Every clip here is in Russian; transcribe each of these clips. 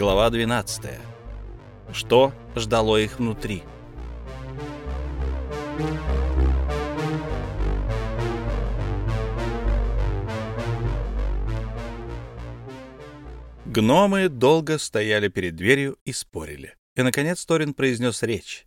Глава 12. Что ждало их внутри? Гномы долго стояли перед дверью и спорили. И, наконец, Торин произнес речь.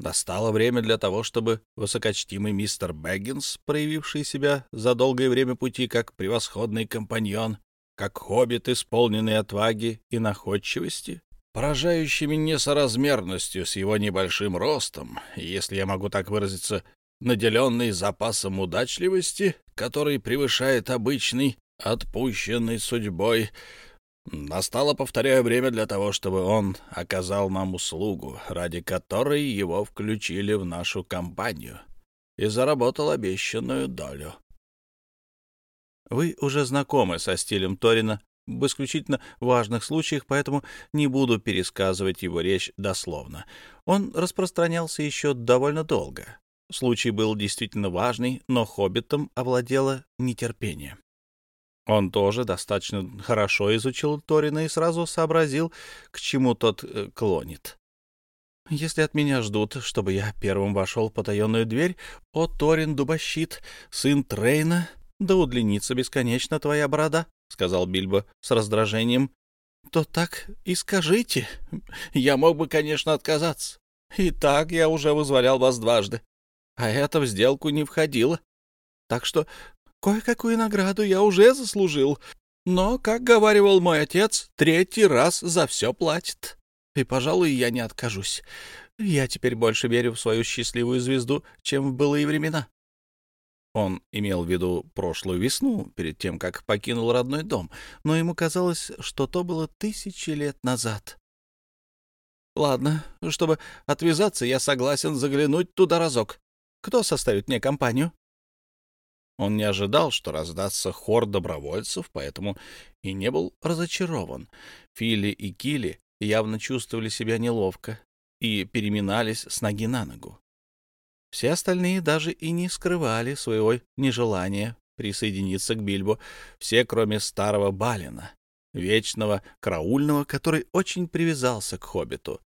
Достало время для того, чтобы высокочтимый мистер Бэггинс, проявивший себя за долгое время пути как превосходный компаньон, как хоббит, исполненный отваги и находчивости, поражающими несоразмерностью с его небольшим ростом, если я могу так выразиться, наделенный запасом удачливости, который превышает обычный, отпущенный судьбой. Настало, повторяю, время для того, чтобы он оказал нам услугу, ради которой его включили в нашу компанию и заработал обещанную долю. Вы уже знакомы со стилем Торина в исключительно важных случаях, поэтому не буду пересказывать его речь дословно. Он распространялся еще довольно долго. Случай был действительно важный, но хоббитом овладело нетерпение. Он тоже достаточно хорошо изучил Торина и сразу сообразил, к чему тот э, клонит. Если от меня ждут, чтобы я первым вошел в потаенную дверь, о Торин Дубощит, сын Трейна, да удлинится бесконечно твоя борода, — сказал Бильбо с раздражением, — «то так и скажите. Я мог бы, конечно, отказаться. И так я уже вызволял вас дважды. А это в сделку не входило. Так что кое-какую награду я уже заслужил. Но, как говаривал мой отец, третий раз за все платит. И, пожалуй, я не откажусь. Я теперь больше верю в свою счастливую звезду, чем в былые времена. Он имел в виду прошлую весну, перед тем, как покинул родной дом, но ему казалось, что то было тысячи лет назад. «Ладно, чтобы отвязаться, я согласен заглянуть туда разок. Кто составит мне компанию?» Он не ожидал, что раздастся хор добровольцев, поэтому и не был разочарован. Фили и Кили явно чувствовали себя неловко и переминались с ноги на ногу. Все остальные даже и не скрывали своего нежелания присоединиться к Бильбо, все, кроме старого Балина, вечного караульного, который очень привязался к хоббиту.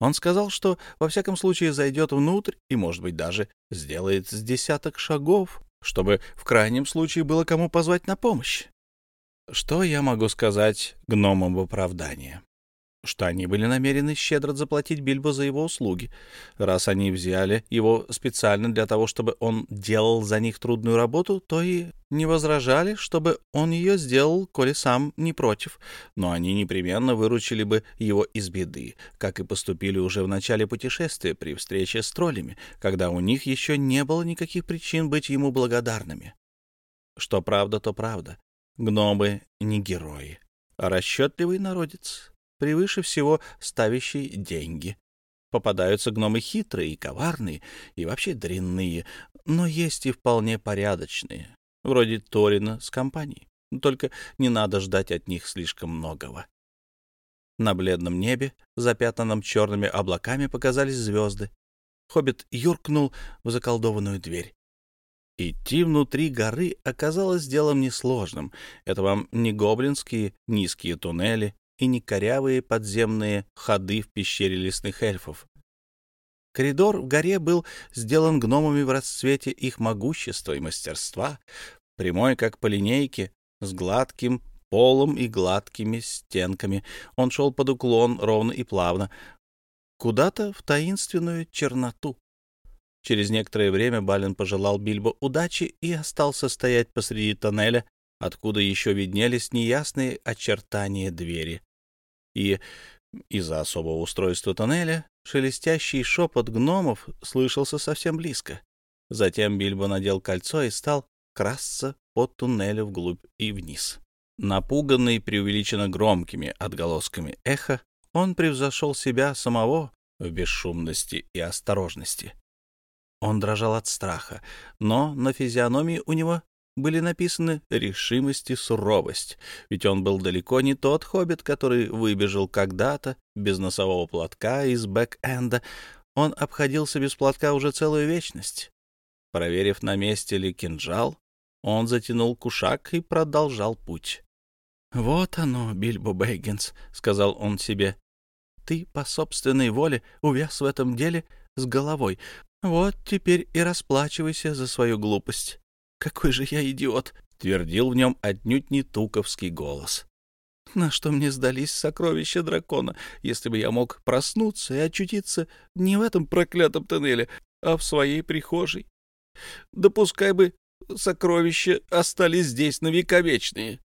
Он сказал, что во всяком случае зайдет внутрь и, может быть, даже сделает с десяток шагов, чтобы в крайнем случае было кому позвать на помощь. Что я могу сказать гномам в оправдание? что они были намерены щедро заплатить Бильбо за его услуги, раз они взяли его специально для того, чтобы он делал за них трудную работу, то и не возражали, чтобы он ее сделал, коли сам не против, но они непременно выручили бы его из беды, как и поступили уже в начале путешествия при встрече с троллями, когда у них еще не было никаких причин быть ему благодарными. Что правда, то правда. Гномы не герои, а расчетливый народец. Превыше всего ставящий деньги. Попадаются гномы хитрые и коварные, и вообще дрянные, но есть и вполне порядочные, вроде Торина с компанией. Только не надо ждать от них слишком многого. На бледном небе, запятнанном черными облаками, показались звезды. Хоббит юркнул в заколдованную дверь. Идти внутри горы оказалось делом несложным. Это вам не гоблинские низкие туннели, и некорявые подземные ходы в пещере лесных эльфов. Коридор в горе был сделан гномами в расцвете их могущества и мастерства, прямой как по линейке, с гладким полом и гладкими стенками. Он шел под уклон ровно и плавно, куда-то в таинственную черноту. Через некоторое время Балин пожелал Бильбо удачи и остался стоять посреди тоннеля, откуда еще виднелись неясные очертания двери. И из-за особого устройства тоннеля шелестящий шепот гномов слышался совсем близко. Затем Бильбо надел кольцо и стал красться по туннелю вглубь и вниз. Напуганный преувеличенно громкими отголосками эха, он превзошел себя самого в бесшумности и осторожности. Он дрожал от страха, но на физиономии у него были написаны решимость и суровость, ведь он был далеко не тот хоббит, который выбежал когда-то без носового платка из Бэг-Энда. Он обходился без платка уже целую вечность. Проверив, на месте ли кинжал, он затянул кушак и продолжал путь. «Вот оно, Бильбо Бэггинс», — сказал он себе. «Ты по собственной воле увяз в этом деле с головой. Вот теперь и расплачивайся за свою глупость». Какой же я идиот!» — твердил в нем отнюдь не туковский голос. «На что мне сдались сокровища дракона, если бы я мог проснуться и очутиться не в этом проклятом тоннеле, а в своей прихожей? Да бы сокровища остались здесь навековечные.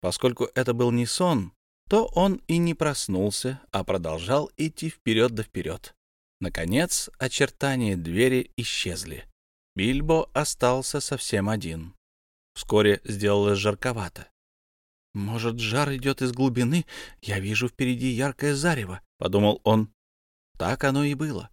Поскольку это был не сон, то он и не проснулся, а продолжал идти вперед да вперед. Наконец, очертания двери исчезли. Бильбо остался совсем один. Вскоре сделалось жарковато. «Может, жар идет из глубины? Я вижу впереди яркое зарево», — подумал он. Так оно и было.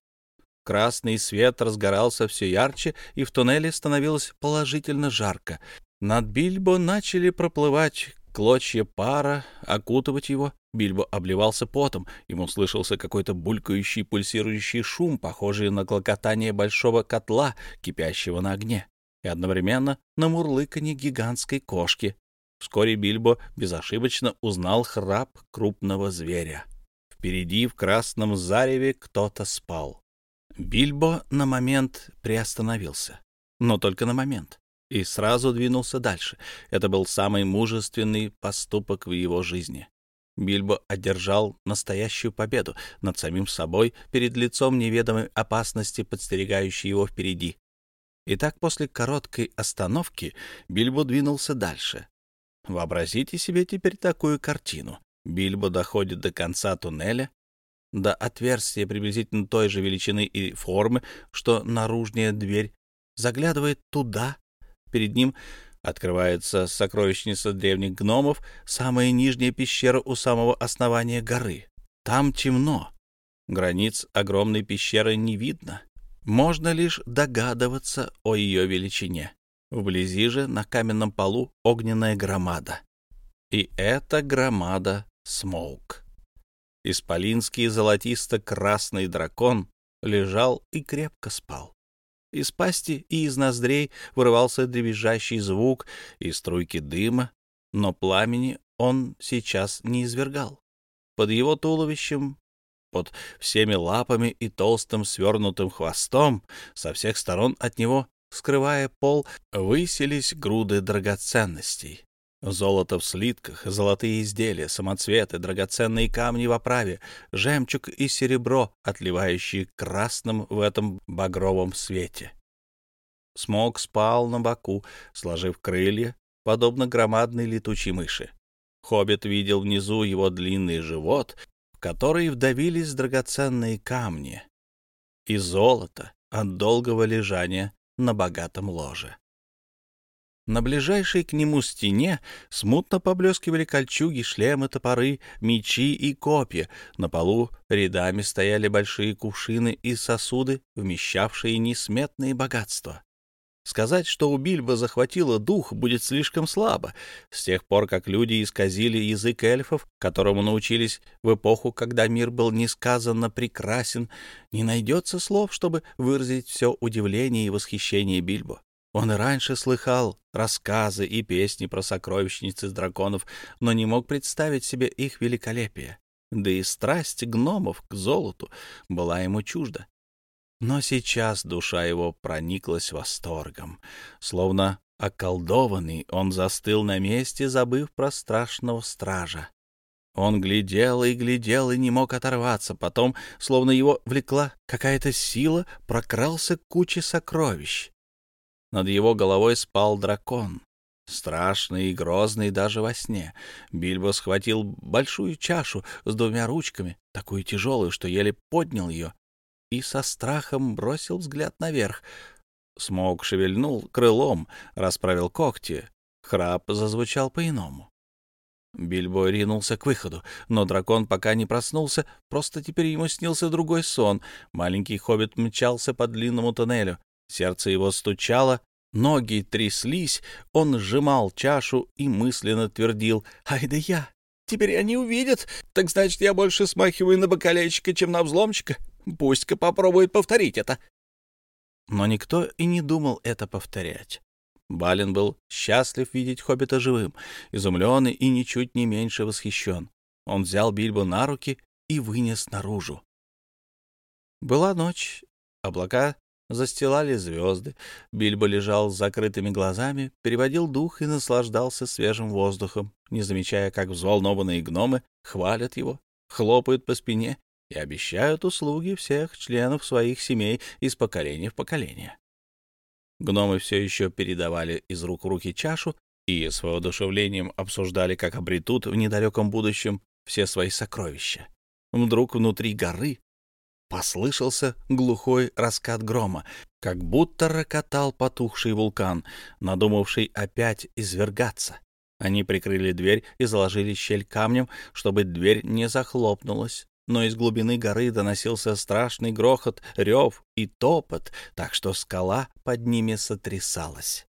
Красный свет разгорался все ярче, и в туннеле становилось положительно жарко. Над Бильбо начали проплывать клочья пара, окутывать его. Бильбо обливался потом. Ему слышался какой-то булькающий, пульсирующий шум, похожий на клокотание большого котла, кипящего на огне, и одновременно на мурлыканье гигантской кошки. Вскоре Бильбо безошибочно узнал храп крупного зверя. Впереди в красном зареве кто-то спал. Бильбо на момент приостановился, но только на момент, и сразу двинулся дальше. Это был самый мужественный поступок в его жизни. Бильбо одержал настоящую победу над самим собой перед лицом неведомой опасности, подстерегающей его впереди. Итак, после короткой остановки Бильбо двинулся дальше. Вообразите себе теперь такую картину. Бильбо доходит до конца туннеля, до отверстия приблизительно той же величины и формы, что наружная дверь, заглядывает туда, перед ним Открывается сокровищница древних гномов, самая нижняя пещера у самого основания горы. Там темно. Границ огромной пещеры не видно. Можно лишь догадываться о ее величине. Вблизи же на каменном полу огненная громада. И эта громада — Смоук. Исполинский золотисто-красный дракон лежал и крепко спал. Из пасти и из ноздрей вырывался дребезжащий звук и струйки дыма, но пламени он сейчас не извергал. Под его туловищем, под всеми лапами и толстым свернутым хвостом, со всех сторон от него, скрывая пол, высились груды драгоценностей. Золото в слитках, золотые изделия, самоцветы, драгоценные камни в оправе, жемчуг и серебро, отливающие красным в этом багровом свете. Смог спал на боку, сложив крылья, подобно громадной летучей мыши. Хоббит видел внизу его длинный живот, в который вдавились драгоценные камни и золото от долгого лежания на богатом ложе. На ближайшей к нему стене смутно поблескивали кольчуги, шлемы, топоры, мечи и копья. На полу рядами стояли большие кувшины и сосуды, вмещавшие несметные богатства. Сказать, что у Бильбо захватило дух, будет слишком слабо. С тех пор, как люди исказили язык эльфов, которому научились в эпоху, когда мир был несказанно прекрасен, не найдется слов, чтобы выразить все удивление и восхищение Бильбо. Он и раньше слыхал рассказы и песни про сокровищницы драконов, но не мог представить себе их великолепие. Да и страсть гномов к золоту была ему чужда. Но сейчас душа его прониклась восторгом. Словно околдованный, он застыл на месте, забыв про страшного стража. Он глядел и глядел и не мог оторваться. Потом, словно его влекла какая-то сила, прокрался к куче сокровищ. Над его головой спал дракон, страшный и грозный даже во сне. Бильбо схватил большую чашу с двумя ручками, такую тяжелую, что еле поднял ее, и со страхом бросил взгляд наверх. Смог шевельнул крылом, расправил когти. Храп зазвучал по-иному. Бильбо ринулся к выходу, но дракон пока не проснулся, просто теперь ему снился другой сон. Маленький хоббит мчался по длинному тоннелю. Сердце его стучало, ноги тряслись, он сжимал чашу и мысленно твердил «Ай да я! Теперь они увидят! Так значит, я больше смахиваю на бокалейщика, чем на взломщика. Пусть-ка попробует повторить это!» Но никто и не думал это повторять. Балин был счастлив видеть хоббита живым, изумленный и ничуть не меньше восхищен. Он взял Бильбо на руки и вынес наружу. Была ночь, облака застилали звезды. Бильбо лежал с закрытыми глазами, переводил дух и наслаждался свежим воздухом, не замечая, как взволнованные гномы хвалят его, хлопают по спине и обещают услуги всех членов своих семей из поколения в поколение. Гномы все еще передавали из рук в руки чашу и с воодушевлением обсуждали, как обретут в недалеком будущем все свои сокровища. Вдруг внутри горы Послышался глухой раскат грома, как будто рокотал потухший вулкан, надумавший опять извергаться. Они прикрыли дверь и заложили щель камнем, чтобы дверь не захлопнулась. Но из глубины горы доносился страшный грохот, рев и топот, так что скала под ними сотрясалась.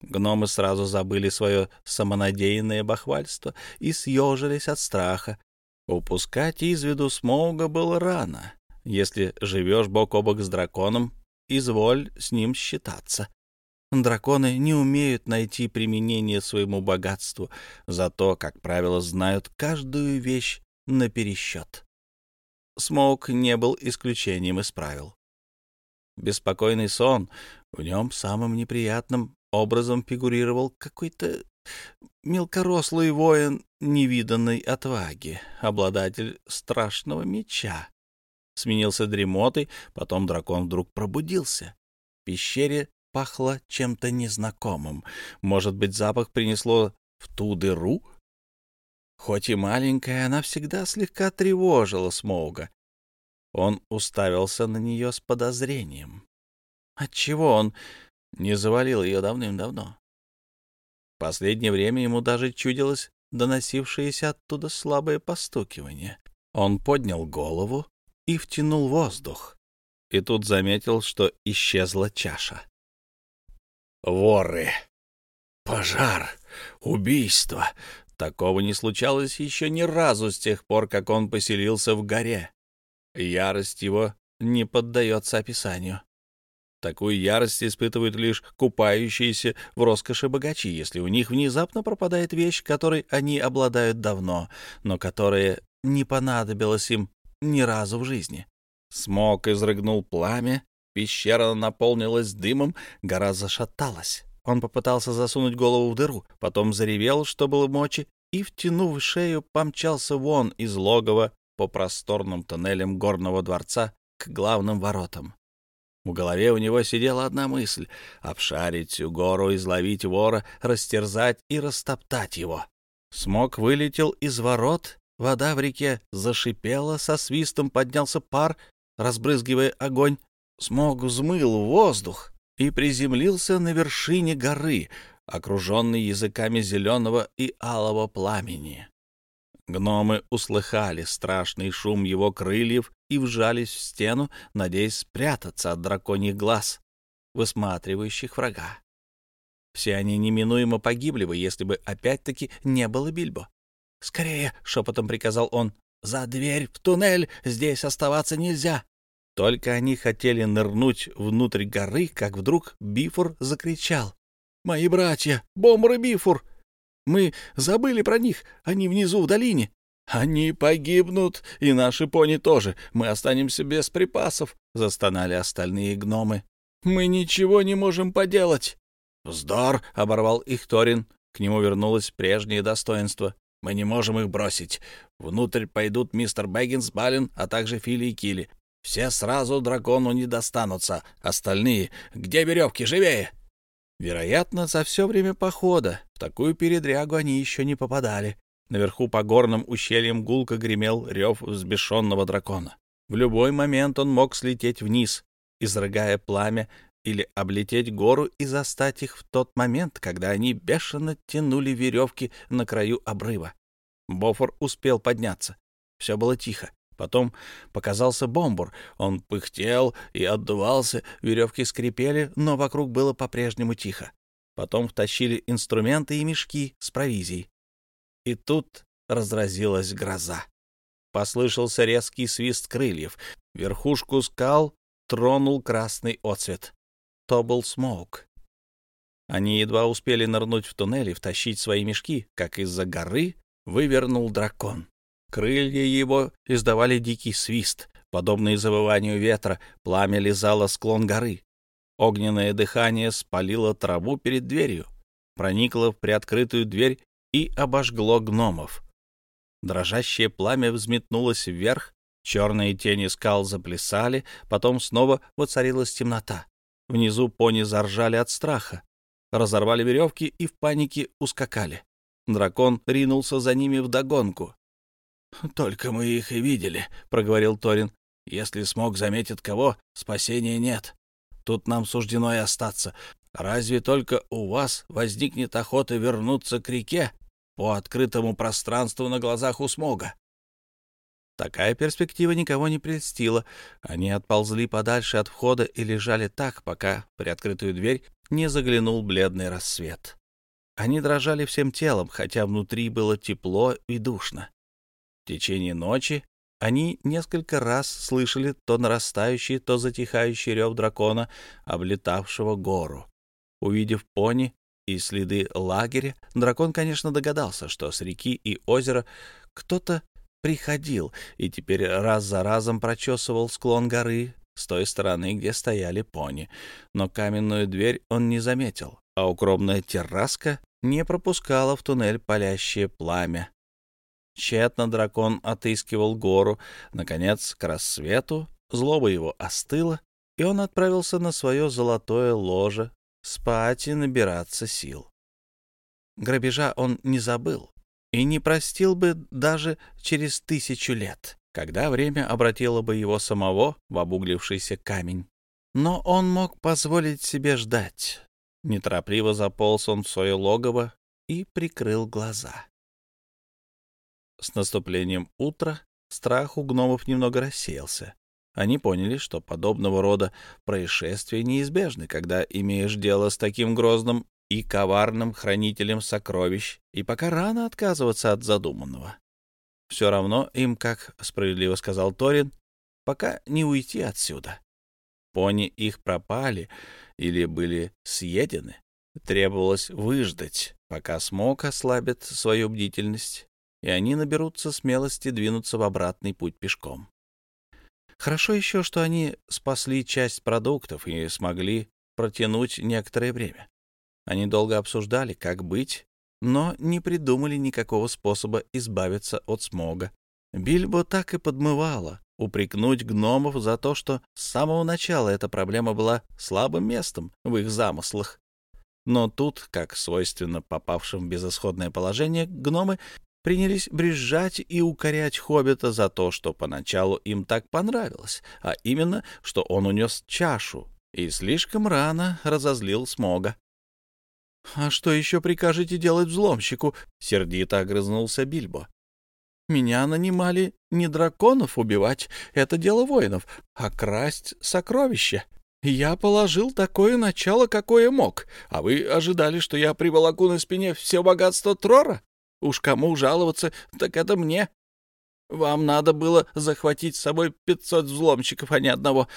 Гномы сразу забыли свое самонадеянное бахвальство и съежились от страха. Упускать из виду смога было рано. Если живешь бок о бок с драконом, изволь с ним считаться. Драконы не умеют найти применение своему богатству, зато, как правило, знают каждую вещь напересчет. Смоук не был исключением из правил. Беспокойный сон, в нем самым неприятным образом фигурировал какой-то мелкорослый воин невиданной отваги, обладатель страшного меча сменился дремотой, потом дракон вдруг пробудился. В пещере пахло чем-то незнакомым. Может быть, запах принесло в ту дыру? Хоть и маленькая, она всегда слегка тревожила Смоуга. Он уставился на нее с подозрением. Отчего он не завалил ее давным-давно? В последнее время ему даже чудилось доносившееся оттуда слабое постукивание. Он поднял голову и втянул воздух. И тут заметил, что исчезла чаша. «Воры! Пожар! Убийство!» Такого не случалось еще ни разу с тех пор, как он поселился в горе. Ярость его не поддается описанию. Такую ярость испытывают лишь купающиеся в роскоши богачи, если у них внезапно пропадает вещь, которой они обладают давно, но которая не понадобилась им ни разу в жизни. Смог изрыгнул пламя, пещера наполнилась дымом, гора зашаталась. Он попытался засунуть голову в дыру, потом заревел, что было мочи, и, втянув шею, помчался вон из логова по просторным тоннелям горного дворца к главным воротам. В голове у него сидела одна мысль — обшарить всю гору, изловить вора, растерзать и растоптать его. Смог вылетел из ворот Вода в реке зашипела, со свистом поднялся пар, разбрызгивая огонь. Смог взмыл воздух и приземлился на вершине горы, окруженный языками зеленого и алого пламени. Гномы услыхали страшный шум его крыльев и вжались в стену, надеясь спрятаться от драконьих глаз, высматривающих врага. Все они неминуемо погибли бы, если бы опять-таки не было Бильбо. «Скорее!» — шепотом приказал он. «За дверь в туннель! Здесь оставаться нельзя!» Только они хотели нырнуть внутрь горы, как вдруг Бифур закричал. «Мои братья! Бомбры Бифур! Мы забыли про них! Они внизу в долине!» «Они погибнут, и наши пони тоже. Мы останемся без припасов», — застонали остальные гномы. «Мы ничего не можем поделать». «Вздор!» — оборвал их Торин. К нему вернулось прежнее достоинство. Мы не можем их бросить. Внутрь пойдут мистер Бэггинс, Балин, а также Фили и Кили. Все сразу дракону не достанутся. Остальные... Где веревки? Живее!» Вероятно, за все время похода в такую передрягу они еще не попадали. Наверху по горным ущельям гулко гремел рев взбешенного дракона. В любой момент он мог слететь вниз, изрыгая пламя или облететь гору и застать их в тот момент, когда они бешено тянули веревки на краю обрыва. Бофор успел подняться. Все было тихо. Потом показался бомбур. Он пыхтел и отдувался, веревки скрипели, но вокруг было по-прежнему тихо. Потом втащили инструменты и мешки с провизией. И тут разразилась гроза. Послышался резкий свист крыльев. Верхушку скал тронул красный отсвет. То был Смауг. Они едва успели нырнуть в туннель и втащить свои мешки, как из-за горы вывернул дракон. Крылья его издавали дикий свист, подобный завыванию ветра, пламя лизало склон горы. Огненное дыхание спалило траву перед дверью, проникло в приоткрытую дверь и обожгло гномов. Дрожащее пламя взметнулось вверх, черные тени скал заплясали, потом снова воцарилась темнота. Внизу пони заржали от страха, разорвали веревки и в панике ускакали. Дракон ринулся за ними вдогонку. «Только мы их и видели», — проговорил Торин. «Если смог заметит кого, спасения нет. Тут нам суждено и остаться. Разве только у вас возникнет охота вернуться к реке по открытому пространству на глазах у смога?» Такая перспектива никого не прельстила. Они отползли подальше от входа и лежали так, пока в приоткрытую дверь не заглянул бледный рассвет. Они дрожали всем телом, хотя внутри было тепло и душно. В течение ночи они несколько раз слышали то нарастающий, то затихающий рев дракона, облетавшего гору. Увидев пони и следы лагеря, дракон, конечно, догадался, что с реки и озера кто-то приходил и теперь раз за разом прочесывал склон горы с той стороны, где стояли пони. Но каменную дверь он не заметил, а укромная терраска не пропускала в туннель палящее пламя. Тщетно дракон отыскивал гору. Наконец, к рассвету, злоба его остыла, и он отправился на свое золотое ложе спать и набираться сил. Грабежа он не забыл, и не простил бы даже через тысячу лет, когда время обратило бы его самого в обуглившийся камень. Но он мог позволить себе ждать. Неторопливо заполз он в свое логово и прикрыл глаза. С наступлением утра страх у гномов немного рассеялся. Они поняли, что подобного рода происшествия неизбежны, когда имеешь дело с таким грозным и коварным хранителем сокровищ и пока рано отказываться от задуманного. Все равно им, как справедливо сказал Торин, пока не уйти отсюда. Пони их пропали или были съедены. Требовалось выждать, пока смог ослабит свою бдительность, и они наберутся смелости двинуться в обратный путь пешком. Хорошо еще, что они спасли часть продуктов и смогли протянуть некоторое время. Они долго обсуждали, как быть, но не придумали никакого способа избавиться от смога. Бильбо так и подмывало упрекнуть гномов за то, что с самого начала эта проблема была слабым местом в их замыслах. Но тут, как свойственно попавшим в безысходное положение, гномы принялись брюзжать и укорять хоббита за то, что поначалу им так понравилось, а именно, что он унес чашу и слишком рано разозлил Смога. «А что еще прикажете делать взломщику?» — сердито огрызнулся Бильбо. «Меня нанимали не драконов убивать, это дело воинов, а красть сокровища. Я положил такое начало, какое мог, а вы ожидали, что я приволоку на спине все богатство Трора? Уж кому жаловаться, так это мне. Вам надо было захватить с собой пятьсот взломщиков, а не одного.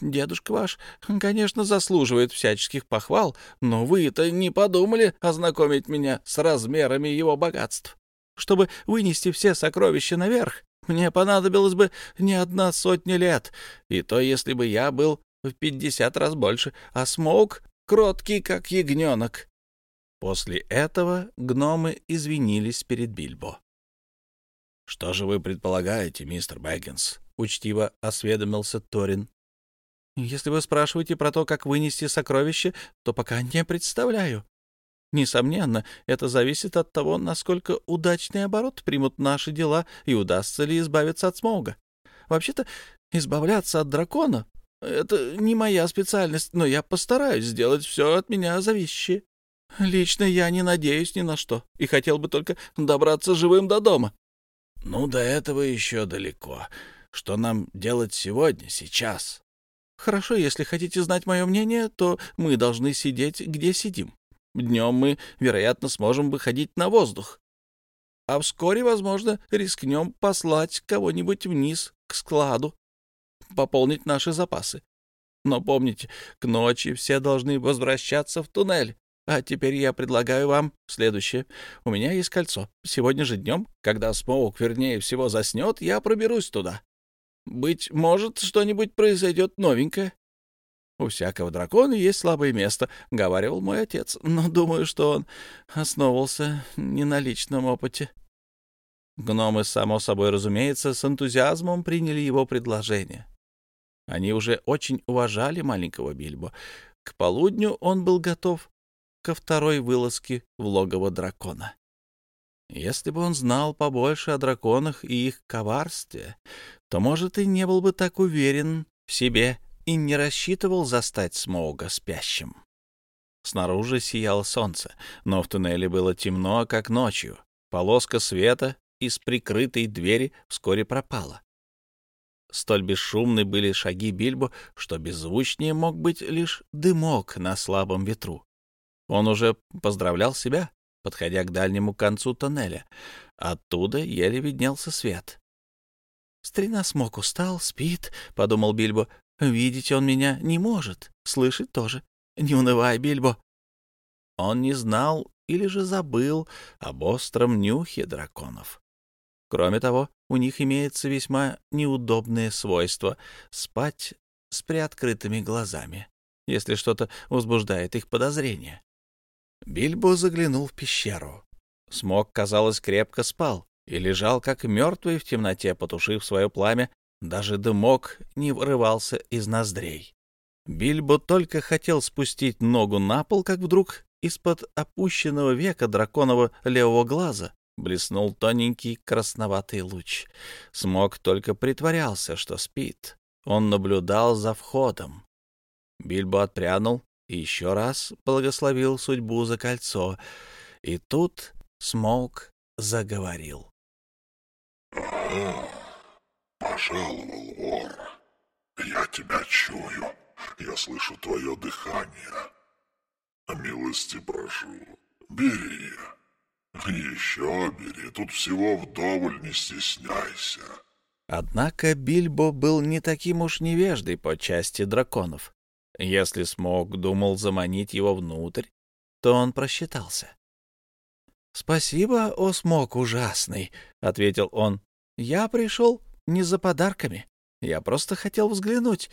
Дедушка ваш, конечно, заслуживает всяческих похвал, но вы-то не подумали ознакомить меня с размерами его богатств. Чтобы вынести все сокровища наверх, мне понадобилось бы не одна сотня лет, и то, если бы я был в пятьдесят раз больше, а смог кроткий, как ягненок. После этого гномы извинились перед Бильбо. — Что же вы предполагаете, мистер Бэггинс? — учтиво осведомился Торин. Если вы спрашиваете про то, как вынести сокровище, то пока не представляю. Несомненно, это зависит от того, насколько удачный оборот примут наши дела и удастся ли избавиться от смога. Вообще-то, избавляться от дракона — это не моя специальность, но я постараюсь сделать все от меня зависящее. Лично я не надеюсь ни на что и хотел бы только добраться живым до дома. — Ну, до этого еще далеко. Что нам делать сегодня, сейчас? Хорошо, если хотите знать мое мнение, то мы должны сидеть, где сидим. Днем мы, вероятно, сможем выходить на воздух. А вскоре, возможно, рискнем послать кого-нибудь вниз к складу, пополнить наши запасы. Но помните, к ночи все должны возвращаться в туннель. А теперь я предлагаю вам следующее. У меня есть кольцо. Сегодня же днем, когда Смоук, вернее всего, заснет, я проберусь туда. Быть может, что-нибудь произойдет новенькое. У всякого дракона есть слабое место, — говорил мой отец, но думаю, что он основывался не на личном опыте. Гномы, само собой разумеется, с энтузиазмом приняли его предложение. Они уже очень уважали маленького Бильбо. К полудню он был готов ко второй вылазке в логово дракона. Если бы он знал побольше о драконах и их коварстве, то, может, и не был бы так уверен в себе и не рассчитывал застать Смоуга спящим. Снаружи сияло солнце, но в туннеле было темно, как ночью. Полоска света из прикрытой двери вскоре пропала. Столь бесшумны были шаги Бильбо, что беззвучнее мог быть лишь дымок на слабом ветру. Он уже поздравлял себя подходя к дальнему концу тоннеля. Оттуда еле виднелся свет. «Старина смог устал, спит», — подумал Бильбо. «Видеть он меня не может, слышать тоже. Не унывай, Бильбо». Он не знал или же забыл об остром нюхе драконов. Кроме того, у них имеется весьма неудобное свойство — спать с приоткрытыми глазами, если что-то возбуждает их подозрение. Бильбо заглянул в пещеру. Смог, казалось, крепко спал и лежал как мертвый в темноте, потушив свое пламя, даже дымок не вырывался из ноздрей. Бильбо только хотел спустить ногу на пол, как вдруг из-под опущенного века драконового левого глаза блеснул тоненький красноватый луч. Смог только притворялся, что спит. Он наблюдал за входом. Бильбо отпрянул, еще раз благословил судьбу за кольцо, и тут Смоук заговорил. «Ага, пожаловал вор. Я тебя чую. Я слышу твое дыхание. А милости прошу, бери. Еще бери, тут всего вдоволь не стесняйся». Однако Бильбо был не таким уж невеждой по части драконов. Если Смог думал заманить его внутрь, то он просчитался. «Спасибо, о Смог ужасный», — ответил он. «Я пришел не за подарками. Я просто хотел взглянуть,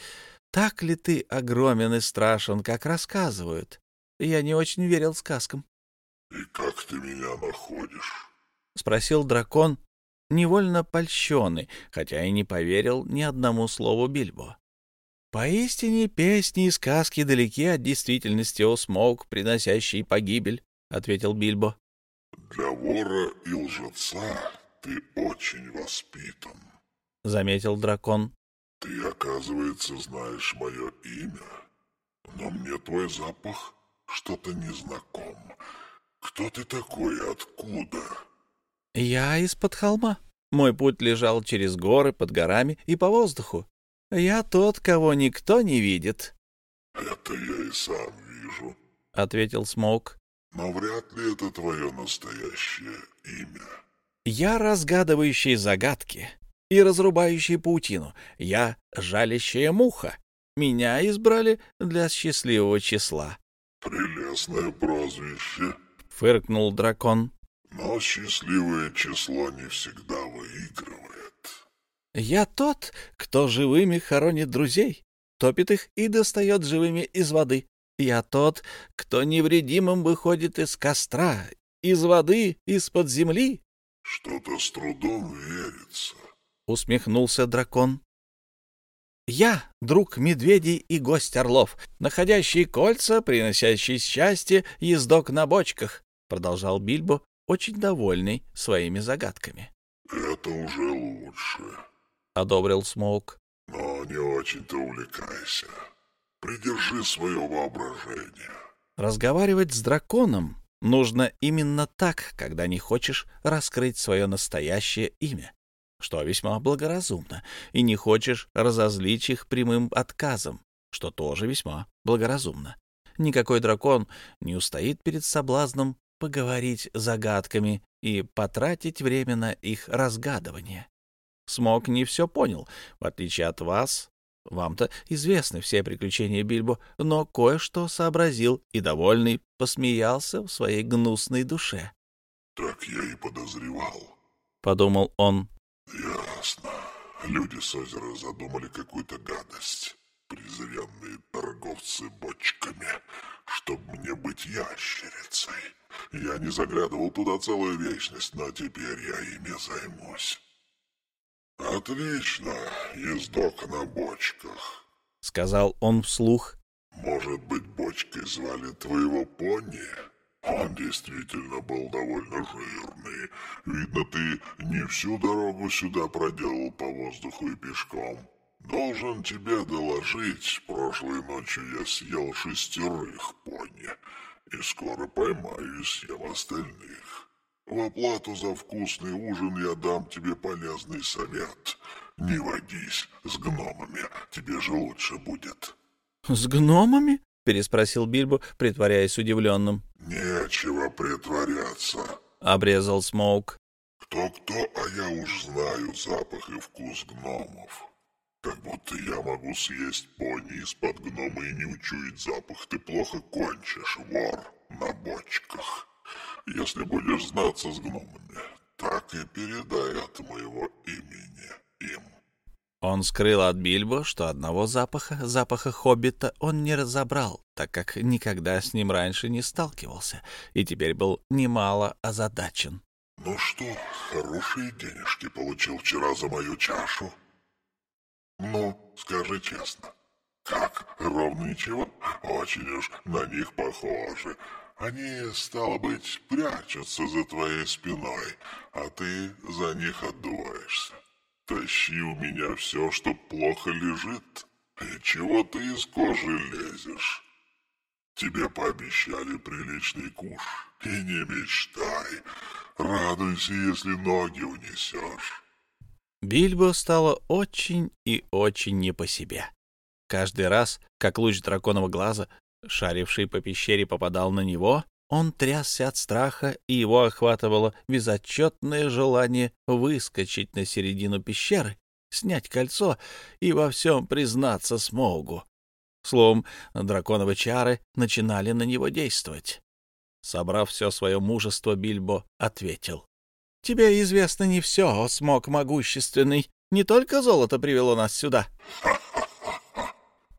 так ли ты огромен и страшен, как рассказывают. Я не очень верил сказкам». «И как ты меня находишь?» — спросил дракон, невольно польщенный, хотя и не поверил ни одному слову Бильбо. Поистине песни и сказки далеки от действительности, о смог, приносящий погибель, — ответил Бильбо. — Для вора и лжеца ты очень воспитан, — заметил дракон. — Ты, оказывается, знаешь мое имя, но мне твой запах что-то незнаком. Кто ты такой и откуда? — Я из-под холма. Мой путь лежал через горы, под горами и по воздуху. «Я тот, кого никто не видит». «Это я и сам вижу», — ответил Смок. «Но вряд ли это твое настоящее имя». «Я разгадывающий загадки и разрубающий паутину. Я жалящая муха. Меня избрали для счастливого числа». «Прелестное прозвище», — фыркнул дракон. «Но счастливое число не всегда выигрывает». «Я тот, кто живыми хоронит друзей, топит их и достает живыми из воды. Я тот, кто невредимым выходит из костра, из воды, из-под земли». «Что-то с трудом верится», — усмехнулся дракон. «Я — друг медведей и гость орлов, находящий кольца, приносящий счастье, ездок на бочках», — продолжал Бильбо, очень довольный своими загадками. «Это уже лучше», одобрил Смок. «Но не очень-то увлекайся. Придержи свое воображение». Разговаривать с драконом нужно именно так, когда не хочешь раскрыть свое настоящее имя, что весьма благоразумно, и не хочешь разозлить их прямым отказом, что тоже весьма благоразумно. Никакой дракон не устоит перед соблазном поговорить загадками и потратить время на их разгадывание. Смок не все понял. В отличие от вас, вам-то известны все приключения Бильбо, но кое-что сообразил и, довольный, посмеялся в своей гнусной душе. — Так я и подозревал, — подумал он. — Ясно. Люди с озера задумали какую-то гадость. Презренные торговцы бочками, чтобы мне быть ящерицей. Я не заглядывал туда целую вечность, но теперь я ими займусь. «Отлично, ездок на бочках», — сказал он вслух. «Может быть, бочкой звали твоего пони? Он действительно был довольно жирный. Видно, ты не всю дорогу сюда проделал по воздуху и пешком. Должен тебе доложить, прошлой ночью я съел шестерых пони, и скоро поймаю и съем остальных. В оплату за вкусный ужин я дам тебе полезный совет. Не водись с гномами, тебе же лучше будет. — С гномами? — переспросил Бильбо, притворяясь удивленным. — Нечего притворяться, — обрезал Смоук. — Кто-кто, а я уж знаю запах и вкус гномов. Как будто я могу съесть пони из-под гнома и не учуять запах. Ты плохо кончишь, вор, на бочках. — если будешь знаться с гномами, так и передай от моего имени им». Он скрыл от Бильбо, что одного запаха, запаха хоббита, он не разобрал, так как никогда с ним раньше не сталкивался и теперь был немало озадачен. «Ну что, хорошие денежки получил вчера за мою чашу?» «Ну, скажи честно, как, ровные чего? Очень уж на них похоже. Они, стало быть, прячутся за твоей спиной, а ты за них отдуваешься. Тащи у меня все, что плохо лежит. И чего ты из кожи лезешь? Тебе пообещали приличный куш. И не мечтай. Радуйся, если ноги унесешь. Бильбо стало очень и очень не по себе. Каждый раз, как луч драконового глаза Шаривший по пещере попадал на него, он трясся от страха, и его охватывало безотчетное желание выскочить на середину пещеры, снять кольцо и во всем признаться Смоугу. Словом, драконовые чары начинали на него действовать. Собрав все свое мужество, Бильбо ответил. — Тебе известно не все, смог могущественный. Не только золото привело нас сюда.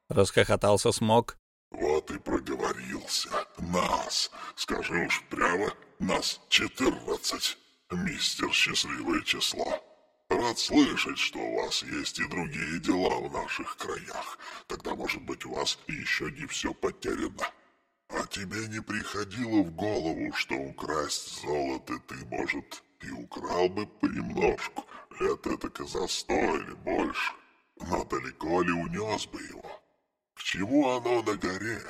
Расхохотался смог, вот и проговорился. Нас, скажи уж прямо, нас четырнадцать, мистер счастливое число. Рад слышать, что у вас есть и другие дела в наших краях. Тогда, может быть, у вас еще не все потеряно. А тебе не приходило в голову, что украсть золото ты, может, и украл бы понемножку, лет это за сто или больше, но далеко ли унес бы его? К чему оно на горе?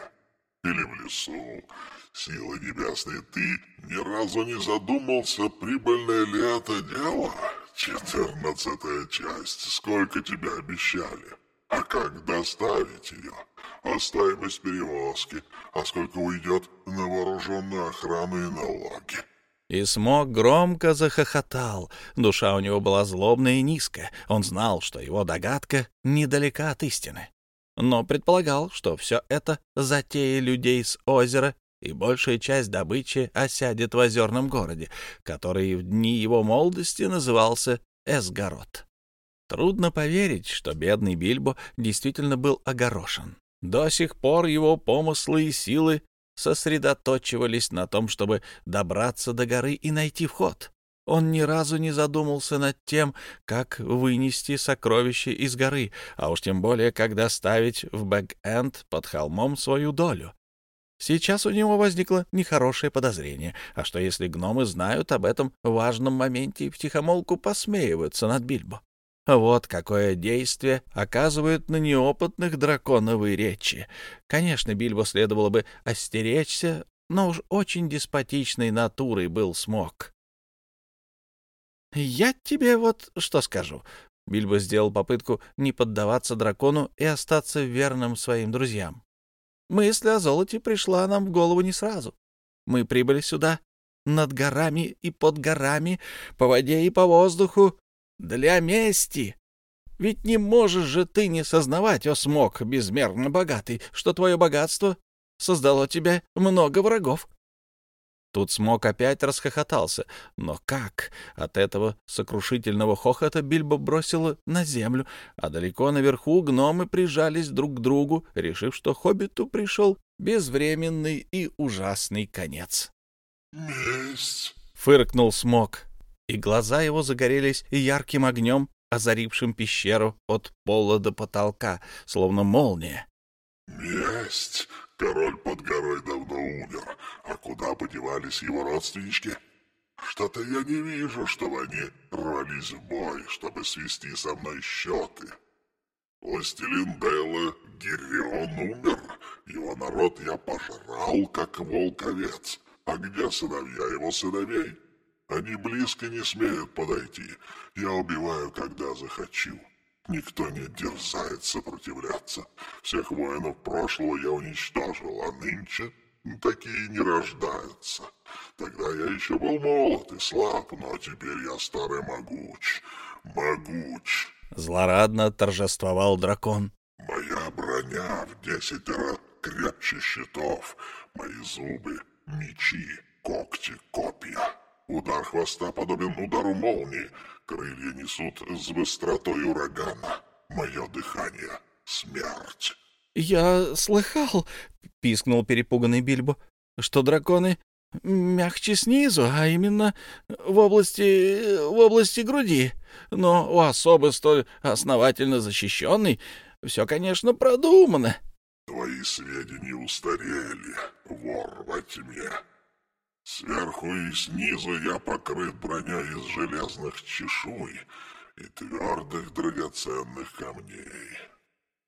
Или в лесу? Силы небесные, ты ни разу не задумался, прибыльное ли это дело? Четырнадцатая часть. Сколько тебе обещали? А как доставить ее? А стоимость перевозки? А сколько уйдет на вооруженную охрану и налоги? И Смог громко захохотал. Душа у него была злобная и низкая. Он знал, что его догадка недалека от истины но предполагал, что все это затеи людей с озера и большая часть добычи осядет в озерном городе, который в дни его молодости назывался Эсгарот. Трудно поверить, что бедный Бильбо действительно был огорошен. До сих пор его помыслы и силы сосредоточивались на том, чтобы добраться до горы и найти вход. Он ни разу не задумался над тем, как вынести сокровище из горы, а уж тем более, как доставить в Бэг-Энд под холмом свою долю. Сейчас у него возникло нехорошее подозрение, а что если гномы знают об этом важном моменте и втихомолку посмеиваются над Бильбо? Вот какое действие оказывают на неопытных драконовые речи. Конечно, Бильбо следовало бы остеречься, но уж очень деспотичной натурой был смог. «Я тебе вот что скажу». Бильбо сделал попытку не поддаваться дракону и остаться верным своим друзьям. Мысль о золоте пришла нам в голову не сразу. Мы прибыли сюда, над горами и под горами, по воде и по воздуху, для мести. Ведь не можешь же ты не сознавать, о смог безмерно богатый, что твое богатство создало тебе много врагов. Тут Смок опять расхохотался, но как? От этого сокрушительного хохота Бильбо бросило на землю, а далеко наверху гномы прижались друг к другу, решив, что хоббиту пришел безвременный и ужасный конец. «Месть!» — фыркнул Смок, и глаза его загорелись ярким огнем, озарившим пещеру от пола до потолка, словно молния. «Месть Король под горой давно умер. А куда подевались его родственнички? Что-то я не вижу, чтобы они рвались в бой, чтобы свести со мной счеты. Властелин Белла Гирион умер. Его народ я пожрал, как волковец. А где сыновья его сыновей? Они близко не смеют подойти. Я убиваю, когда захочу. Никто не дерзает сопротивляться. Всех воинов прошлого я уничтожил, а нынче такие не рождаются. Тогда я еще был молод и слаб, но теперь я старый могуч. Могуч. Злорадно торжествовал дракон. Моя броня в десять раз крепче щитов. Мои зубы — мечи, когти, копья. Удар хвоста подобен удару молнии. Крылья несут с быстротой урагана. Мое дыхание — смерть. «Я слыхал», — пискнул перепуганный Бильбо, — «что драконы мягче снизу, а именно в области... в области груди. Но у особы столь основательно защищенной все, конечно, продумано». «Твои сведения устарели, вор во тьме», Сверху и снизу я покрыт броней из железных чешуй и твердых драгоценных камней.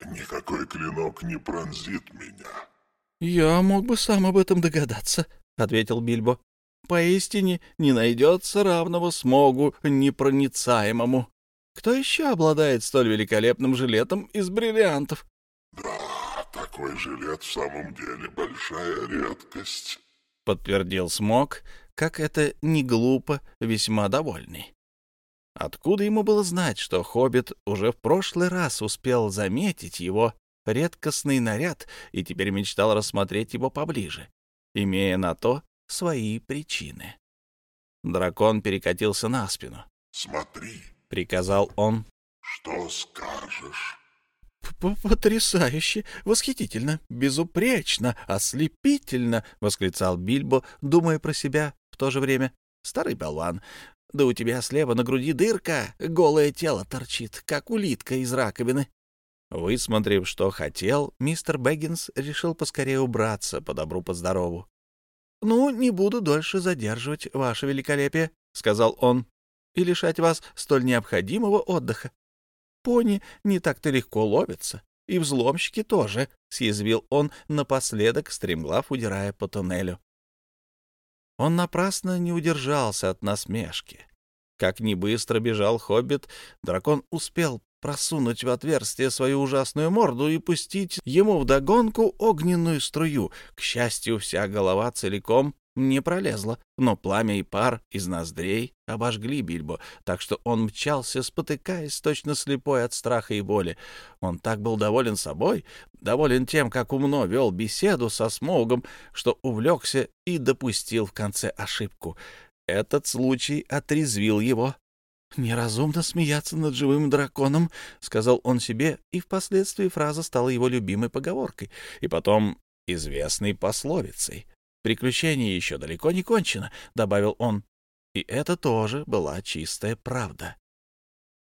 Никакой клинок не пронзит меня. — Я мог бы сам об этом догадаться, — ответил Бильбо. — Поистине не найдется равного смогу непроницаемому. Кто еще обладает столь великолепным жилетом из бриллиантов? — Да, такой жилет в самом деле большая редкость. — подтвердил Смок, как это не глупо, весьма довольный. Откуда ему было знать, что Хоббит уже в прошлый раз успел заметить его редкостный наряд и теперь мечтал рассмотреть его поближе, имея на то свои причины. Дракон перекатился на спину. «Смотри», — приказал он. «Что скажешь?» «Потрясающе! Восхитительно! Безупречно! Ослепительно!» — восклицал Бильбо, думая про себя в то же время. «Старый болван! Да у тебя слева на груди дырка, голое тело торчит, как улитка из раковины!» Высмотрев, что хотел, мистер Бэггинс решил поскорее убраться по добру, по здорову. «Ну, не буду дольше задерживать ваше великолепие», — сказал он, — «и лишать вас столь необходимого отдыха пони не так-то легко ловятся. И взломщики тоже», — съязвил он напоследок, стремглав, удирая по туннелю. Он напрасно не удержался от насмешки. Как ни быстро бежал хоббит, дракон успел просунуть в отверстие свою ужасную морду и пустить ему вдогонку огненную струю. К счастью, вся голова целиком не пролезла, но пламя и пар из ноздрей обожгли Бильбо, так что он мчался, спотыкаясь, точно слепой от страха и боли. Он так был доволен собой, доволен тем, как умно вел беседу со Смоугом, что увлекся и допустил в конце ошибку. Этот случай отрезвил его. «Неразумно смеяться над живым драконом», — сказал он себе, и впоследствии фраза стала его любимой поговоркой, и потом известной пословицей — Приключение еще далеко не кончено», — добавил он. И это тоже была чистая правда.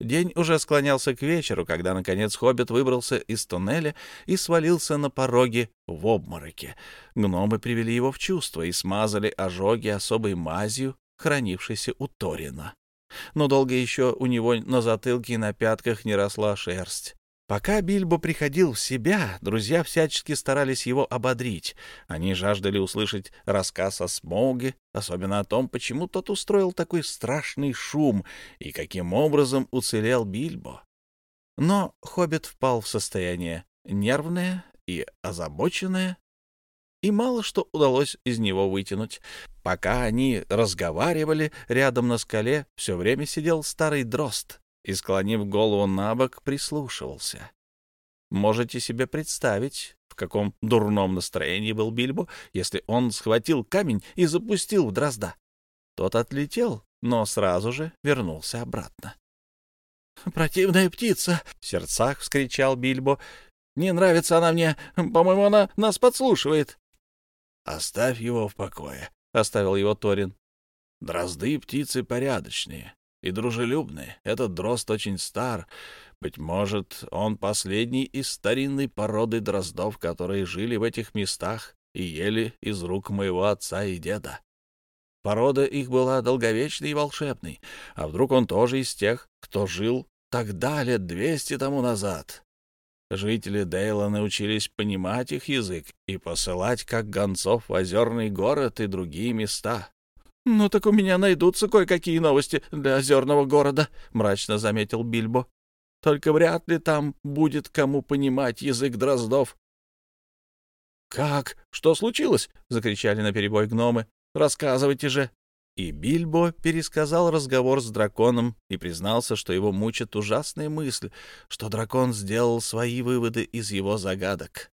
День уже склонялся к вечеру, когда, наконец, хоббит выбрался из туннеля и свалился на пороге в обмороке. Гномы привели его в чувство и смазали ожоги особой мазью, хранившейся у Торина. Но долго еще у него на затылке и на пятках не росла шерсть. Пока Бильбо приходил в себя, друзья всячески старались его ободрить. Они жаждали услышать рассказ о Смоге, особенно о том, почему тот устроил такой страшный шум и каким образом уцелел Бильбо. Но Хоббит впал в состояние нервное и озабоченное, и мало что удалось из него вытянуть. Пока они разговаривали, рядом на скале все время сидел старый дрозд — и, склонив голову на бок, прислушивался. Можете себе представить, в каком дурном настроении был Бильбо, если он схватил камень и запустил в дрозда. Тот отлетел, но сразу же вернулся обратно. «Противная птица!» — в сердцах вскричал Бильбо. «Не нравится она мне. По-моему, она нас подслушивает». «Оставь его в покое», — оставил его Торин. «Дрозды птицы порядочные и дружелюбны. Этот дрозд очень стар. Быть может, он последний из старинной породы дроздов, которые жили в этих местах и ели из рук моего отца и деда. Порода их была долговечной и волшебной. А вдруг он тоже из тех, кто жил тогда, лет двести тому назад? Жители Дейла научились понимать их язык и посылать как гонцов в озерный город и другие места, «Ну так у меня найдутся кое-какие новости для озерного города», — мрачно заметил Бильбо. «Только вряд ли там будет кому понимать язык дроздов». «Как? Что случилось?» — закричали наперебой гномы. «Рассказывайте же!» И Бильбо пересказал разговор с драконом и признался, что его мучит ужасная мысль, что дракон сделал свои выводы из его загадок.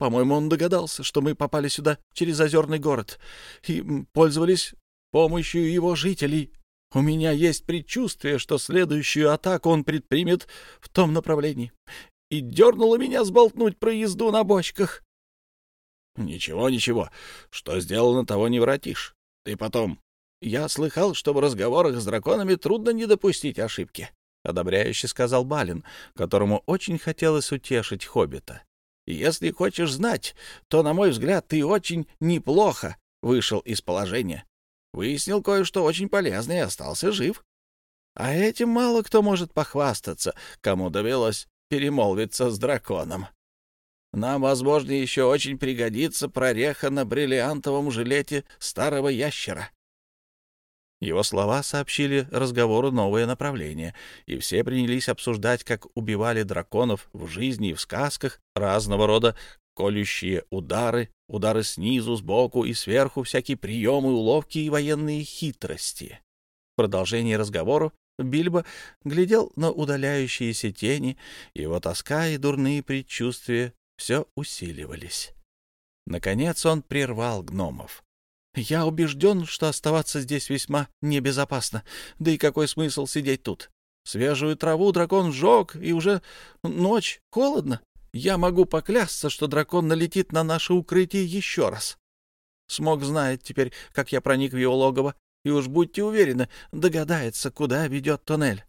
По-моему, он догадался, что мы попали сюда через озерный город и пользовались помощью его жителей. У меня есть предчувствие, что следующую атаку он предпримет в том направлении. И дернуло меня сболтнуть про езду на бочках. — Ничего, ничего. Что сделано, того не воротишь. Ты потом... Я слыхал, что в разговорах с драконами трудно не допустить ошибки. —— одобряюще сказал Балин, которому очень хотелось утешить хоббита. Если хочешь знать, то, на мой взгляд, ты очень неплохо вышел из положения. Выяснил кое-что очень полезное и остался жив. А этим мало кто может похвастаться, кому довелось перемолвиться с драконом. Нам, возможно, еще очень пригодится прореха на бриллиантовом жилете старого ящера. Его слова сообщили разговору новое направление, и все принялись обсуждать, как убивали драконов в жизни и в сказках, разного рода колющие удары, удары снизу, сбоку и сверху, всякие приемы, уловки и военные хитрости. В продолжении разговора Бильбо глядел на удаляющиеся тени, его тоска и дурные предчувствия все усиливались. Наконец он прервал гномов. Я убежден, что оставаться здесь весьма небезопасно. Да и какой смысл сидеть тут? Свежую траву дракон сжег, и уже ночь, холодно. Я могу поклясться, что дракон налетит на наше укрытие еще раз. Смог знает теперь, как я проник в его логово, и уж будьте уверены, догадается, куда ведет туннель.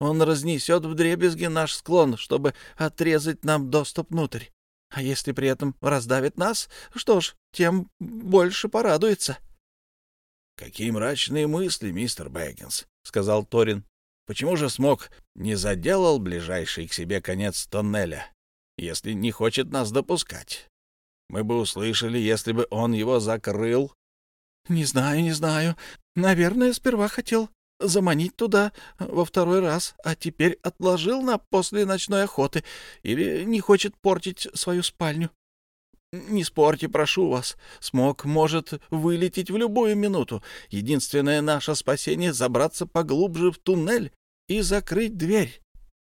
Он разнесет вдребезги наш склон, чтобы отрезать нам доступ внутрь. А если при этом раздавит нас, что ж, тем больше порадуется». «Какие мрачные мысли, мистер Бэггинс», — сказал Торин. «Почему же смог не заделал ближайший к себе конец тоннеля, если не хочет нас допускать? Мы бы услышали, если бы он его закрыл». «Не знаю, не знаю. Наверное, сперва хотел заманить туда во второй раз, а теперь отложил на после ночной охоты или не хочет портить свою спальню. Не спорьте, прошу вас. Смог может вылететь в любую минуту. Единственное наше спасение — забраться поглубже в туннель и закрыть дверь.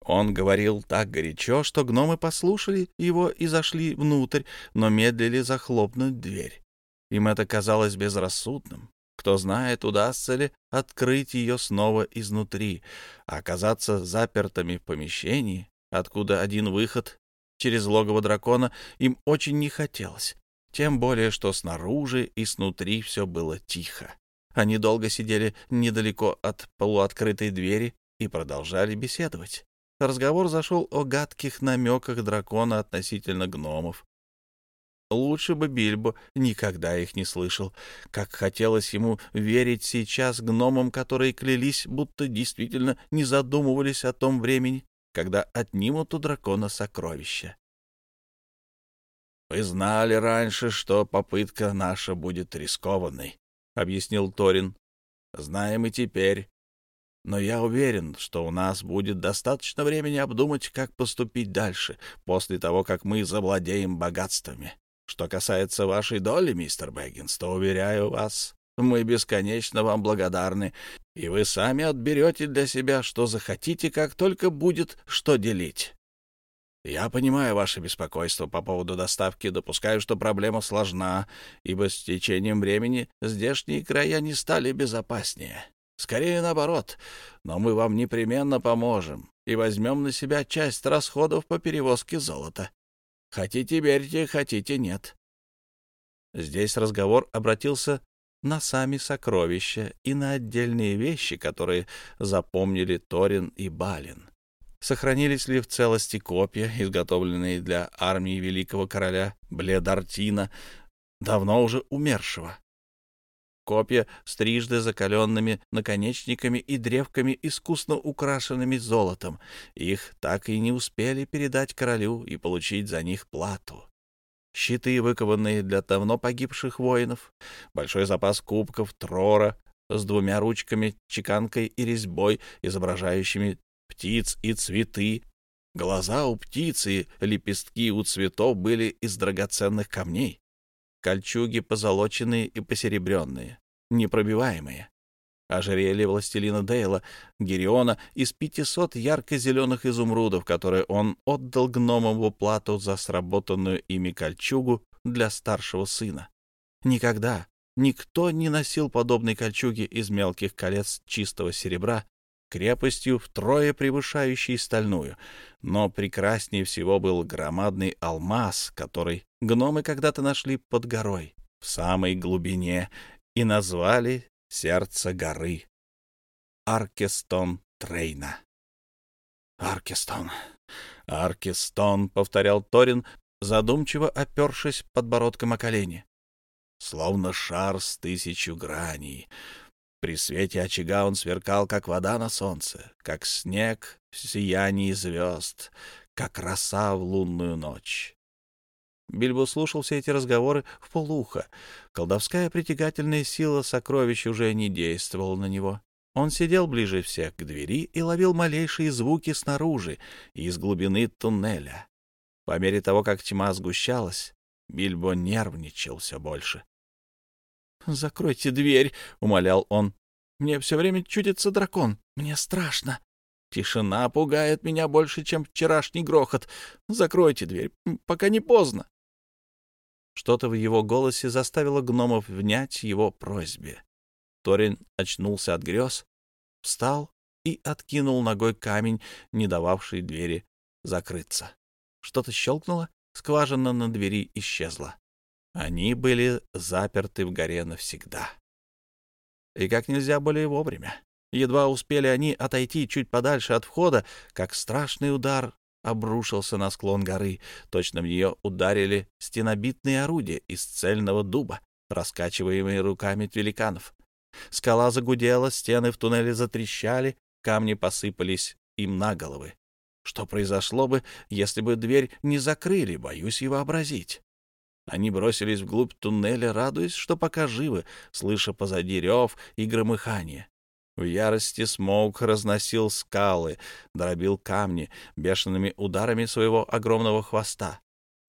Он говорил так горячо, что гномы послушали его и зашли внутрь, но медлили захлопнуть дверь. Им это казалось безрассудным. Кто знает, удастся ли открыть ее снова изнутри, оказаться запертыми в помещении, откуда один выход через логово дракона им очень не хотелось. Тем более, что снаружи и снутри все было тихо. Они долго сидели недалеко от полуоткрытой двери и продолжали беседовать. Разговор зашел о гадких намеках дракона относительно гномов, Лучше бы Бильбо никогда их не слышал. Как хотелось ему верить сейчас гномам, которые клялись, будто действительно не задумывались о том времени, когда отнимут у дракона сокровища. «Мы знали раньше, что попытка наша будет рискованной», — объяснил Торин. «Знаем и теперь. Но я уверен, что у нас будет достаточно времени обдумать, как поступить дальше, после того, как мы завладеем богатствами. Что касается вашей доли, мистер Бэггинс, то, уверяю вас, мы бесконечно вам благодарны, и вы сами отберете для себя, что захотите, как только будет что делить. Я понимаю ваше беспокойство по поводу доставки, допускаю, что проблема сложна, ибо с течением времени здешние края не стали безопаснее. Скорее наоборот, но мы вам непременно поможем и возьмем на себя часть расходов по перевозке золота. Хотите верьте, хотите нет. Здесь разговор обратился на сами сокровища и на отдельные вещи, которые запомнили Торин и Балин. Сохранились ли в целости копья, изготовленные для армии великого короля Бледартина, давно уже умершего? Копья с трижды закаленными наконечниками и древками, искусно украшенными золотом. Их так и не успели передать королю и получить за них плату. Щиты, выкованные для давно погибших воинов, большой запас кубков трора с двумя ручками, чеканкой и резьбой, изображающими птиц и цветы, Глаза у птицы, лепестки у цветов были из драгоценных камней кольчуги позолоченные и посеребренные, непробиваемые. Ожерелье властелина Дейла, Гериона из 500 ярко-зеленых изумрудов, которые он отдал гномам в уплату за сработанную ими кольчугу для старшего сына. Никогда никто не носил подобной кольчуги из мелких колец чистого серебра крепостью втрое превышающей стальную. Но прекраснее всего был громадный алмаз, который гномы когда-то нашли под горой, в самой глубине, и назвали сердце горы Аркестон Трейна. «Аркестон, Аркестон», — повторял Торин, задумчиво опершись подбородком о колени. «Словно шар с тысячу граней, при свете очага он сверкал, как вода на солнце, как снег в сиянии звезд, как роса в лунную ночь. Бильбо слушал все эти разговоры в полухо. Колдовская притягательная сила сокровищ уже не действовала на него. Он сидел ближе всех к двери и ловил малейшие звуки снаружи и из глубины туннеля. По мере того, как тьма сгущалась, Бильбо нервничал все больше. Закройте дверь!» — умолял он. «Мне все время чудится дракон. Мне страшно. Тишина пугает меня больше, чем вчерашний грохот. Закройте дверь, пока не поздно!» Что-то в его голосе заставило гномов внять его просьбе. Торин очнулся от грез, встал и откинул ногой камень, не дававший двери закрыться. Что-то щелкнуло, скважина на двери исчезла. Они были заперты в горе навсегда. И как нельзя более вовремя. Едва успели они отойти чуть подальше от входа, как страшный удар обрушился на склон горы. Точно в нее ударили стенобитные орудия из цельного дуба, раскачиваемые руками великанов. Скала загудела, стены в туннеле затрещали, камни посыпались им на головы. Что произошло бы, если бы дверь не закрыли, боюсь и вообразить. Они бросились вглубь туннеля, радуясь, что пока живы, слыша позади рев и громыхание. В ярости Смоук разносил скалы, дробил камни бешеными ударами своего огромного хвоста.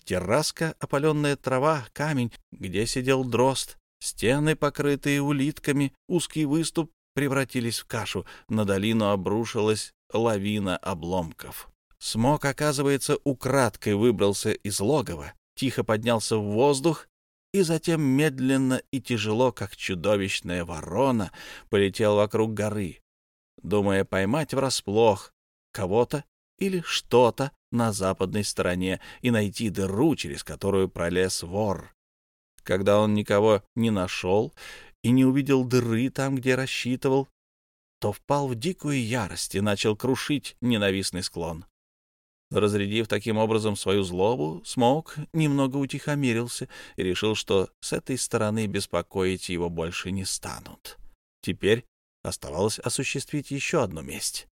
Терраска, опаленная трава, камень, где сидел дрозд, стены, покрытые улитками, узкий выступ превратились в кашу, на долину обрушилась лавина обломков. Смог, оказывается, украдкой выбрался из логова тихо поднялся в воздух и затем медленно и тяжело, как чудовищная ворона, полетел вокруг горы, думая поймать врасплох кого-то или что-то на западной стороне и найти дыру, через которую пролез вор. Когда он никого не нашел и не увидел дыры там, где рассчитывал, то впал в дикую ярость и начал крушить ненавистный склон. Разрядив таким образом свою злобу, Смоук немного утихомирился и решил, что с этой стороны беспокоить его больше не станут. Теперь оставалось осуществить еще одну месть.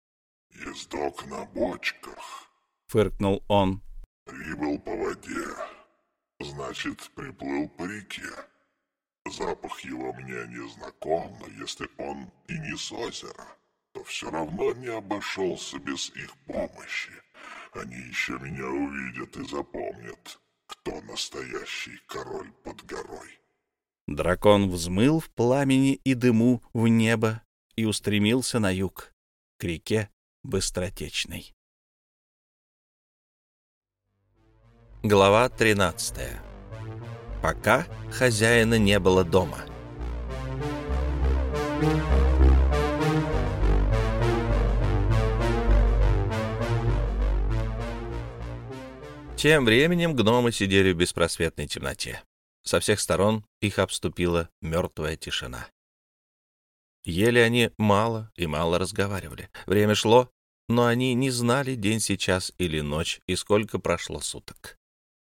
«Ездок на бочках», — фыркнул он. «Прибыл по воде. Значит, приплыл по реке. Запах его мне не знаком, но если он и не с озера, то все равно не обошелся без их помощи». Они еще меня увидят и запомнят, кто настоящий король под горой. Дракон взмыл в пламени и дыму в небо и устремился на юг, к реке Быстротечной. Глава 13. Пока хозяина не было дома. Thank you. Тем временем гномы сидели в беспросветной темноте. Со всех сторон их обступила мертвая тишина. Ели они мало и мало разговаривали. Время шло, но они не знали, день сейчас или ночь, и сколько прошло суток.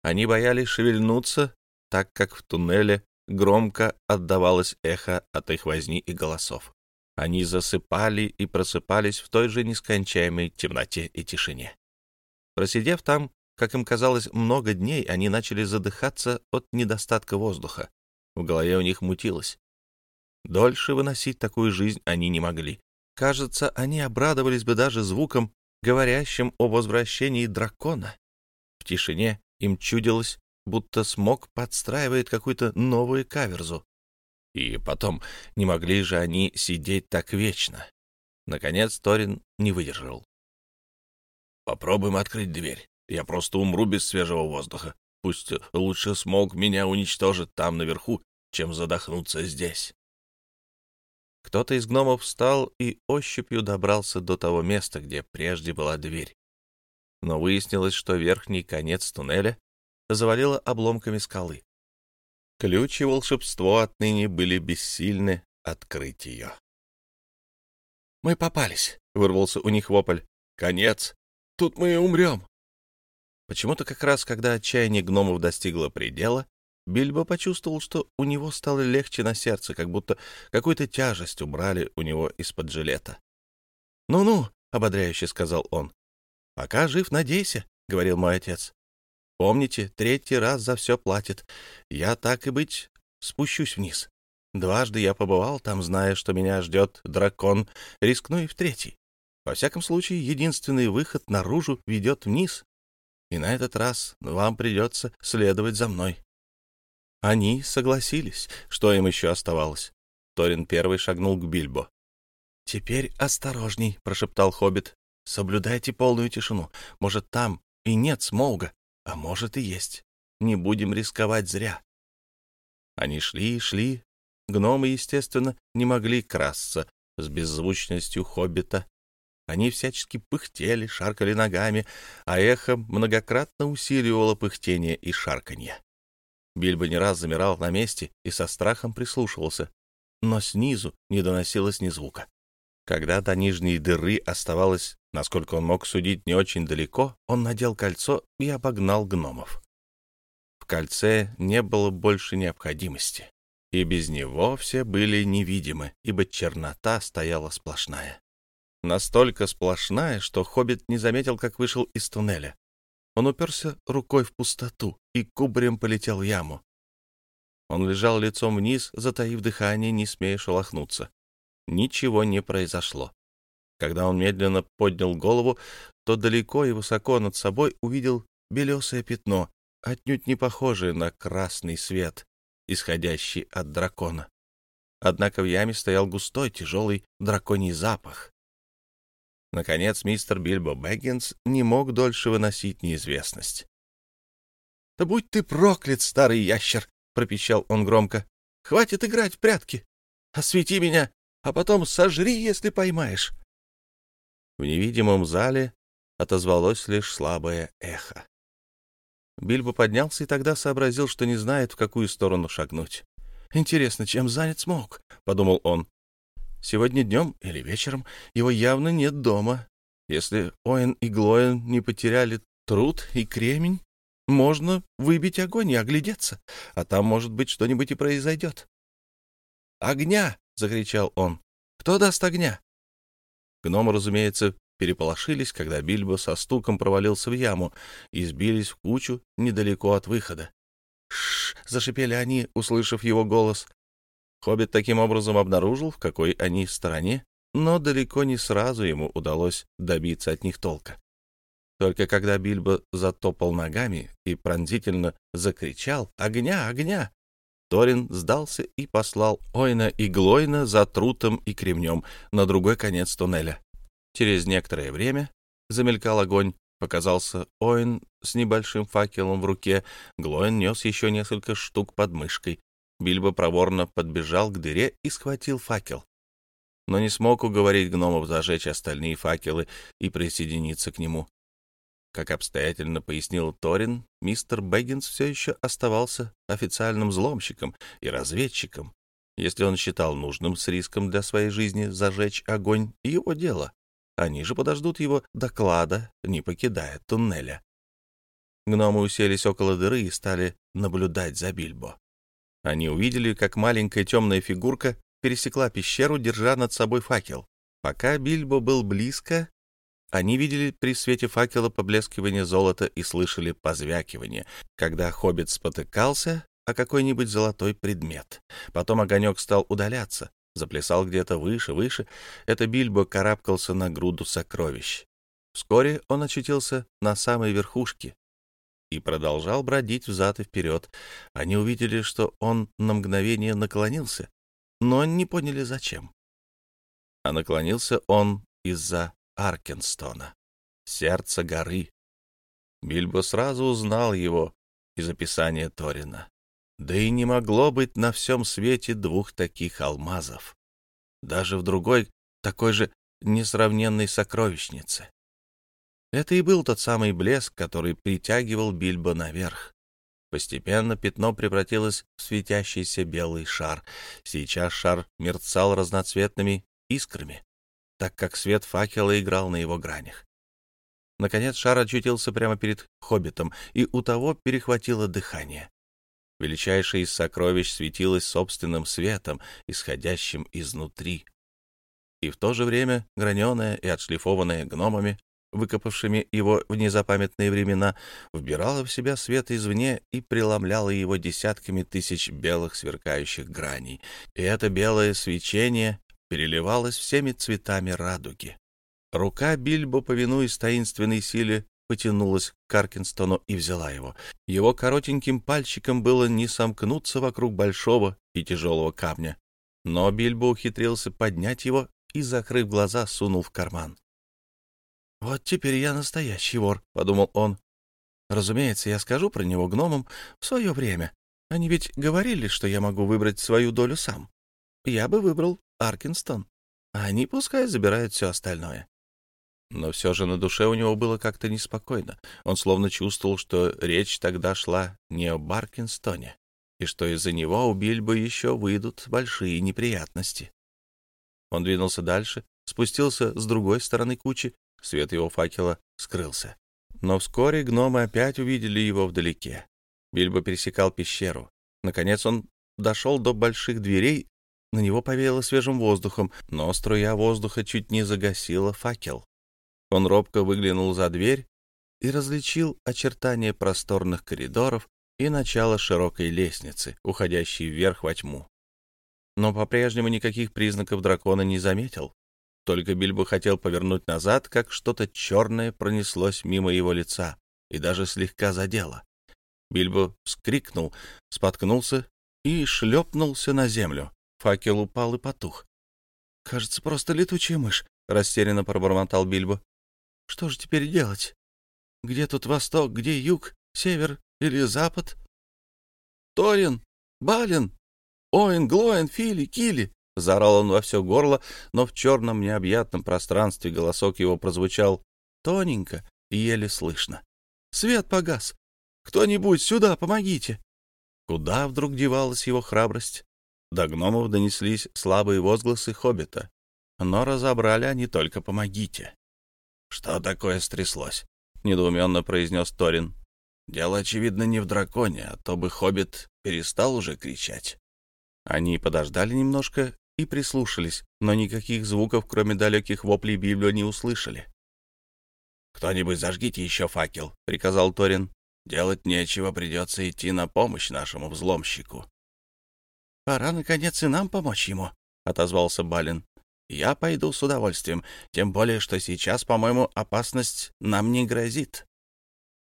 Они боялись шевельнуться, так как в туннеле громко отдавалось эхо от их возни и голосов. Они засыпали и просыпались в той же нескончаемой темноте и тишине. Просидев там как им казалось, много дней они начали задыхаться от недостатка воздуха. В голове у них мутилось. Дольше выносить такую жизнь они не могли. Кажется, они обрадовались бы даже звуком, говорящим о возвращении дракона. В тишине им чудилось, будто смог подстраивает какую-то новую каверзу. И потом, не могли же они сидеть так вечно. Наконец Торин не выдержал. «Попробуем открыть дверь». Я просто умру без свежего воздуха. Пусть лучше смог меня уничтожит там наверху, чем задохнуться здесь. Кто-то из гномов встал и ощупью добрался до того места, где прежде была дверь. Но выяснилось, что верхний конец туннеля завалило обломками скалы. Ключ и волшебство отныне были бессильны открыть ее. «Мы попались!» — вырвался у них вопль. «Конец! Тут мы и умрем!» Почему-то как раз, когда отчаяние гномов достигло предела, Бильбо почувствовал, что у него стало легче на сердце, как будто какую-то тяжесть убрали у него из-под жилета. «Ну-ну», — ободряюще сказал он, — «пока жив, надейся», — говорил мой отец. «Помните, третий раз за все платит. Я, так и быть, спущусь вниз. Дважды я побывал там, зная, что меня ждет дракон, рискну и в третий. Во всяком случае, единственный выход наружу ведет вниз, и на этот раз вам придется следовать за мной». Они согласились, что им еще оставалось. Торин первый шагнул к Бильбо. «Теперь осторожней», — прошептал Хоббит. «Соблюдайте полную тишину. Может, там и нет Смоуга, а может и есть. Не будем рисковать зря». Они шли и шли. Гномы, естественно, не могли красться с беззвучностью Хоббита они всячески пыхтели, шаркали ногами, а эхо многократно усиливало пыхтение и шарканье. Бильбо не раз замирал на месте и со страхом прислушивался, но снизу не доносилось ни звука. Когда до нижней дыры оставалось, насколько он мог судить, не очень далеко, он надел кольцо и обогнал гномов. В кольце не было больше необходимости, и без него все были невидимы, ибо чернота стояла сплошная настолько сплошная, что хоббит не заметил, как вышел из туннеля. Он уперся рукой в пустоту и кубарем полетел в яму. Он лежал лицом вниз, затаив дыхание, не смея шелохнуться. Ничего не произошло. Когда он медленно поднял голову, то далеко и высоко над собой увидел белесое пятно, отнюдь не похожее на красный свет, исходящий от дракона. Однако в яме стоял густой, тяжелый драконий запах. Наконец мистер Бильбо Бэггинс не мог дольше выносить неизвестность. «Да будь ты проклят, старый ящер!» — пропищал он громко. «Хватит играть в прятки! Освети меня, а потом сожри, если поймаешь!» В невидимом зале отозвалось лишь слабое эхо. Бильбо поднялся и тогда сообразил, что не знает, в какую сторону шагнуть. «Интересно, чем занят смог?» — подумал он. Сегодня днем или вечером его явно нет дома. Если Оэн и Глоэн не потеряли труд и кремень, можно выбить огонь и оглядеться, а там, может быть, что-нибудь и произойдет. «Огня!» — закричал он. «Кто даст огня?» Гномы, разумеется, переполошились, когда Бильбо со стуком провалился в яму и сбились в кучу недалеко от выхода. «Ш-ш!» — зашипели они, услышав его голос. Хоббит таким образом обнаружил, в какой они стране, но далеко не сразу ему удалось добиться от них толка. Только когда Бильбо затопал ногами и пронзительно закричал «Огня! Огня!», Торин сдался и послал Ойна и Глойна за трутом и кремнем на другой конец туннеля. Через некоторое время замелькал огонь, показался Ойн с небольшим факелом в руке, Глойн нес еще несколько штук под мышкой. Бильбо проворно подбежал к дыре и схватил факел, но не смог уговорить гномов зажечь остальные факелы и присоединиться к нему. Как обстоятельно пояснил Торин, мистер Бэггинс все еще оставался официальным взломщиком и разведчиком. Если он считал нужным с риском для своей жизни зажечь огонь, его дело. Они же подождут его доклада, не покидая туннеля. Гномы уселись около дыры и стали наблюдать за Бильбо. Они увидели, как маленькая темная фигурка пересекла пещеру, держа над собой факел. Пока Бильбо был близко, они видели при свете факела поблескивание золота и слышали позвякивание, когда хоббит спотыкался о какой-нибудь золотой предмет. Потом огонек стал удаляться, заплясал где-то выше, выше. Это Бильбо карабкался на груду сокровищ. Вскоре он очутился на самой верхушке, и продолжал бродить взад и вперед. Они увидели, что он на мгновение наклонился, но не поняли, зачем. А наклонился он из-за Аркенстона, сердца горы. Бильбо сразу узнал его из описания Торина. Да и не могло быть на всем свете двух таких алмазов. Даже в другой, такой же несравненной сокровищнице. Это и был тот самый блеск, который притягивал Бильбо наверх. Постепенно пятно превратилось в светящийся белый шар. Сейчас шар мерцал разноцветными искрами, так как свет факела играл на его гранях. Наконец шар очутился прямо перед хоббитом, и у того перехватило дыхание. Величайшее из сокровищ светилось собственным светом, исходящим изнутри. И в то же время граненое и отшлифованное гномами выкопавшими его в незапамятные времена, вбирала в себя свет извне и преломляла его десятками тысяч белых сверкающих граней. И это белое свечение переливалось всеми цветами радуги. Рука Бильбо, повинуясь таинственной силе, потянулась к Каркинстону и взяла его. Его коротеньким пальчиком было не сомкнуться вокруг большого и тяжелого камня. Но Бильбо ухитрился поднять его и, закрыв глаза, сунул в карман. «Вот теперь я настоящий вор», — подумал он. «Разумеется, я скажу про него гномам в свое время. Они ведь говорили, что я могу выбрать свою долю сам. Я бы выбрал Аркинстон, а они пускай забирают все остальное». Но все же на душе у него было как-то неспокойно. Он словно чувствовал, что речь тогда шла не о Баркинстоне, и что из-за него у Бильбо еще выйдут большие неприятности. Он двинулся дальше, спустился с другой стороны кучи Свет его факела скрылся. Но вскоре гномы опять увидели его вдалеке. Бильбо пересекал пещеру. Наконец он дошел до больших дверей, на него повеяло свежим воздухом, но струя воздуха чуть не загасила факел. Он робко выглянул за дверь и различил очертания просторных коридоров и начало широкой лестницы, уходящей вверх во тьму. Но по-прежнему никаких признаков дракона не заметил. Только Бильбо хотел повернуть назад, как что-то черное пронеслось мимо его лица и даже слегка задело. Бильбо вскрикнул, споткнулся и шлепнулся на землю. Факел упал и потух. «Кажется, просто летучая мышь», — растерянно пробормотал Бильбо. «Что же теперь делать? Где тут восток, где юг, север или запад?» «Торин! Балин! Оин, Глоин, Фили, Кили!» Заорал он во все горло, но в черном необъятном пространстве голосок его прозвучал тоненько и еле слышно. «Свет погас! Кто-нибудь сюда, помогите!» Куда вдруг девалась его храбрость? До гномов донеслись слабые возгласы хоббита. Но разобрали они только «помогите». «Что такое стряслось?» — недоуменно произнес Торин. «Дело, очевидно, не в драконе, а то бы хоббит перестал уже кричать». Они подождали немножко, и прислушались, но никаких звуков, кроме далеких воплей Библио, не услышали. «Кто-нибудь зажгите еще факел», — приказал Торин. «Делать нечего, придется идти на помощь нашему взломщику». «Пора, наконец, и нам помочь ему», — отозвался Балин. «Я пойду с удовольствием, тем более, что сейчас, по-моему, опасность нам не грозит».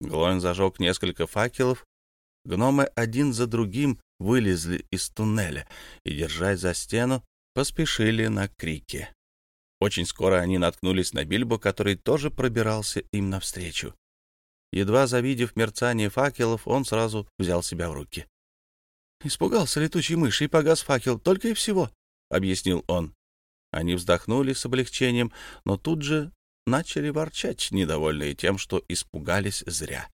Глоин зажег несколько факелов. Гномы один за другим вылезли из туннеля и, держась за стену, поспешили на крике. Очень скоро они наткнулись на Бильбо, который тоже пробирался им навстречу. Едва завидев мерцание факелов, он сразу взял себя в руки. «Испугался летучей мыши и погас факел, только и всего», — объяснил он. Они вздохнули с облегчением, но тут же начали ворчать, недовольные тем, что испугались зря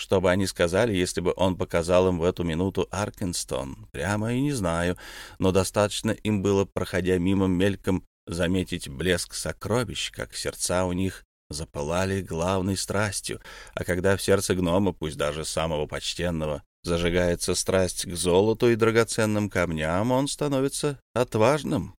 чтобы они сказали, если бы он показал им в эту минуту Аркенстон. Прямо и не знаю, но достаточно им было, проходя мимо мельком, заметить блеск сокровищ, как сердца у них запылали главной страстью, а когда в сердце гнома, пусть даже самого почтенного, зажигается страсть к золоту и драгоценным камням, он становится отважным,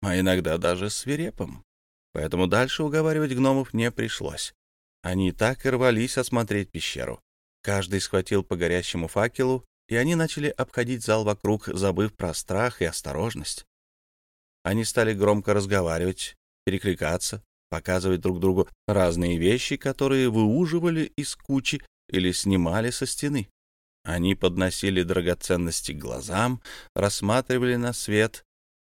а иногда даже свирепым. Поэтому дальше уговаривать гномов не пришлось. Они так и рвались осмотреть пещеру. Каждый схватил по горящему факелу, и они начали обходить зал вокруг, забыв про страх и осторожность. Они стали громко разговаривать, перекликаться, показывать друг другу разные вещи, которые выуживали из кучи или снимали со стены. Они подносили драгоценности к глазам, рассматривали на свет,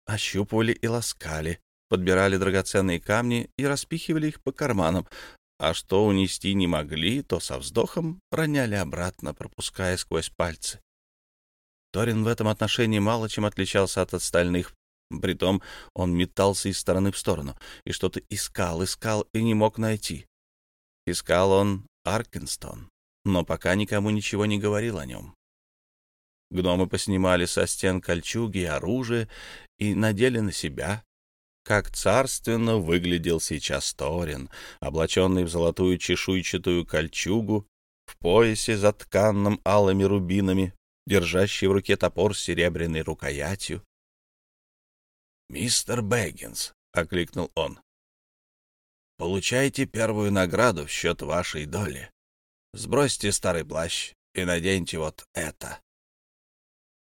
ощупывали и ласкали, подбирали драгоценные камни и распихивали их по карманам, а что унести не могли, то со вздохом роняли обратно, пропуская сквозь пальцы. Торин в этом отношении мало чем отличался от остальных. Притом он метался из стороны в сторону и что-то искал, искал и не мог найти. Искал он Аркинстон, но пока никому ничего не говорил о нем. Гномы поснимали со стен кольчуги и оружие и надели на себя, как царственно выглядел сейчас Торин, облаченный в золотую чешуйчатую кольчугу, в поясе затканном алыми рубинами, держащий в руке топор с серебряной рукоятью. «Мистер Бэггинс», — окликнул он, — «получайте первую награду в счет вашей доли. Сбросьте старый плащ и наденьте вот это»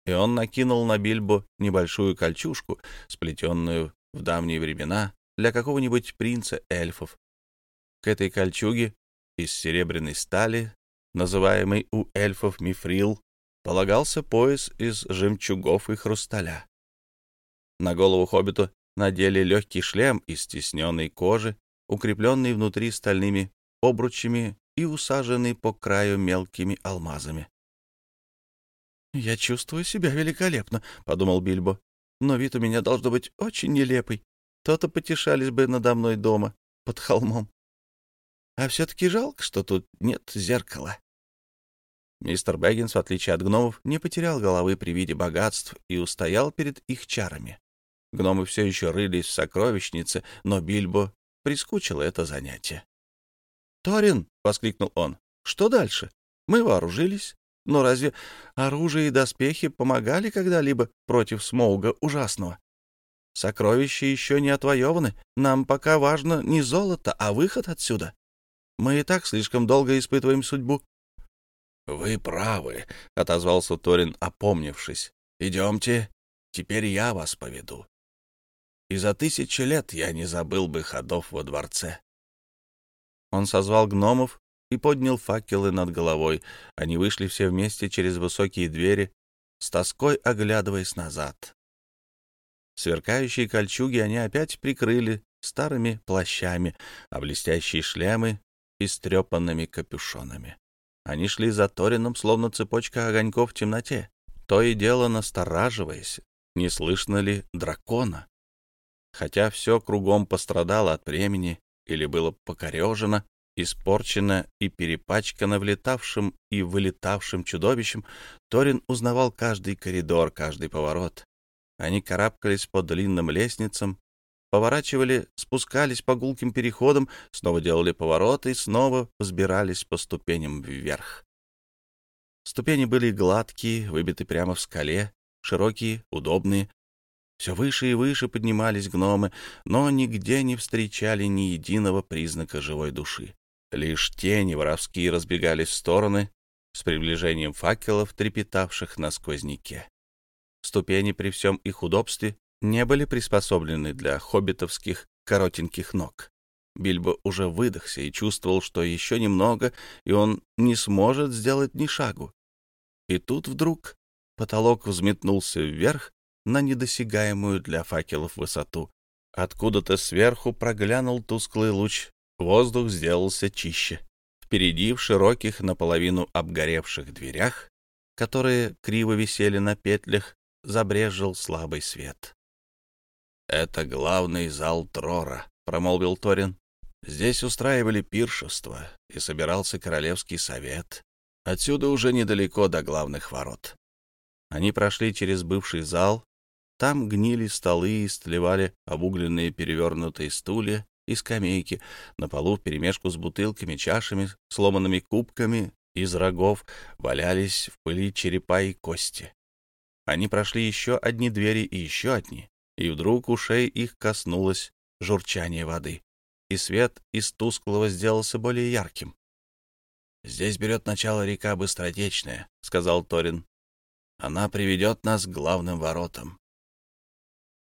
и он накинул на Бильбо небольшую кольчужку, сплетенную в давние времена для какого-нибудь принца эльфов к этой кольчуге из серебряной стали, называемой у эльфов мифрил, полагался пояс из жемчугов и хрусталя. На голову хоббиту надели легкий шлем из тисненной кожи, укрепленный внутри стальными обручами и усаженный по краю мелкими алмазами. «Я чувствую себя великолепно», — подумал Бильбо но вид у меня должно быть очень нелепый. То-то потешались бы надо мной дома, под холмом. А все-таки жалко, что тут нет зеркала. Мистер Бэггинс, в отличие от гномов, не потерял головы при виде богатств и устоял перед их чарами. Гномы все еще рылись в сокровищнице, но Бильбо прискучило это занятие. «Торин!» — воскликнул он. «Что дальше? Мы вооружились, но разве оружие и доспехи помогали когда-либо против Смоуга ужасного? Сокровища еще не отвоеваны. Нам пока важно не золото, а выход отсюда. Мы и так слишком долго испытываем судьбу. — Вы правы, — отозвался Торин, опомнившись. — Идемте, теперь я вас поведу. И за тысячи лет я не забыл бы ходов во дворце. Он созвал гномов, и поднял факелы над головой. Они вышли все вместе через высокие двери, с тоской оглядываясь назад. Сверкающие кольчуги они опять прикрыли старыми плащами, а блестящие шлемы — истрепанными капюшонами. Они шли за Торином, словно цепочка огоньков в темноте, то и дело настораживаясь, не слышно ли дракона. Хотя все кругом пострадало от времени или было покорежено, Испорчено и перепачкано влетавшим и вылетавшим чудовищем, Торин узнавал каждый коридор, каждый поворот. Они карабкались по длинным лестницам, поворачивали, спускались по гулким переходам, снова делали повороты и снова взбирались по ступеням вверх. Ступени были гладкие, выбиты прямо в скале, широкие, удобные. Все выше и выше поднимались гномы, но нигде не встречали ни единого признака живой души. Лишь тени воровские разбегались в стороны, с приближением факелов, трепетавших на сквозняке. Ступени при всем их удобстве не были приспособлены для хоббитовских коротеньких ног. Бильбо уже выдохся и чувствовал, что еще немного, и он не сможет сделать ни шагу. И тут вдруг потолок взметнулся вверх на недосягаемую для факелов высоту. Откуда-то сверху проглянул тусклый луч Воздух сделался чище. Впереди, в широких, наполовину обгоревших дверях, которые криво висели на петлях, забрежил слабый свет. «Это главный зал Трора», — промолвил Торин. «Здесь устраивали пиршество, и собирался Королевский совет. Отсюда уже недалеко до главных ворот». Они прошли через бывший зал. Там гнили столы и стлевали обугленные перевернутые стулья, и скамейки, на полу в вперемешку с бутылками, чашами, сломанными кубками из рогов валялись в пыли черепа и кости. Они прошли еще одни двери и еще одни, и вдруг ушей их коснулось журчание воды, и свет из тусклого сделался более ярким. «Здесь берет начало река Быстротечная», — сказал Торин. «Она приведет нас к главным воротам».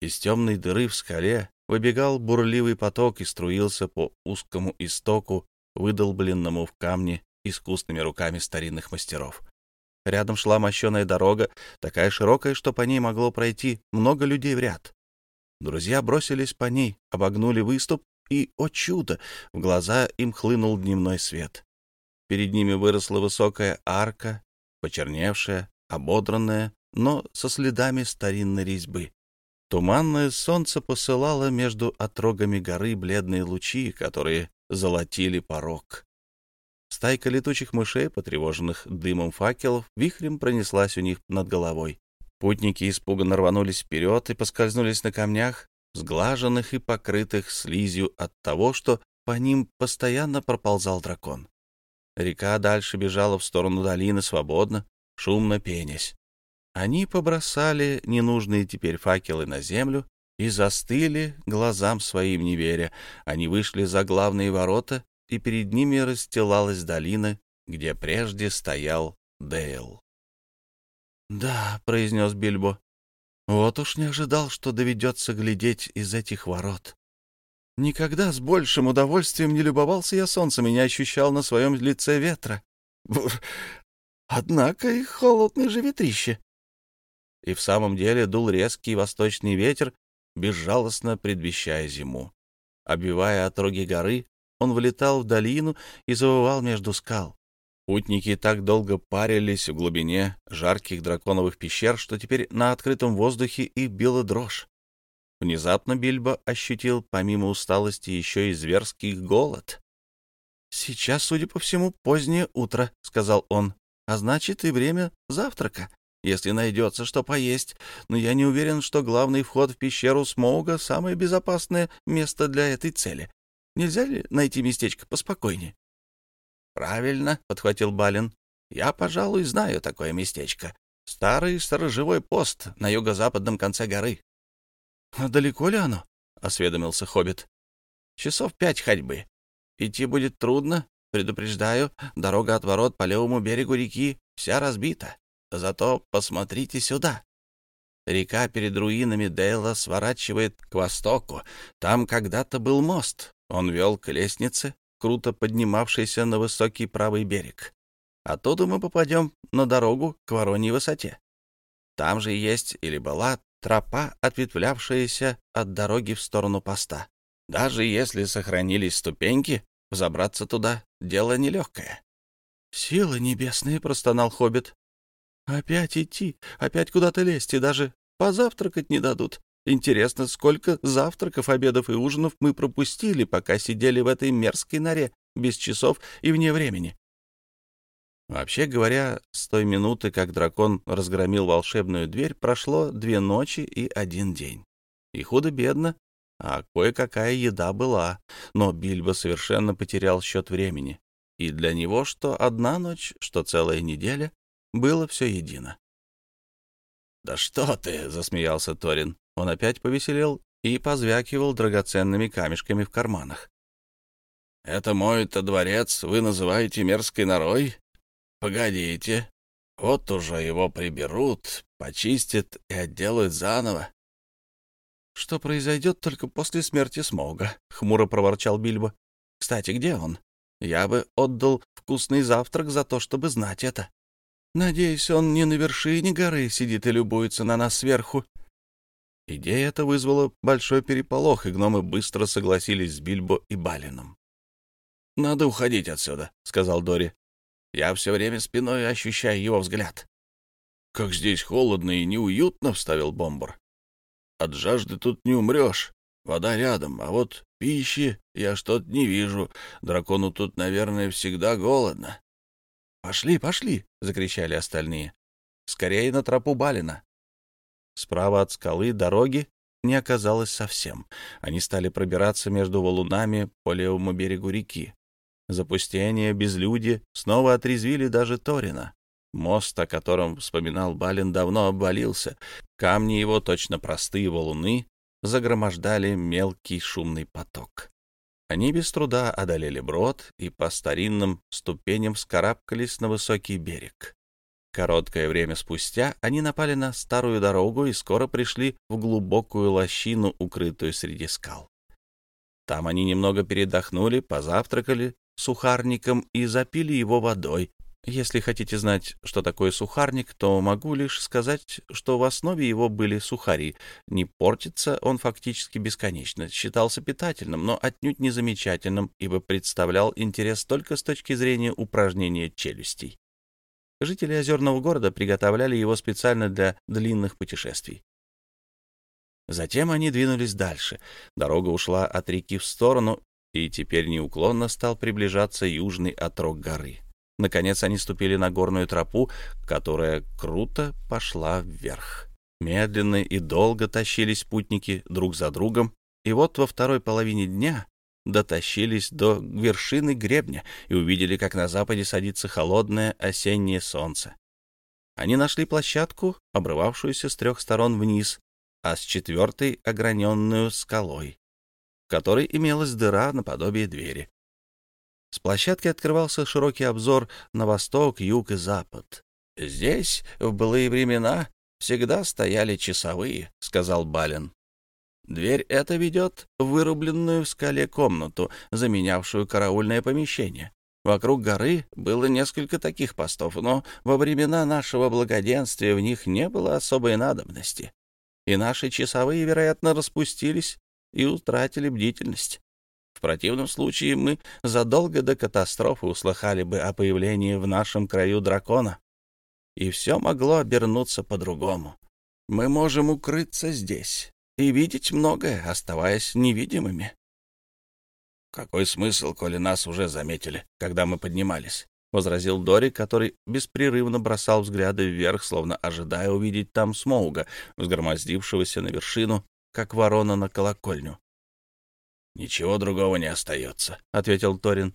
Из темной дыры в скале выбегал бурливый поток и струился по узкому истоку, выдолбленному в камне искусными руками старинных мастеров. Рядом шла мощеная дорога, такая широкая, что по ней могло пройти много людей в ряд. Друзья бросились по ней, обогнули выступ, и, о чудо, в глаза им хлынул дневной свет. Перед ними выросла высокая арка, почерневшая, ободранная, но со следами старинной резьбы. Туманное солнце посылало между отрогами горы бледные лучи, которые золотили порог. Стайка летучих мышей, потревоженных дымом факелов, вихрем пронеслась у них над головой. Путники испуганно рванулись вперед и поскользнулись на камнях, сглаженных и покрытых слизью от того, что по ним постоянно проползал дракон. Река дальше бежала в сторону долины свободно, шумно пенясь. Они побросали ненужные теперь факелы на землю и застыли глазам своим не веря. Они вышли за главные ворота, и перед ними расстилалась долина, где прежде стоял Дейл. «Да», — произнес Бильбо, — «вот уж не ожидал, что доведется глядеть из этих ворот». Никогда с большим удовольствием не любовался я солнцем и не ощущал на своем лице ветра. Бур. Однако и холодное же ветрище и в самом деле дул резкий восточный ветер, безжалостно предвещая зиму. Обивая отроги горы, он влетал в долину и завывал между скал. Путники так долго парились в глубине жарких драконовых пещер, что теперь на открытом воздухе их била дрожь. Внезапно Бильбо ощутил помимо усталости еще и зверский голод. «Сейчас, судя по всему, позднее утро», — сказал он, — «а значит и время завтрака». Если найдется что поесть, но я не уверен, что главный вход в пещеру Смоуга — самое безопасное место для этой цели. Нельзя ли найти местечко поспокойнее?» «Правильно», — подхватил Балин. «Я, пожалуй, знаю такое местечко. Старый сторожевой пост на юго-западном конце горы». «А далеко ли оно?» — осведомился Хоббит. «Часов пять ходьбы. Идти будет трудно, предупреждаю. Дорога от ворот по левому берегу реки вся разбита». Зато посмотрите сюда. Река перед руинами Дейла сворачивает к востоку. Там когда-то был мост. Он вел к лестнице, круто поднимавшейся на высокий правый берег. Оттуда мы попадем на дорогу к Вороньей высоте. Там же есть или была тропа, ответвлявшаяся от дороги в сторону поста. Даже если сохранились ступеньки, взобраться туда — дело нелегкое. — Силы небесные, — простонал Хоббит. Опять идти, опять куда-то лезть и даже позавтракать не дадут. Интересно, сколько завтраков, обедов и ужинов мы пропустили, пока сидели в этой мерзкой норе, без часов и вне времени. Вообще говоря, с той минуты, как дракон разгромил волшебную дверь, прошло две ночи и один день. И худо-бедно, а кое-какая еда была, но Бильбо совершенно потерял счет времени. И для него что одна ночь, что целая неделя было все едино. «Да что ты!» — засмеялся Торин. Он опять повеселел и позвякивал драгоценными камешками в карманах. «Это мой-то дворец вы называете мерзкой норой? Погодите, вот уже его приберут, почистят и отделают заново». «Что произойдет только после смерти Смога?» — хмуро проворчал Бильбо. «Кстати, где он? Я бы отдал вкусный завтрак за то, чтобы знать это». Надеюсь, он не на вершине горы сидит и любуется на нас сверху. Идея эта вызвала большой переполох, и гномы быстро согласились с Бильбо и Балином. «Надо уходить отсюда», — сказал Дори. «Я все время спиной ощущаю его взгляд». «Как здесь холодно и неуютно», — вставил Бомбар. «От жажды тут не умрешь. Вода рядом, а вот пищи я что-то не вижу. Дракону тут, наверное, всегда голодно». «Пошли, пошли!» — закричали остальные. «Скорее на тропу Балина!» Справа от скалы дороги не оказалось совсем. Они стали пробираться между валунами по левому берегу реки. Запустение, безлюди снова отрезвили даже Торина. Мост, о котором вспоминал Балин, давно обвалился. Камни его, точно простые валуны, загромождали мелкий шумный поток. Они без труда одолели брод и по старинным ступеням скарабкались на высокий берег. Короткое время спустя они напали на старую дорогу и скоро пришли в глубокую лощину, укрытую среди скал. Там они немного передохнули, позавтракали сухарником и запили его водой, если хотите знать, что такое сухарник, то могу лишь сказать, что в основе его были сухари. Не портится он фактически бесконечно, считался питательным, но отнюдь не замечательным, ибо представлял интерес только с точки зрения упражнения челюстей. Жители озерного города приготовляли его специально для длинных путешествий. Затем они двинулись дальше. Дорога ушла от реки в сторону, и теперь неуклонно стал приближаться южный отрог горы. Наконец они ступили на горную тропу, которая круто пошла вверх. Медленно и долго тащились путники друг за другом, и вот во второй половине дня дотащились до вершины гребня и увидели, как на западе садится холодное осеннее солнце. Они нашли площадку, обрывавшуюся с трех сторон вниз, а с четвертой — ограненную скалой, в которой имелась дыра наподобие двери. С площадки открывался широкий обзор на восток, юг и запад. «Здесь, в былые времена, всегда стояли часовые», — сказал Балин. «Дверь эта ведет в вырубленную в скале комнату, заменявшую караульное помещение. Вокруг горы было несколько таких постов, но во времена нашего благоденствия в них не было особой надобности. И наши часовые, вероятно, распустились и утратили бдительность противном случае мы задолго до катастрофы услыхали бы о появлении в нашем краю дракона. И все могло обернуться по-другому. Мы можем укрыться здесь и видеть многое, оставаясь невидимыми. «Какой смысл, коли нас уже заметили, когда мы поднимались?» — возразил Дори, который беспрерывно бросал взгляды вверх, словно ожидая увидеть там Смоуга, взгромоздившегося на вершину, как ворона на колокольню. «Ничего другого не остается», — ответил Торин.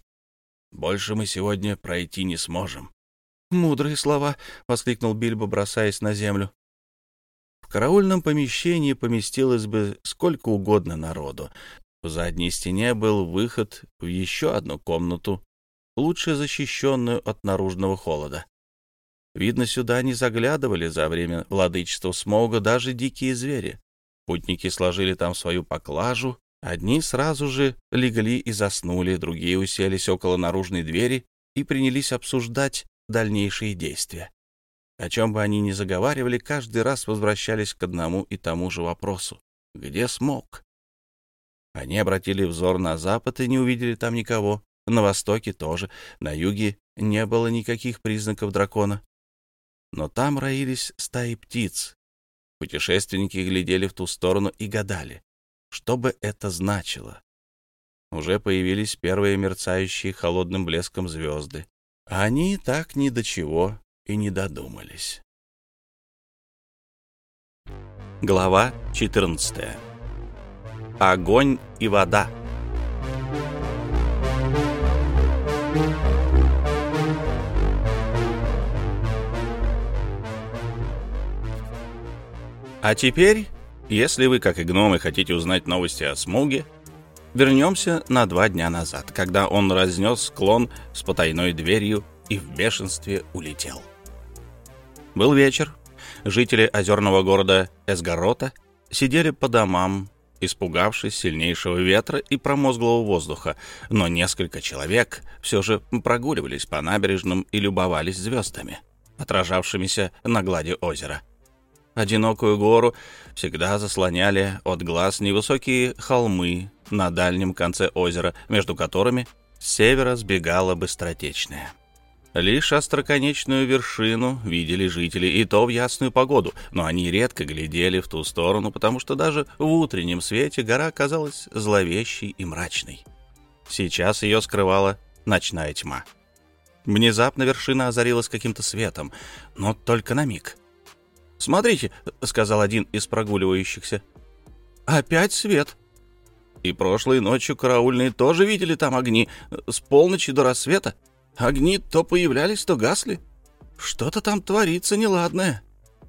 «Больше мы сегодня пройти не сможем». «Мудрые слова», — воскликнул Бильбо, бросаясь на землю. В караульном помещении поместилось бы сколько угодно народу. В задней стене был выход в еще одну комнату, лучше защищенную от наружного холода. Видно, сюда не заглядывали за время владычества Смога даже дикие звери. Путники сложили там свою поклажу Одни сразу же легли и заснули, другие уселись около наружной двери и принялись обсуждать дальнейшие действия. О чем бы они ни заговаривали, каждый раз возвращались к одному и тому же вопросу — где смог? Они обратили взор на запад и не увидели там никого, на востоке тоже, на юге не было никаких признаков дракона. Но там роились стаи птиц. Путешественники глядели в ту сторону и гадали, что бы это значило. Уже появились первые мерцающие холодным блеском звезды. Они так ни до чего и не додумались. Глава 14. Огонь и вода. А теперь если вы, как и гномы, хотите узнать новости о Смуге, вернемся на два дня назад, когда он разнес склон с потайной дверью и в бешенстве улетел. Был вечер. Жители озерного города Эсгорота сидели по домам, испугавшись сильнейшего ветра и промозглого воздуха, но несколько человек все же прогуливались по набережным и любовались звездами, отражавшимися на глади озера. Одинокую гору всегда заслоняли от глаз невысокие холмы на дальнем конце озера, между которыми с севера сбегала быстротечная. Лишь остроконечную вершину видели жители, и то в ясную погоду, но они редко глядели в ту сторону, потому что даже в утреннем свете гора казалась зловещей и мрачной. Сейчас ее скрывала ночная тьма. Внезапно вершина озарилась каким-то светом, но только на миг. «Смотрите», — сказал один из прогуливающихся. «Опять свет». «И прошлой ночью караульные тоже видели там огни с полночи до рассвета. Огни то появлялись, то гасли. Что-то там творится неладное».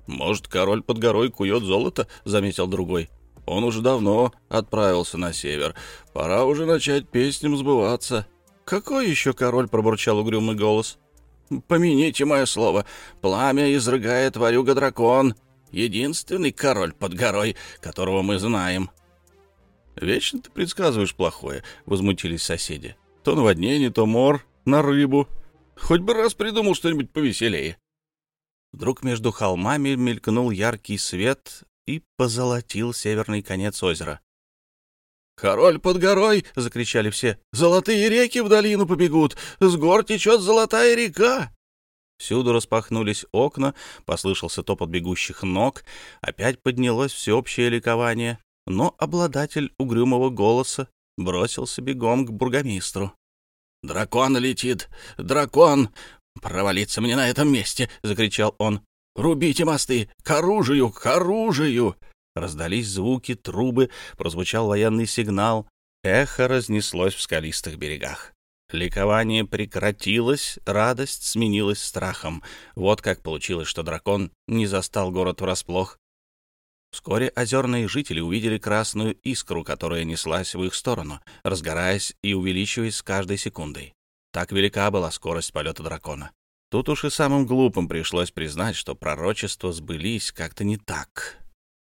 «Может, король под горой кует золото?» — заметил другой. «Он уже давно отправился на север. Пора уже начать песням сбываться». «Какой еще король?» — пробурчал угрюмый голос. Помяните мое слово, пламя изрыгает варюга-дракон, единственный король под горой, которого мы знаем». «Вечно ты предсказываешь плохое», — возмутились соседи. «То наводнение, то мор, на рыбу. Хоть бы раз придумал что-нибудь повеселее». Вдруг между холмами мелькнул яркий свет и позолотил северный конец озера. «Король под горой!» — закричали все. «Золотые реки в долину побегут! С гор течет золотая река!» Всюду распахнулись окна, послышался топот бегущих ног, опять поднялось всеобщее ликование, но обладатель угрюмого голоса бросился бегом к бургомистру. «Дракон летит! Дракон! Провалиться мне на этом месте!» — закричал он. «Рубите мосты! К оружию! К оружию!» Раздались звуки трубы, прозвучал военный сигнал. Эхо разнеслось в скалистых берегах. Ликование прекратилось, радость сменилась страхом. Вот как получилось, что дракон не застал город врасплох. Вскоре озерные жители увидели красную искру, которая неслась в их сторону, разгораясь и увеличиваясь с каждой секундой. Так велика была скорость полета дракона. Тут уж и самым глупым пришлось признать, что пророчества сбылись как-то не так.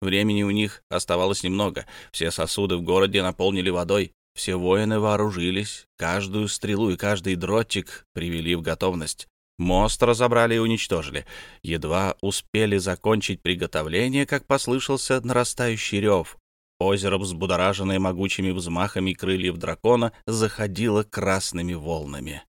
Времени у них оставалось немного. Все сосуды в городе наполнили водой. Все воины вооружились, каждую стрелу и каждый дротик привели в готовность. Мост разобрали и уничтожили. Едва успели закончить приготовление, как послышался нарастающий рев. Озеро, взбудораженное могучими взмахами крыльев дракона, заходило красными волнами.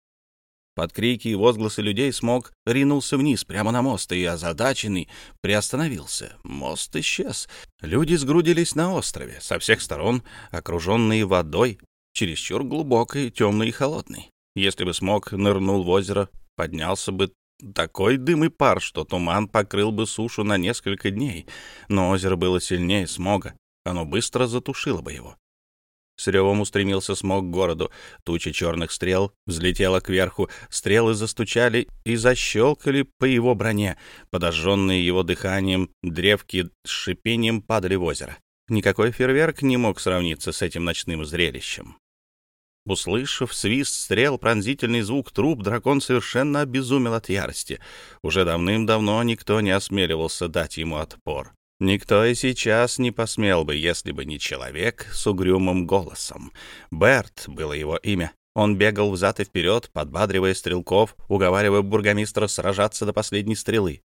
Под крики и возгласы людей смог ринулся вниз, прямо на мост, и озадаченный приостановился. Мост исчез. Люди сгрудились на острове, со всех сторон, окруженные водой, чересчур глубокой, темной и холодной. Если бы смог, нырнул в озеро, поднялся бы такой дым и пар, что туман покрыл бы сушу на несколько дней. Но озеро было сильнее смога, оно быстро затушило бы его. Сыревому стремился смог к городу. Туча черных стрел взлетела кверху. Стрелы застучали и защелкали по его броне. Подожженные его дыханием древки с шипением падали в озеро. Никакой фейерверк не мог сравниться с этим ночным зрелищем. Услышав свист стрел, пронзительный звук труп, дракон совершенно обезумел от ярости. Уже давным-давно никто не осмеливался дать ему отпор. Никто и сейчас не посмел бы, если бы не человек с угрюмым голосом. Берт было его имя. Он бегал взад и вперед, подбадривая стрелков, уговаривая бургомистра сражаться до последней стрелы.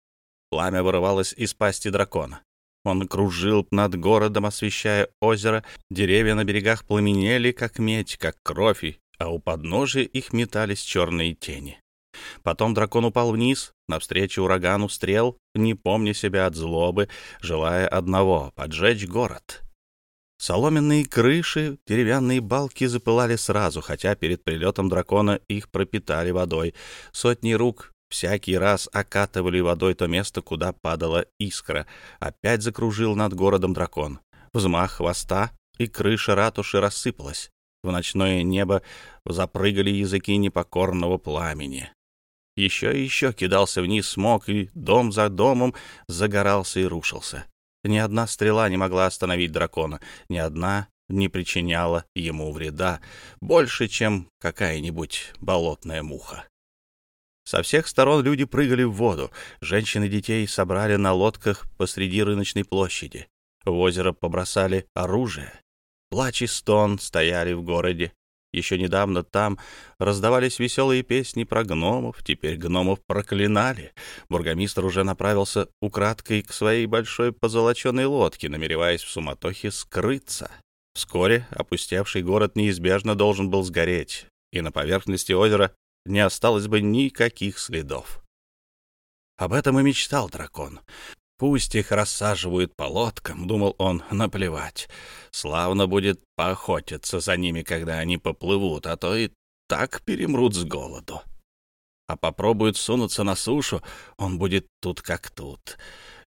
Пламя вырывалось из пасти дракона. Он кружил над городом, освещая озеро. Деревья на берегах пламенели, как медь, как кровь, а у подножия их метались черные тени. Потом дракон упал вниз, навстречу урагану стрел, не помня себя от злобы, желая одного — поджечь город. Соломенные крыши, деревянные балки запылали сразу, хотя перед прилетом дракона их пропитали водой. Сотни рук всякий раз окатывали водой то место, куда падала искра. Опять закружил над городом дракон. Взмах хвоста, и крыша ратуши рассыпалась. В ночное небо запрыгали языки непокорного пламени еще и еще кидался вниз смог и дом за домом, загорался и рушился. Ни одна стрела не могла остановить дракона, ни одна не причиняла ему вреда, больше, чем какая-нибудь болотная муха. Со всех сторон люди прыгали в воду, женщины детей собрали на лодках посреди рыночной площади, в озеро побросали оружие. Плач и стон стояли в городе, еще недавно там раздавались веселые песни про гномов, теперь гномов проклинали. Бургомистр уже направился украдкой к своей большой позолоченной лодке, намереваясь в суматохе скрыться. Вскоре опустевший город неизбежно должен был сгореть, и на поверхности озера не осталось бы никаких следов. Об этом и мечтал дракон. Пусть их рассаживают по лодкам, думал он, наплевать. Славно будет поохотиться за ними, когда они поплывут, а то и так перемрут с голоду. А попробуют сунуться на сушу, он будет тут как тут.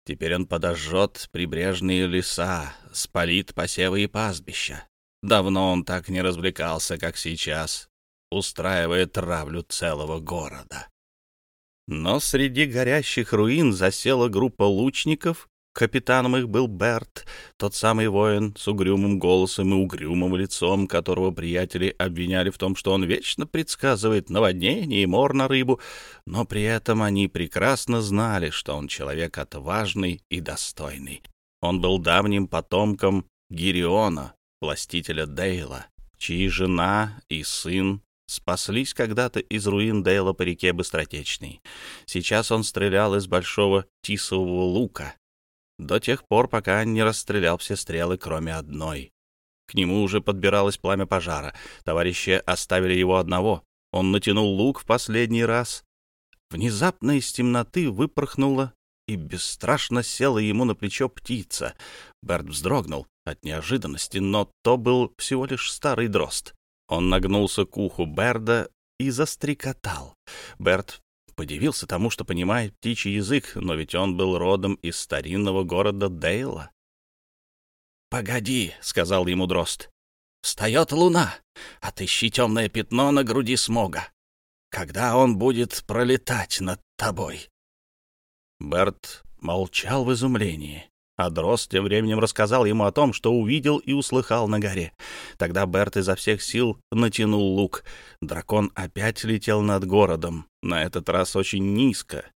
Теперь он подожжет прибрежные леса, спалит посевы и пастбища. Давно он так не развлекался, как сейчас, устраивая травлю целого города. Но среди горящих руин засела группа лучников. Капитаном их был Берт, тот самый воин с угрюмым голосом и угрюмым лицом, которого приятели обвиняли в том, что он вечно предсказывает наводнение и мор на рыбу, но при этом они прекрасно знали, что он человек отважный и достойный. Он был давним потомком Гириона, властителя Дейла, чьи жена и сын спаслись когда-то из руин Дейла по реке Быстротечной. Сейчас он стрелял из большого тисового лука, до тех пор, пока не расстрелял все стрелы, кроме одной. К нему уже подбиралось пламя пожара. Товарищи оставили его одного. Он натянул лук в последний раз. Внезапно из темноты выпорхнула и бесстрашно села ему на плечо птица. Берт вздрогнул от неожиданности, но то был всего лишь старый дрозд. Он нагнулся к уху Берда и застрекотал. Берт подивился тому, что понимает птичий язык, но ведь он был родом из старинного города Дейла. «Погоди», — сказал ему дрост, — «встает луна. Отыщи темное пятно на груди смога. Когда он будет пролетать над тобой?» Берт молчал в изумлении. Адрос тем временем рассказал ему о том, что увидел и услыхал на горе. Тогда Берт изо всех сил натянул лук. Дракон опять летел над городом, на этот раз очень низко.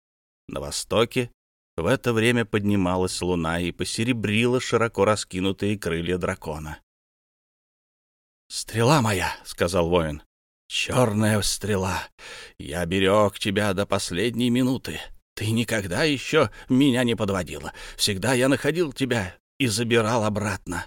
На востоке в это время поднималась луна и посеребрила широко раскинутые крылья дракона. «Стрела моя!» — сказал воин. «Черная стрела! Я берег тебя до последней минуты!» Ты никогда еще меня не подводила. Всегда я находил тебя и забирал обратно.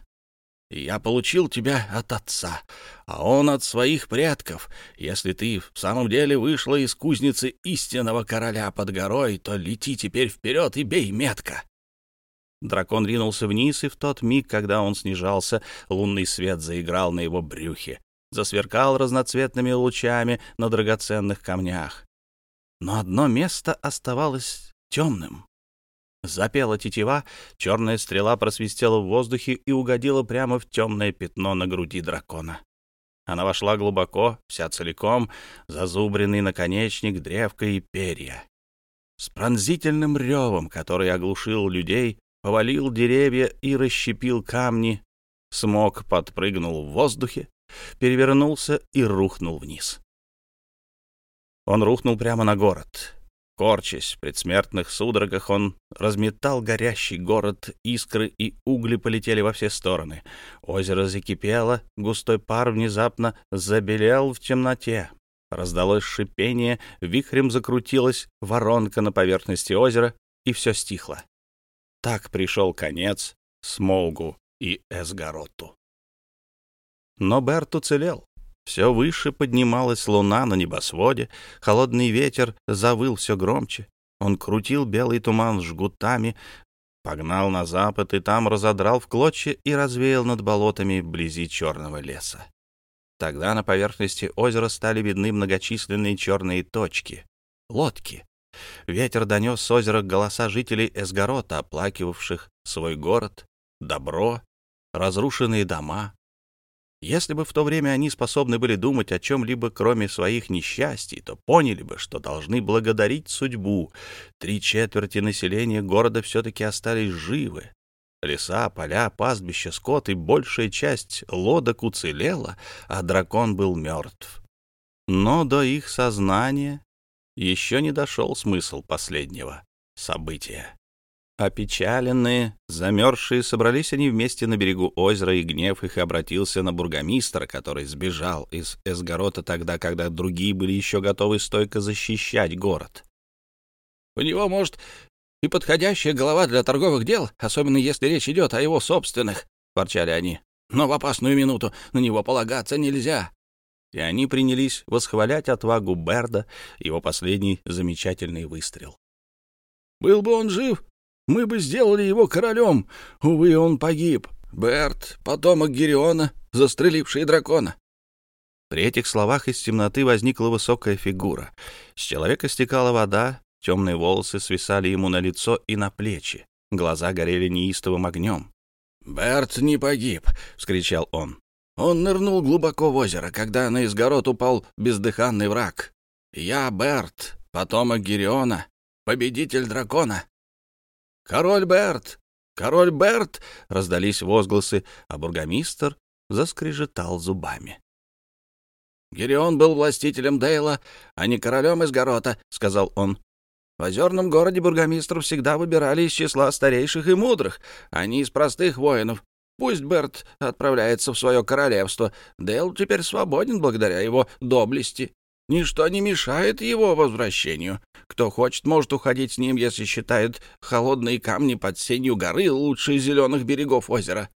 Я получил тебя от отца, а он от своих предков. Если ты в самом деле вышла из кузницы истинного короля под горой, то лети теперь вперед и бей метко. Дракон ринулся вниз, и в тот миг, когда он снижался, лунный свет заиграл на его брюхе, засверкал разноцветными лучами на драгоценных камнях но одно место оставалось темным. Запела тетива, черная стрела просвистела в воздухе и угодила прямо в темное пятно на груди дракона. Она вошла глубоко, вся целиком, зазубренный наконечник, древко и перья. С пронзительным ревом, который оглушил людей, повалил деревья и расщепил камни, смог подпрыгнул в воздухе, перевернулся и рухнул вниз. Он рухнул прямо на город. Корчась в предсмертных судорогах, он разметал горящий город, искры и угли полетели во все стороны. Озеро закипело, густой пар внезапно забелел в темноте. Раздалось шипение, вихрем закрутилась воронка на поверхности озера, и все стихло. Так пришел конец Смолгу и Эсгароту. Но Берт уцелел. Все выше поднималась луна на небосводе, холодный ветер завыл все громче. Он крутил белый туман жгутами, погнал на запад и там разодрал в клочья и развеял над болотами вблизи черного леса. Тогда на поверхности озера стали видны многочисленные черные точки — лодки. Ветер донес с озера голоса жителей Эсгорота, оплакивавших свой город, добро, разрушенные дома, если бы в то время они способны были думать о чем-либо, кроме своих несчастий, то поняли бы, что должны благодарить судьбу. Три четверти населения города все-таки остались живы. Леса, поля, пастбища, скот и большая часть лодок уцелела, а дракон был мертв. Но до их сознания еще не дошел смысл последнего события. Опечаленные, замерзшие собрались они вместе на берегу озера, и гнев их обратился на бургомистра, который сбежал из Эсгорота тогда, когда другие были еще готовы стойко защищать город. «У него, может, и подходящая голова для торговых дел, особенно если речь идет о его собственных», — ворчали они. «Но в опасную минуту на него полагаться нельзя». И они принялись восхвалять отвагу Берда, его последний замечательный выстрел. «Был бы он жив, мы бы сделали его королем. Увы, он погиб. Берт, потомок Гериона, застреливший дракона. При этих словах из темноты возникла высокая фигура. С человека стекала вода, темные волосы свисали ему на лицо и на плечи. Глаза горели неистовым огнем. «Берт не погиб!» — вскричал он. «Он нырнул глубоко в озеро, когда на изгород упал бездыханный враг. Я Берт, потомок Гириона, победитель дракона. «Король Берт! Король Берт!» — раздались возгласы, а бургомистр заскрежетал зубами. «Герион был властителем Дейла, а не королем из горота, — сказал он. «В озерном городе бургомистров всегда выбирали из числа старейших и мудрых, а не из простых воинов. Пусть Берт отправляется в свое королевство. Дейл теперь свободен благодаря его доблести». Ничто не мешает его возвращению. Кто хочет, может уходить с ним, если считает холодные камни под сенью горы лучше зеленых берегов озера.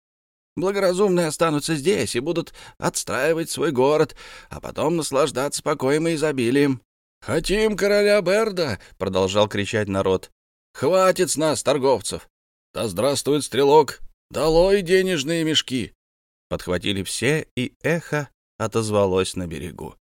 Благоразумные останутся здесь и будут отстраивать свой город, а потом наслаждаться покоем и изобилием. «Хотим короля Берда!» — продолжал кричать народ. «Хватит с нас, торговцев! Да здравствует стрелок! Долой денежные мешки!» Подхватили все, и эхо отозвалось на берегу.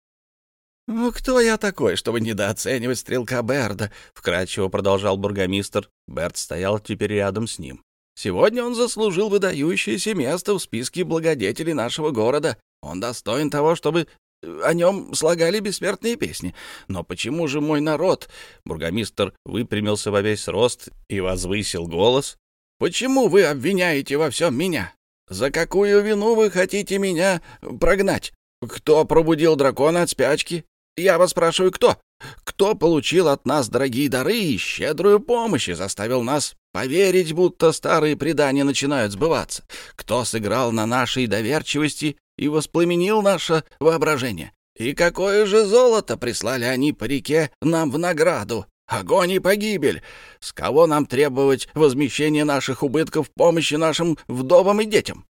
«Ну кто я такой, чтобы недооценивать стрелка Берда?» — вкрадчиво продолжал бургомистр. Берд стоял теперь рядом с ним. «Сегодня он заслужил выдающееся место в списке благодетелей нашего города. Он достоин того, чтобы э, о нем слагали бессмертные песни. Но почему же мой народ?» Бургомистр выпрямился во весь рост и возвысил голос. «Почему вы обвиняете во всем меня? За какую вину вы хотите меня прогнать? Кто пробудил дракона от спячки? Я вас спрашиваю, кто? Кто получил от нас дорогие дары и щедрую помощь и заставил нас поверить, будто старые предания начинают сбываться? Кто сыграл на нашей доверчивости и воспламенил наше воображение? И какое же золото прислали они по реке нам в награду? Огонь и погибель! С кого нам требовать возмещения наших убытков, помощи нашим вдовам и детям?»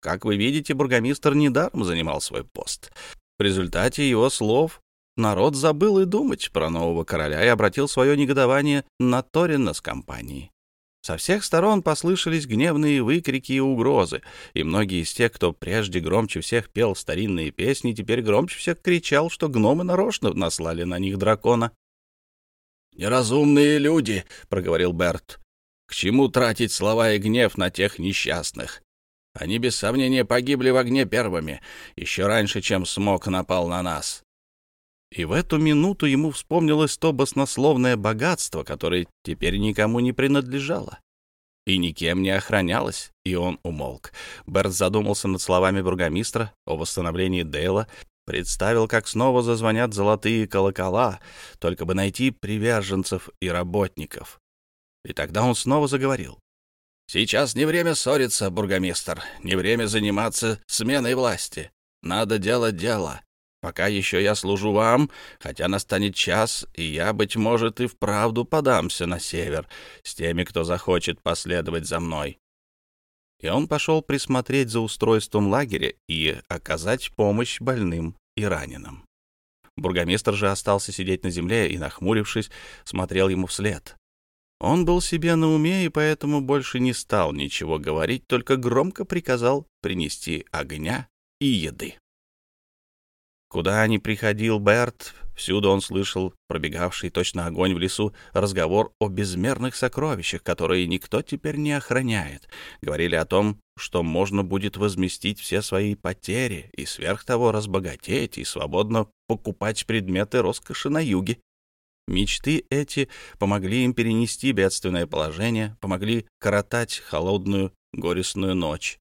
Как вы видите, бургомистр недаром занимал свой пост. В результате его слов народ забыл и думать про нового короля и обратил свое негодование на Торина с компанией. Со всех сторон послышались гневные выкрики и угрозы, и многие из тех, кто прежде громче всех пел старинные песни, теперь громче всех кричал, что гномы нарочно наслали на них дракона. «Неразумные люди!» — проговорил Берт. «К чему тратить слова и гнев на тех несчастных? Они, без сомнения, погибли в огне первыми, еще раньше, чем смог напал на нас. И в эту минуту ему вспомнилось то баснословное богатство, которое теперь никому не принадлежало и никем не охранялось, и он умолк. Берт задумался над словами бургомистра о восстановлении Дейла, представил, как снова зазвонят золотые колокола, только бы найти приверженцев и работников. И тогда он снова заговорил. Сейчас не время ссориться, бургомистр, не время заниматься сменой власти. Надо делать дело. Пока еще я служу вам, хотя настанет час, и я, быть может, и вправду подамся на север с теми, кто захочет последовать за мной». И он пошел присмотреть за устройством лагеря и оказать помощь больным и раненым. Бургомистр же остался сидеть на земле и, нахмурившись, смотрел ему вслед. Он был себе на уме и поэтому больше не стал ничего говорить, только громко приказал принести огня и еды. Куда ни приходил Берт, всюду он слышал пробегавший точно огонь в лесу разговор о безмерных сокровищах, которые никто теперь не охраняет. Говорили о том, что можно будет возместить все свои потери и сверх того разбогатеть и свободно покупать предметы роскоши на юге. Мечты эти помогли им перенести бедственное положение, помогли коротать холодную горестную ночь.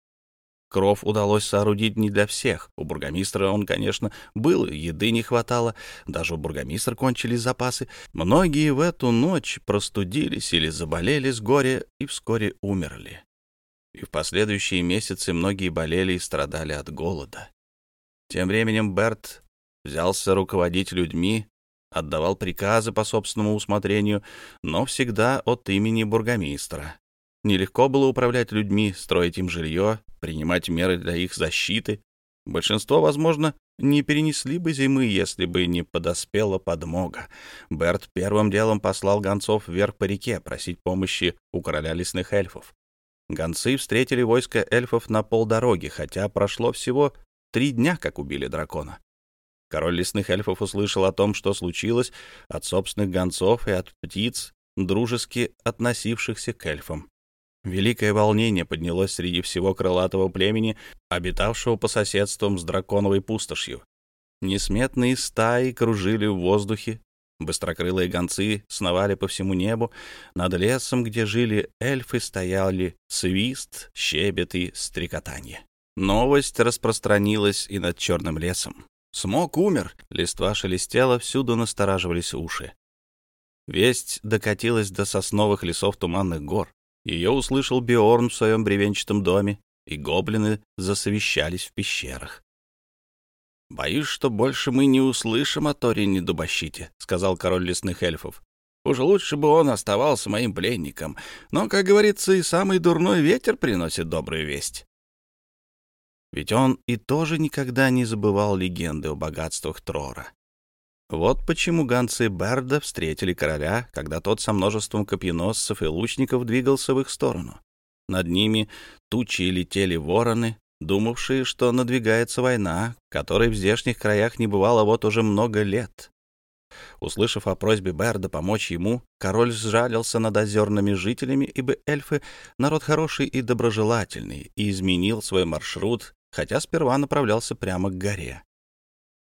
Кров удалось соорудить не для всех. У бургомистра он, конечно, был, еды не хватало, даже у бургомистра кончились запасы. Многие в эту ночь простудились или заболели с горя и вскоре умерли. И в последующие месяцы многие болели и страдали от голода. Тем временем Берт взялся руководить людьми, отдавал приказы по собственному усмотрению, но всегда от имени бургомистра. Нелегко было управлять людьми, строить им жилье, принимать меры для их защиты. Большинство, возможно, не перенесли бы зимы, если бы не подоспела подмога. Берт первым делом послал гонцов вверх по реке просить помощи у короля лесных эльфов. Гонцы встретили войско эльфов на полдороги, хотя прошло всего три дня, как убили дракона. Король лесных эльфов услышал о том, что случилось, от собственных гонцов и от птиц, дружески относившихся к эльфам. Великое волнение поднялось среди всего крылатого племени, обитавшего по соседствам с драконовой пустошью. Несметные стаи кружили в воздухе, быстрокрылые гонцы сновали по всему небу, над лесом, где жили эльфы, стояли свист, щебет и стрекотание. Новость распространилась и над черным лесом. Смог умер!» Листва шелестела, всюду настораживались уши. Весть докатилась до сосновых лесов туманных гор. Ее услышал Биорн в своем бревенчатом доме, и гоблины засовещались в пещерах. «Боюсь, что больше мы не услышим о Торине Дубощите», — сказал король лесных эльфов. «Уже лучше бы он оставался моим пленником, но, как говорится, и самый дурной ветер приносит добрую весть». Ведь он и тоже никогда не забывал легенды о богатствах Трора. Вот почему гонцы Берда встретили короля, когда тот со множеством копьеносцев и лучников двигался в их сторону. Над ними тучи летели вороны, думавшие, что надвигается война, которой в здешних краях не бывало вот уже много лет. Услышав о просьбе Берда помочь ему, король сжалился над озерными жителями, ибо эльфы — народ хороший и доброжелательный, и изменил свой маршрут хотя сперва направлялся прямо к горе.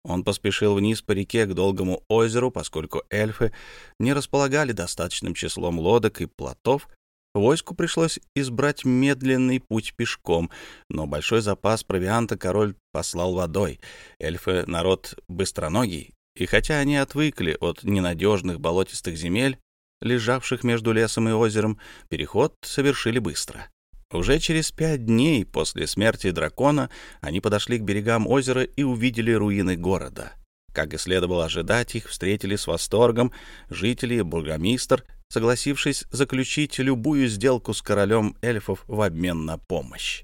Он поспешил вниз по реке к долгому озеру, поскольку эльфы не располагали достаточным числом лодок и плотов, Войску пришлось избрать медленный путь пешком, но большой запас провианта король послал водой. Эльфы — народ быстроногий, и хотя они отвыкли от ненадежных болотистых земель, лежавших между лесом и озером, переход совершили быстро. Уже через пять дней после смерти дракона они подошли к берегам озера и увидели руины города. Как и следовало ожидать, их встретили с восторгом жители и бургомистр, согласившись заключить любую сделку с королем эльфов в обмен на помощь.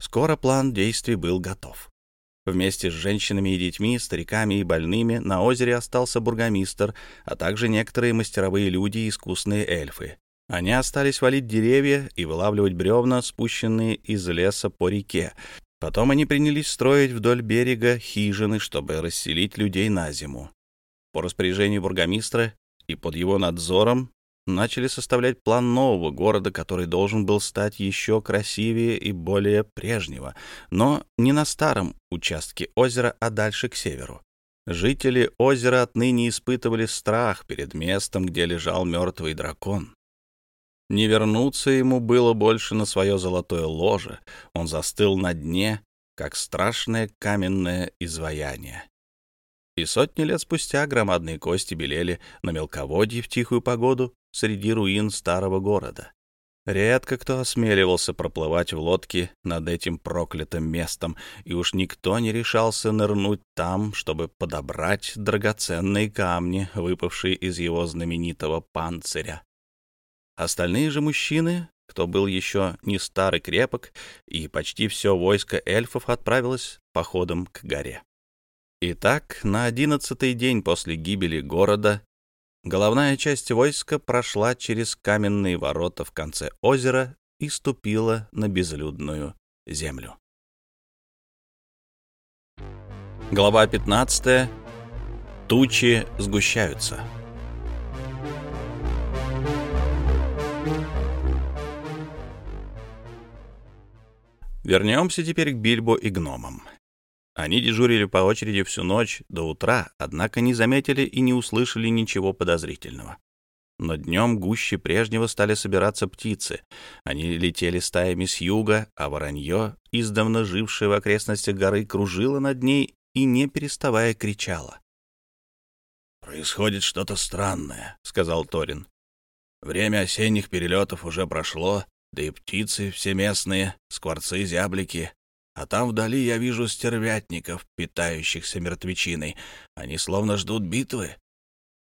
Скоро план действий был готов. Вместе с женщинами и детьми, стариками и больными на озере остался бургомистр, а также некоторые мастеровые люди и искусные эльфы. Они остались валить деревья и вылавливать бревна, спущенные из леса по реке. Потом они принялись строить вдоль берега хижины, чтобы расселить людей на зиму. По распоряжению бургомистра и под его надзором начали составлять план нового города, который должен был стать еще красивее и более прежнего, но не на старом участке озера, а дальше к северу. Жители озера отныне испытывали страх перед местом, где лежал мертвый дракон. Не вернуться ему было больше на свое золотое ложе. Он застыл на дне, как страшное каменное изваяние. И сотни лет спустя громадные кости белели на мелководье в тихую погоду среди руин старого города. Редко кто осмеливался проплывать в лодке над этим проклятым местом, и уж никто не решался нырнуть там, чтобы подобрать драгоценные камни, выпавшие из его знаменитого панциря. Остальные же мужчины, кто был еще не старый крепок, и почти все войско эльфов отправилось походом к горе. Итак, на одиннадцатый день после гибели города головная часть войска прошла через каменные ворота в конце озера и ступила на безлюдную землю. Глава 15. Тучи сгущаются. Вернемся теперь к Бильбо и гномам. Они дежурили по очереди всю ночь до утра, однако не заметили и не услышали ничего подозрительного. Но днем гуще прежнего стали собираться птицы. Они летели стаями с юга, а воронье, издавна жившее в окрестностях горы, кружило над ней и, не переставая, кричало. «Происходит что-то странное», — сказал Торин. «Время осенних перелетов уже прошло, да и птицы все местные, скворцы, зяблики. А там вдали я вижу стервятников, питающихся мертвечиной. Они словно ждут битвы.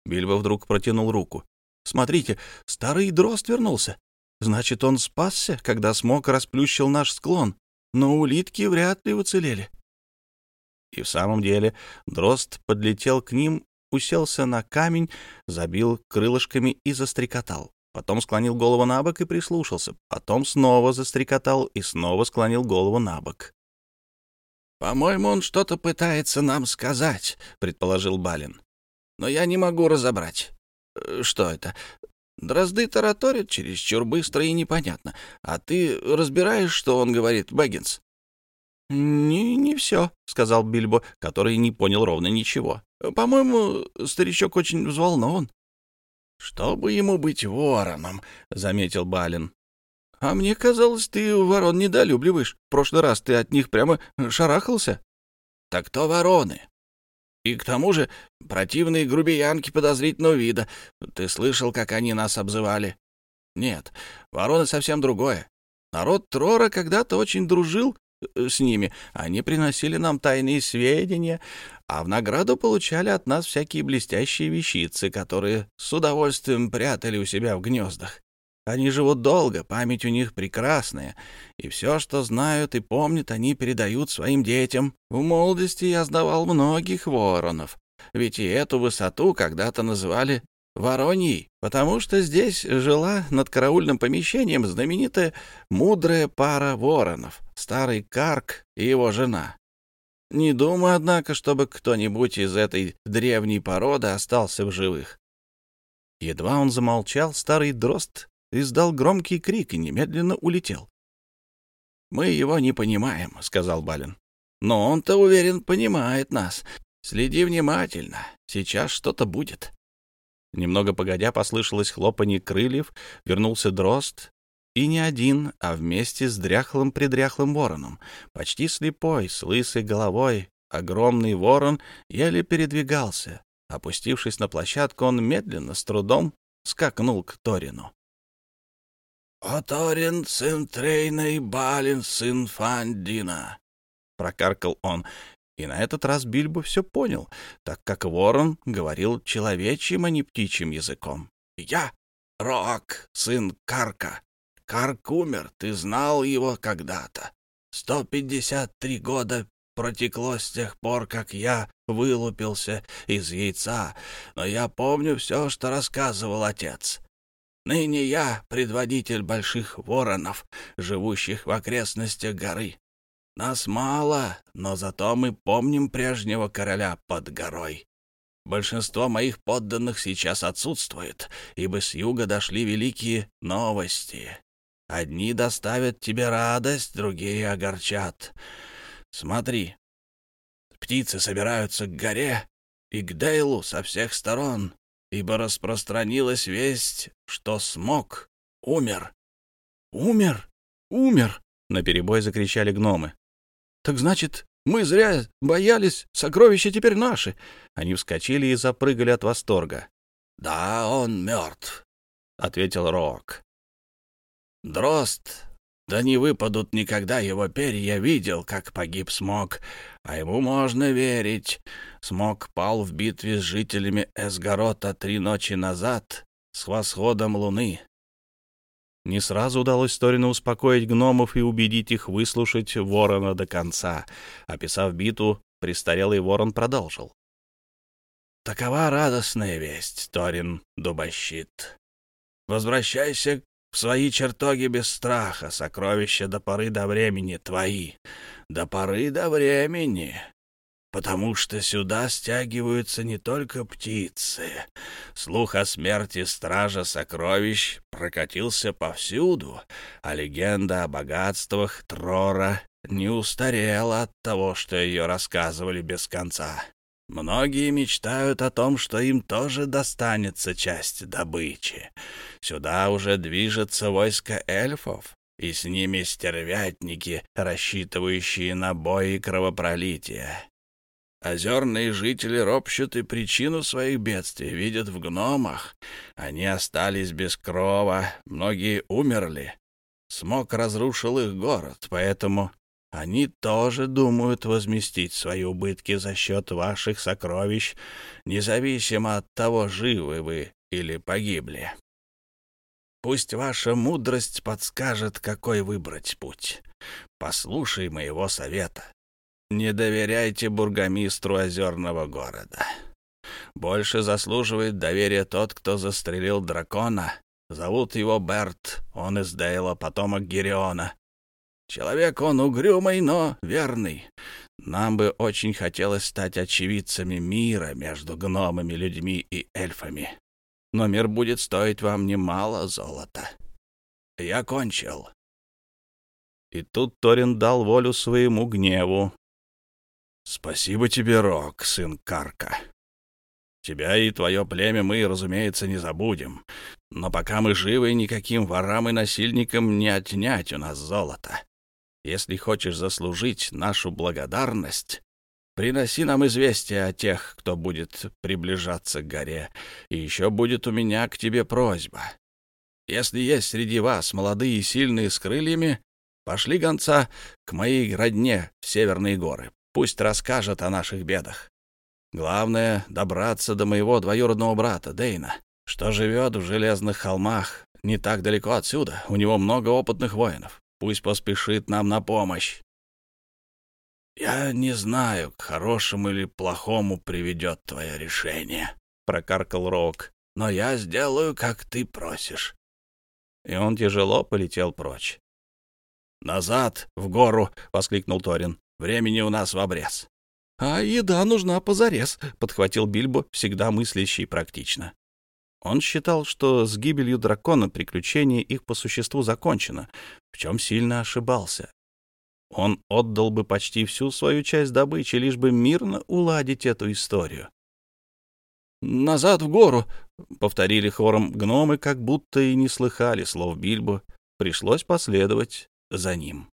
Бильбо вдруг протянул руку. «Смотрите, старый дрозд вернулся. Значит, он спасся, когда смог расплющил наш склон. Но улитки вряд ли уцелели». И в самом деле дрозд подлетел к ним, уселся на камень, забил крылышками и застрекотал потом склонил голову на бок и прислушался, потом снова застрекотал и снова склонил голову на бок. «По-моему, он что-то пытается нам сказать», — предположил Балин. «Но я не могу разобрать. Э, что это? Дрозды тараторят чересчур быстро и непонятно. А ты разбираешь, что он говорит, Бэггинс?» «Не, не все», — сказал Бильбо, который не понял ровно ничего. «По-моему, старичок очень взволнован. «Чтобы ему быть вороном», — заметил Балин. «А мне казалось, ты ворон недолюбливаешь. В прошлый раз ты от них прямо шарахался». «Так то вороны. И к тому же противные грубиянки подозрительного вида. Ты слышал, как они нас обзывали?» «Нет, вороны совсем другое. Народ Трора когда-то очень дружил с ними. Они приносили нам тайные сведения, а в награду получали от нас всякие блестящие вещицы, которые с удовольствием прятали у себя в гнездах. Они живут долго, память у них прекрасная, и все, что знают и помнят, они передают своим детям. В молодости я сдавал многих воронов, ведь и эту высоту когда-то называли Вороньей, потому что здесь жила над караульным помещением знаменитая мудрая пара воронов. Старый Карк и его жена. Не думаю, однако, чтобы кто-нибудь из этой древней породы остался в живых. Едва он замолчал, старый дрозд издал громкий крик и немедленно улетел. «Мы его не понимаем», — сказал Балин. «Но он-то, уверен, понимает нас. Следи внимательно. Сейчас что-то будет». Немного погодя послышалось хлопанье крыльев, вернулся дрозд, и не один, а вместе с дряхлым-предряхлым вороном. Почти слепой, с лысой головой, огромный ворон еле передвигался. Опустившись на площадку, он медленно, с трудом, скакнул к Торину. — О, Торин, сын Трейна и Балин, сын Фандина! — прокаркал он. И на этот раз Бильбо все понял, так как ворон говорил человечьим, а не птичьим языком. — Я — Рок сын Карка, Каркумер, ты знал его когда-то. 153 года протекло с тех пор, как я вылупился из яйца, но я помню все, что рассказывал отец. Ныне я предводитель больших воронов, живущих в окрестностях горы. Нас мало, но зато мы помним прежнего короля под горой. Большинство моих подданных сейчас отсутствует, ибо с юга дошли великие новости. Одни доставят тебе радость, другие огорчат. Смотри, птицы собираются к горе и к Дейлу со всех сторон, ибо распространилась весть, что смог умер. Умер? Умер! Наперебой закричали гномы. Так значит, мы зря боялись, сокровища теперь наши. Они вскочили и запрыгали от восторга. Да, он мертв, ответил Рок. Дрозд да не выпадут никогда его перья, видел, как погиб Смог, а ему можно верить. Смог пал в битве с жителями Эсгорота три ночи назад с восходом луны. Не сразу удалось Торину успокоить гномов и убедить их выслушать ворона до конца. Описав биту, престарелый ворон продолжил. «Такова радостная весть, Торин Дубощит. Возвращайся в свои чертоги без страха, сокровища до поры до времени твои, до поры до времени, потому что сюда стягиваются не только птицы. Слух о смерти стража сокровищ прокатился повсюду, а легенда о богатствах Трора не устарела от того, что ее рассказывали без конца. Многие мечтают о том, что им тоже достанется часть добычи. Сюда уже движется войско эльфов, и с ними стервятники, рассчитывающие на бой и кровопролитие. Озерные жители ропщут и причину своих бедствий видят в гномах. Они остались без крова, многие умерли. Смог разрушил их город, поэтому они тоже думают возместить свои убытки за счет ваших сокровищ, независимо от того, живы вы или погибли. Пусть ваша мудрость подскажет, какой выбрать путь. Послушай моего совета. Не доверяйте бургомистру озерного города. Больше заслуживает доверия тот, кто застрелил дракона. Зовут его Берт, он из Дейла, потомок Гериона. Человек он угрюмый, но верный. Нам бы очень хотелось стать очевидцами мира между гномами, людьми и эльфами. Но мир будет стоить вам немало золота. Я кончил». И тут Торин дал волю своему гневу. «Спасибо тебе, Рок, сын Карка. Тебя и твое племя мы, разумеется, не забудем. Но пока мы живы, никаким ворам и насильникам не отнять у нас золото. Если хочешь заслужить нашу благодарность, приноси нам известие о тех, кто будет приближаться к горе, и еще будет у меня к тебе просьба. Если есть среди вас молодые и сильные с крыльями, пошли гонца к моей родне в Северные горы. Пусть расскажет о наших бедах. Главное — добраться до моего двоюродного брата Дейна, что живет в Железных холмах не так далеко отсюда. У него много опытных воинов. Пусть поспешит нам на помощь. «Я не знаю, к хорошему или плохому приведет твое решение», — прокаркал Рок. «Но я сделаю, как ты просишь». И он тяжело полетел прочь. «Назад, в гору!» — воскликнул Торин. «Времени у нас в обрез». «А еда нужна позарез», — подхватил Бильбо, всегда мыслящий практично. Он считал, что с гибелью дракона приключение их по существу закончено, в чем сильно ошибался. Он отдал бы почти всю свою часть добычи, лишь бы мирно уладить эту историю. «Назад в гору!» — повторили хором гномы, как будто и не слыхали слов Бильбо. Пришлось последовать за ним.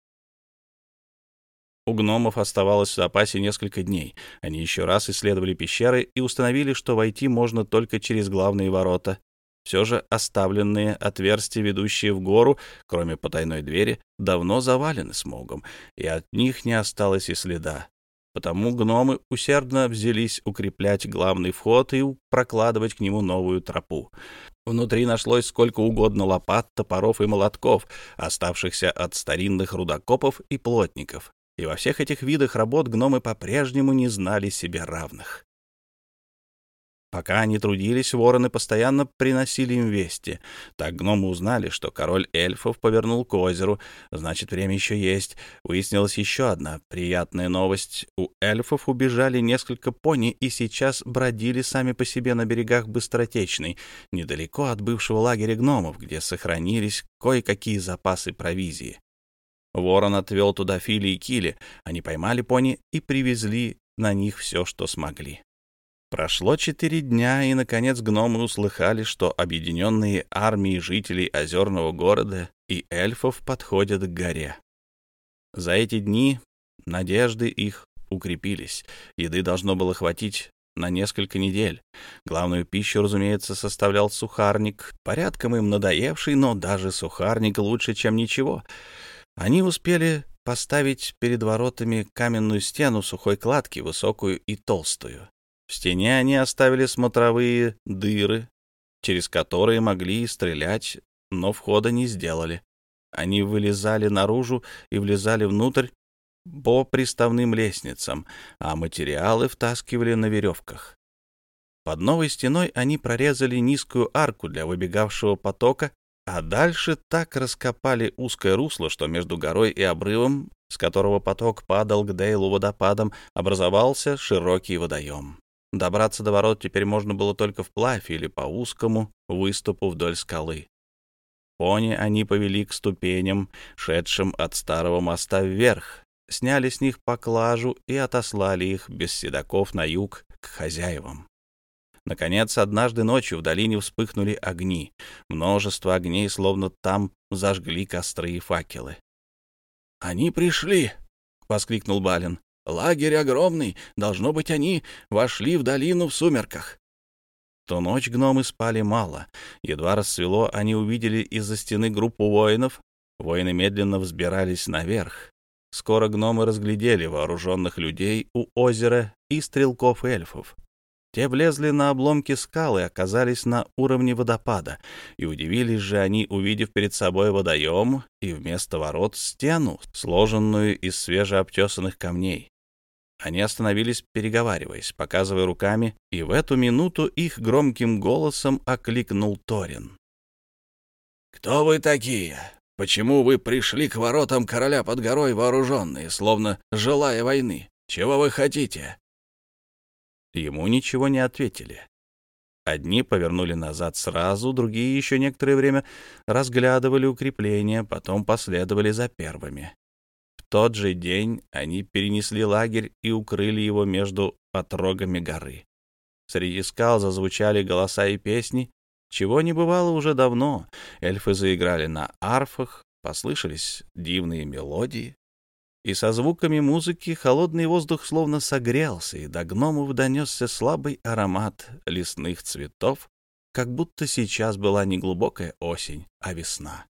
У гномов оставалось в запасе несколько дней. Они еще раз исследовали пещеры и установили, что войти можно только через главные ворота. Все же оставленные отверстия, ведущие в гору, кроме потайной двери, давно завалены смогом, и от них не осталось и следа. Потому гномы усердно взялись укреплять главный вход и прокладывать к нему новую тропу. Внутри нашлось сколько угодно лопат, топоров и молотков, оставшихся от старинных рудокопов и плотников и во всех этих видах работ гномы по-прежнему не знали себе равных. Пока они трудились, вороны постоянно приносили им вести. Так гномы узнали, что король эльфов повернул к озеру, значит, время еще есть. Выяснилась еще одна приятная новость. У эльфов убежали несколько пони и сейчас бродили сами по себе на берегах Быстротечной, недалеко от бывшего лагеря гномов, где сохранились кое-какие запасы провизии. Ворон отвел туда Фили и Кили. Они поймали пони и привезли на них все, что смогли. Прошло четыре дня, и, наконец, гномы услыхали, что объединенные армии жителей озерного города и эльфов подходят к горе. За эти дни надежды их укрепились. Еды должно было хватить на несколько недель. Главную пищу, разумеется, составлял сухарник, порядком им надоевший, но даже сухарник лучше, чем ничего. Они успели поставить перед воротами каменную стену сухой кладки, высокую и толстую. В стене они оставили смотровые дыры, через которые могли стрелять, но входа не сделали. Они вылезали наружу и влезали внутрь по приставным лестницам, а материалы втаскивали на веревках. Под новой стеной они прорезали низкую арку для выбегавшего потока а дальше так раскопали узкое русло, что между горой и обрывом, с которого поток падал к Дейлу водопадом, образовался широкий водоем. Добраться до ворот теперь можно было только вплавь или по узкому выступу вдоль скалы. Пони они повели к ступеням, шедшим от старого моста вверх, сняли с них поклажу и отослали их без седаков на юг к хозяевам. Наконец, однажды ночью в долине вспыхнули огни. Множество огней, словно там зажгли костры и факелы. «Они пришли!» — воскликнул Балин. «Лагерь огромный! Должно быть, они вошли в долину в сумерках!» ту ночь гномы спали мало. Едва рассвело, они увидели из-за стены группу воинов. Воины медленно взбирались наверх. Скоро гномы разглядели вооруженных людей у озера и стрелков эльфов. Те влезли на обломки скалы и оказались на уровне водопада, и удивились же они, увидев перед собой водоем и вместо ворот стену, сложенную из свежеобтесанных камней. Они остановились, переговариваясь, показывая руками, и в эту минуту их громким голосом окликнул Торин. «Кто вы такие? Почему вы пришли к воротам короля под горой вооруженные, словно желая войны? Чего вы хотите?» Ему ничего не ответили. Одни повернули назад сразу, другие еще некоторое время разглядывали укрепления, потом последовали за первыми. В тот же день они перенесли лагерь и укрыли его между отрогами горы. Среди скал зазвучали голоса и песни, чего не бывало уже давно. Эльфы заиграли на арфах, послышались дивные мелодии и со звуками музыки холодный воздух словно согрелся, и до гномов донесся слабый аромат лесных цветов, как будто сейчас была не глубокая осень, а весна.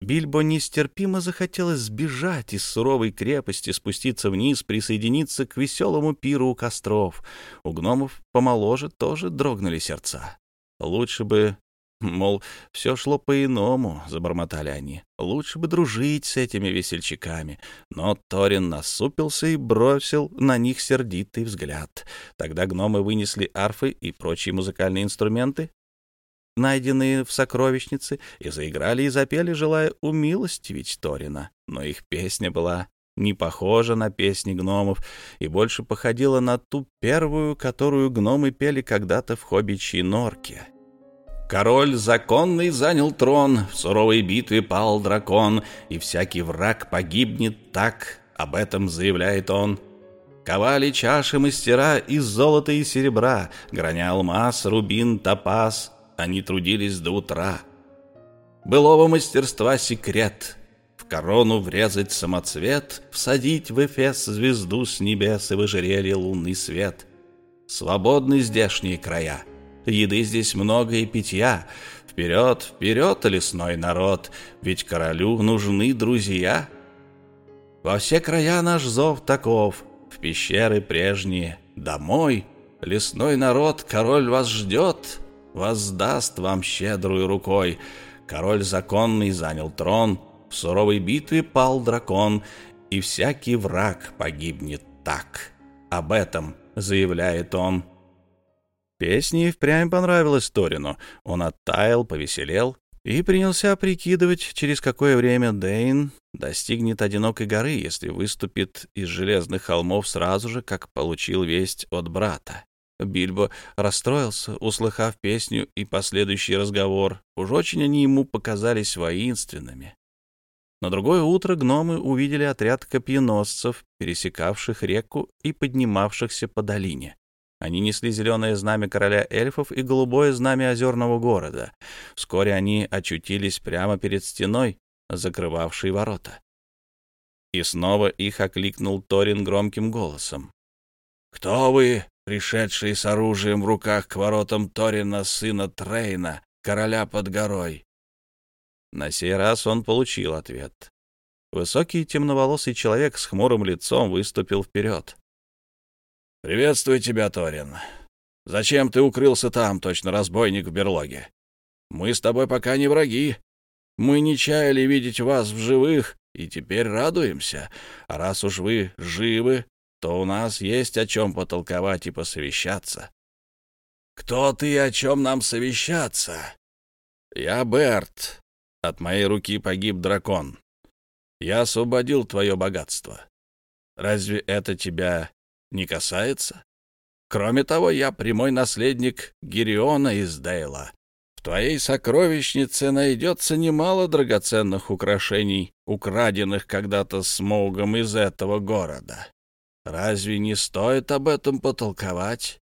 Бильбо нестерпимо захотелось сбежать из суровой крепости, спуститься вниз, присоединиться к веселому пиру у костров. У гномов помоложе тоже дрогнули сердца. Лучше бы Мол, все шло по-иному, забормотали они. Лучше бы дружить с этими весельчаками. Но Торин насупился и бросил на них сердитый взгляд. Тогда гномы вынесли арфы и прочие музыкальные инструменты, найденные в сокровищнице, и заиграли и запели, желая умилостивить Торина. Но их песня была не похожа на песни гномов и больше походила на ту первую, которую гномы пели когда-то в хоббичьей норке. Король законный занял трон, в суровой битве пал дракон, и всякий враг погибнет так, об этом заявляет он. Ковали чаши мастера из золота и серебра, граня алмаз, рубин, топаз, они трудились до утра. Былого мастерства секрет — в корону врезать самоцвет, всадить в эфес звезду с небес и в ожерелье лунный свет. Свободны здешние края — Еды здесь много и питья. Вперед, вперед, лесной народ, ведь королю нужны друзья. Во все края наш зов таков, в пещеры прежние, домой. Лесной народ, король вас ждет, воздаст вам щедрую рукой. Король законный занял трон, в суровой битве пал дракон, и всякий враг погибнет так. Об этом заявляет он. Песни и впрямь понравилась Торину. Он оттаял, повеселел и принялся прикидывать, через какое время Дейн достигнет одинокой горы, если выступит из железных холмов сразу же, как получил весть от брата. Бильбо расстроился, услыхав песню и последующий разговор. Уж очень они ему показались воинственными. На другое утро гномы увидели отряд копьеносцев, пересекавших реку и поднимавшихся по долине. Они несли зеленое знамя короля эльфов и голубое знамя озерного города. Вскоре они очутились прямо перед стеной, закрывавшей ворота. И снова их окликнул Торин громким голосом. «Кто вы, пришедшие с оружием в руках к воротам Торина, сына Трейна, короля под горой?» На сей раз он получил ответ. Высокий темноволосый человек с хмурым лицом выступил вперед. «Приветствую тебя, Торин. Зачем ты укрылся там, точно разбойник в берлоге? Мы с тобой пока не враги. Мы не чаяли видеть вас в живых и теперь радуемся. А раз уж вы живы, то у нас есть о чем потолковать и посовещаться». «Кто ты и о чем нам совещаться?» «Я Берт. От моей руки погиб дракон. Я освободил твое богатство. Разве это тебя не касается. Кроме того, я прямой наследник Гириона из Дейла. В твоей сокровищнице найдется немало драгоценных украшений, украденных когда-то смогом из этого города. Разве не стоит об этом потолковать?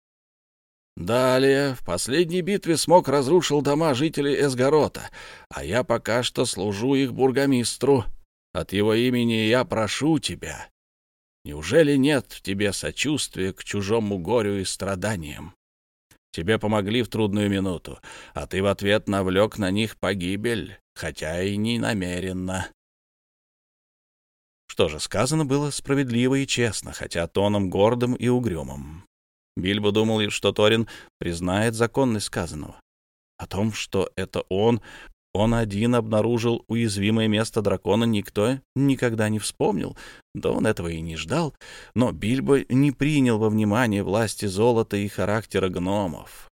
Далее, в последней битве смог разрушил дома жителей Эсгорота, а я пока что служу их бургомистру. От его имени я прошу тебя, Неужели нет в тебе сочувствия к чужому горю и страданиям? Тебе помогли в трудную минуту, а ты в ответ навлек на них погибель, хотя и не намеренно. Что же сказано было справедливо и честно, хотя тоном гордым и угрюмым. Бильбо думал, что Торин признает законность сказанного. О том, что это он он один обнаружил уязвимое место дракона, никто никогда не вспомнил. Да он этого и не ждал. Но Бильбо не принял во внимание власти золота и характера гномов.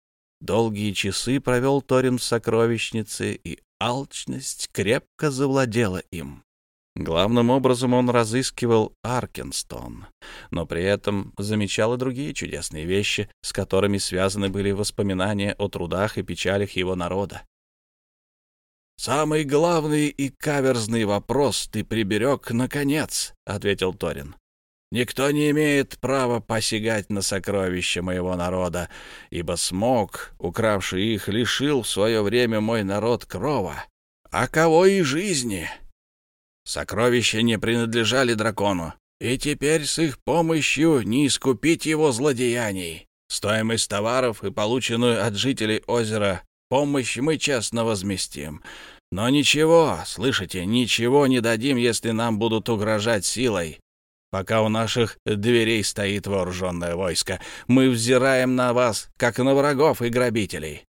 Долгие часы провел Торин в сокровищнице, и алчность крепко завладела им. Главным образом он разыскивал Аркенстон, но при этом замечал и другие чудесные вещи, с которыми связаны были воспоминания о трудах и печалях его народа. «Самый главный и каверзный вопрос ты приберег, наконец», — ответил Торин. «Никто не имеет права посягать на сокровища моего народа, ибо смог, укравший их, лишил в свое время мой народ крова, а кого и жизни. Сокровища не принадлежали дракону, и теперь с их помощью не искупить его злодеяний». Стоимость товаров и полученную от жителей озера помощь мы честно возместим. Но ничего, слышите, ничего не дадим, если нам будут угрожать силой. Пока у наших дверей стоит вооруженное войско, мы взираем на вас, как на врагов и грабителей.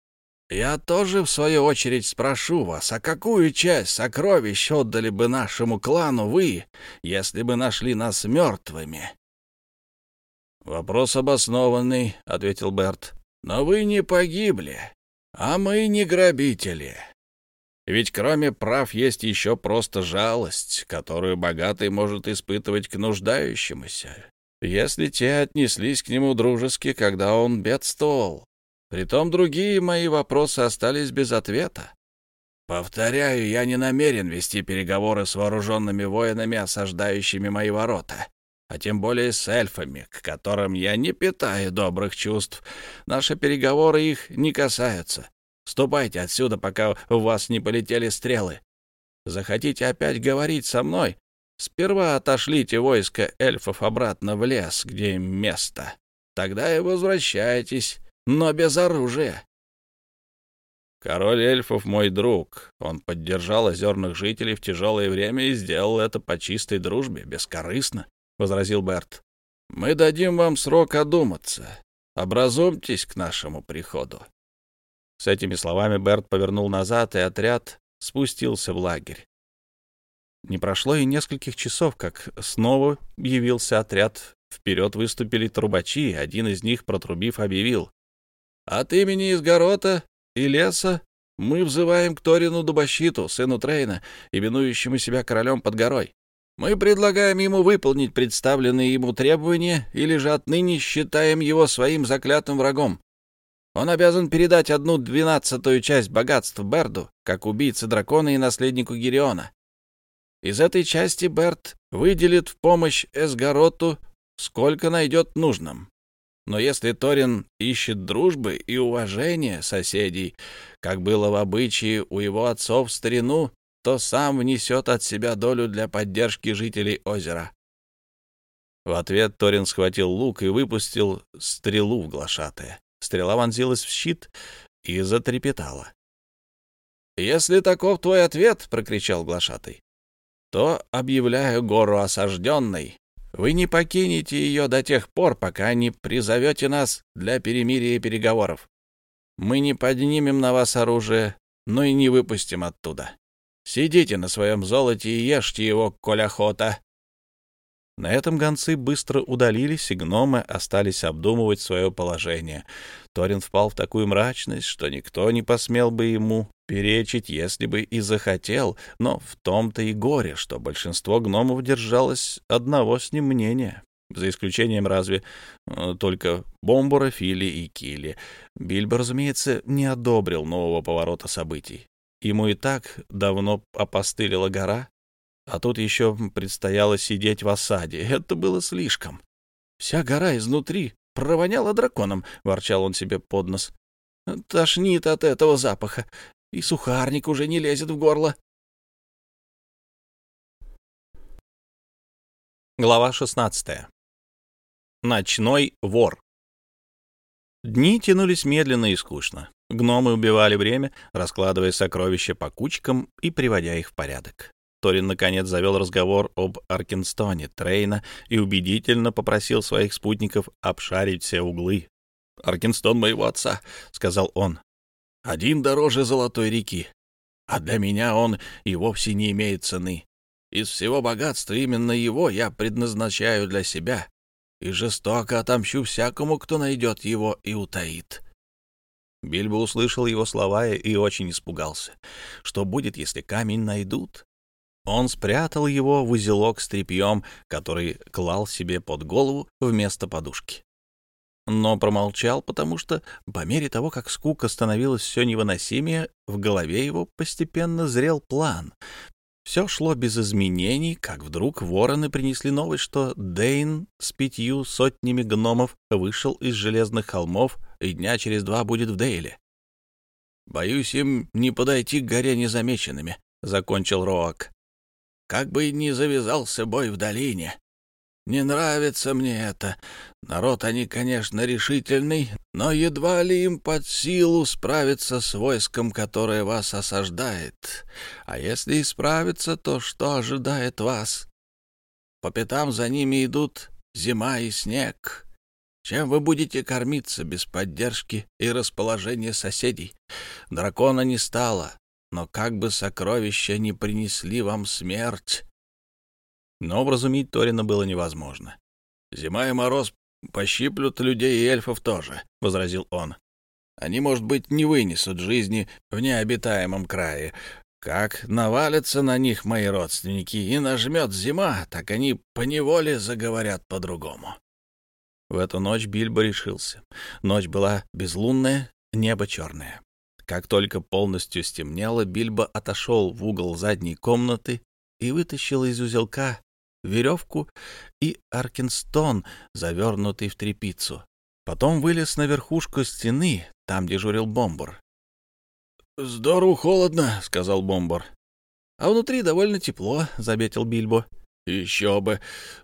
Я тоже, в свою очередь, спрошу вас, а какую часть сокровищ отдали бы нашему клану вы, если бы нашли нас мертвыми?» «Вопрос обоснованный», — ответил Берт. «Но вы не погибли. А мы не грабители. Ведь кроме прав есть еще просто жалость, которую богатый может испытывать к нуждающемуся, если те отнеслись к нему дружески, когда он бедствовал. Притом другие мои вопросы остались без ответа. Повторяю, я не намерен вести переговоры с вооруженными воинами, осаждающими мои ворота а тем более с эльфами, к которым я не питаю добрых чувств. Наши переговоры их не касаются. Ступайте отсюда, пока у вас не полетели стрелы. Захотите опять говорить со мной? Сперва отошлите войско эльфов обратно в лес, где им место. Тогда и возвращайтесь, но без оружия. Король эльфов мой друг. Он поддержал озерных жителей в тяжелое время и сделал это по чистой дружбе, бескорыстно. — возразил Берт. «Мы дадим вам срок одуматься. Образумьтесь к нашему приходу». С этими словами Берт повернул назад, и отряд спустился в лагерь. Не прошло и нескольких часов, как снова явился отряд. Вперед выступили трубачи, один из них, протрубив, объявил. «От имени Изгорода и леса мы взываем к Торину дубощиту, сыну Трейна, именующему себя королем под горой. Мы предлагаем ему выполнить представленные ему требования или же отныне считаем его своим заклятым врагом. Он обязан передать одну двенадцатую часть богатств Берду, как убийце дракона и наследнику Гириона. Из этой части Берт выделит в помощь Эсгароту, сколько найдет нужным. Но если Торин ищет дружбы и уважения соседей, как было в обычае у его отцов в старину, что сам внесет от себя долю для поддержки жителей озера. В ответ Торин схватил лук и выпустил стрелу в глашатая. Стрела вонзилась в щит и затрепетала. «Если таков твой ответ, — прокричал глашатый, — то объявляю гору осажденной. Вы не покинете ее до тех пор, пока не призовете нас для перемирия и переговоров. Мы не поднимем на вас оружие, но и не выпустим оттуда. Сидите на своем золоте и ешьте его, коль охота!» На этом гонцы быстро удалились, и гномы остались обдумывать свое положение. Торин впал в такую мрачность, что никто не посмел бы ему перечить, если бы и захотел, но в том-то и горе, что большинство гномов держалось одного с ним мнения, за исключением разве э, только Бомбура, Фили и Кили. Бильбо, разумеется, не одобрил нового поворота событий. Ему и так давно опостылила гора, а тут еще предстояло сидеть в осаде. Это было слишком. Вся гора изнутри провоняла драконом, — ворчал он себе под нос. Тошнит от этого запаха, и сухарник уже не лезет в горло. Глава 16. Ночной вор. Дни тянулись медленно и скучно. Гномы убивали время, раскладывая сокровища по кучкам и приводя их в порядок. Торин, наконец, завел разговор об Аркинстоне Трейна и убедительно попросил своих спутников обшарить все углы. «Аркинстон моего отца», — сказал он. «Один дороже Золотой реки, а для меня он и вовсе не имеет цены. Из всего богатства именно его я предназначаю для себя и жестоко отомщу всякому, кто найдет его и утаит». Бильбо услышал его слова и очень испугался. Что будет, если камень найдут? Он спрятал его в узелок с тряпьем, который клал себе под голову вместо подушки. Но промолчал, потому что по мере того, как скука становилась все невыносимее, в голове его постепенно зрел план. Все шло без изменений, как вдруг вороны принесли новость, что Дейн с пятью сотнями гномов вышел из железных холмов и дня через два будет в Дейле. «Боюсь им не подойти к горе незамеченными», — закончил Роак. «Как бы ни завязался бой в долине, не нравится мне это. Народ они, конечно, решительный, но едва ли им под силу справиться с войском, которое вас осаждает. А если и справится, то что ожидает вас? По пятам за ними идут зима и снег. Чем вы будете кормиться без поддержки и расположения соседей? Дракона не стало, но как бы сокровища не принесли вам смерть, но вразумить Торина было невозможно. «Зима и мороз пощиплют людей и эльфов тоже», — возразил он. «Они, может быть, не вынесут жизни в необитаемом крае. Как навалятся на них мои родственники и нажмет зима, так они поневоле заговорят по-другому». В эту ночь Бильбо решился. Ночь была безлунная, небо черное. Как только полностью стемнело, Бильбо отошел в угол задней комнаты и вытащил из узелка веревку и Аркинстон, завернутый в тряпицу. Потом вылез на верхушку стены, там дежурил бомбар. «Здорово холодно», — сказал бомбар. «А внутри довольно тепло», — заметил Бильбо. «Еще бы!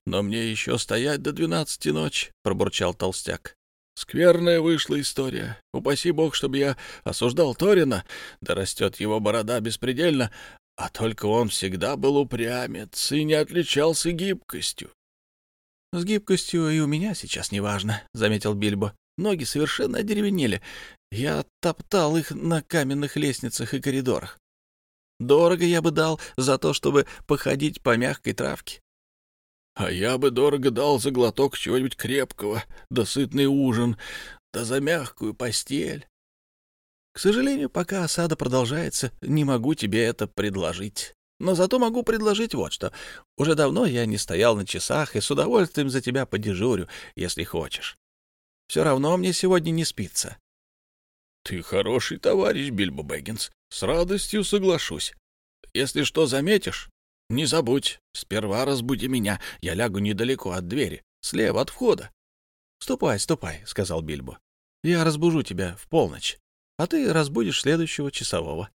Но мне еще стоять до двенадцати ночи», — пробурчал толстяк. Скверная вышла история. Упаси бог, чтобы я осуждал Торина, да растет его борода беспредельно, а только он всегда был упрямец и не отличался гибкостью. — С гибкостью и у меня сейчас неважно, — заметил Бильбо. Ноги совершенно одеревенели. Я топтал их на каменных лестницах и коридорах. Дорого я бы дал за то, чтобы походить по мягкой травке. — А я бы дорого дал за глоток чего-нибудь крепкого, да сытный ужин, да за мягкую постель. К сожалению, пока осада продолжается, не могу тебе это предложить. Но зато могу предложить вот что. Уже давно я не стоял на часах и с удовольствием за тебя подежурю, если хочешь. Все равно мне сегодня не спится. — Ты хороший товарищ, Бильбо Бэггинс. С радостью соглашусь. Если что заметишь, не забудь, сперва разбуди меня. Я лягу недалеко от двери, слева от входа. — Ступай, ступай, — сказал Бильбо. — Я разбужу тебя в полночь а ты разбудишь следующего часового».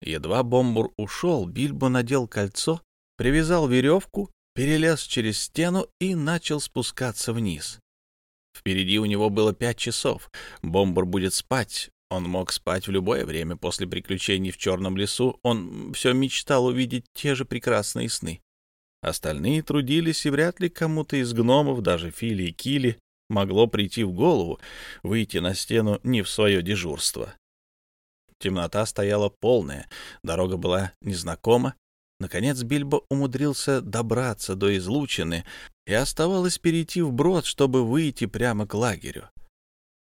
Едва Бомбур ушел, Бильбо надел кольцо, привязал веревку, перелез через стену и начал спускаться вниз. Впереди у него было пять часов. Бомбур будет спать. Он мог спать в любое время после приключений в Черном лесу. Он все мечтал увидеть те же прекрасные сны. Остальные трудились, и вряд ли кому-то из гномов, даже Фили и Кили, могло прийти в голову выйти на стену не в свое дежурство. Темнота стояла полная, дорога была незнакома. Наконец Бильбо умудрился добраться до излучины, и оставалось перейти вброд, чтобы выйти прямо к лагерю.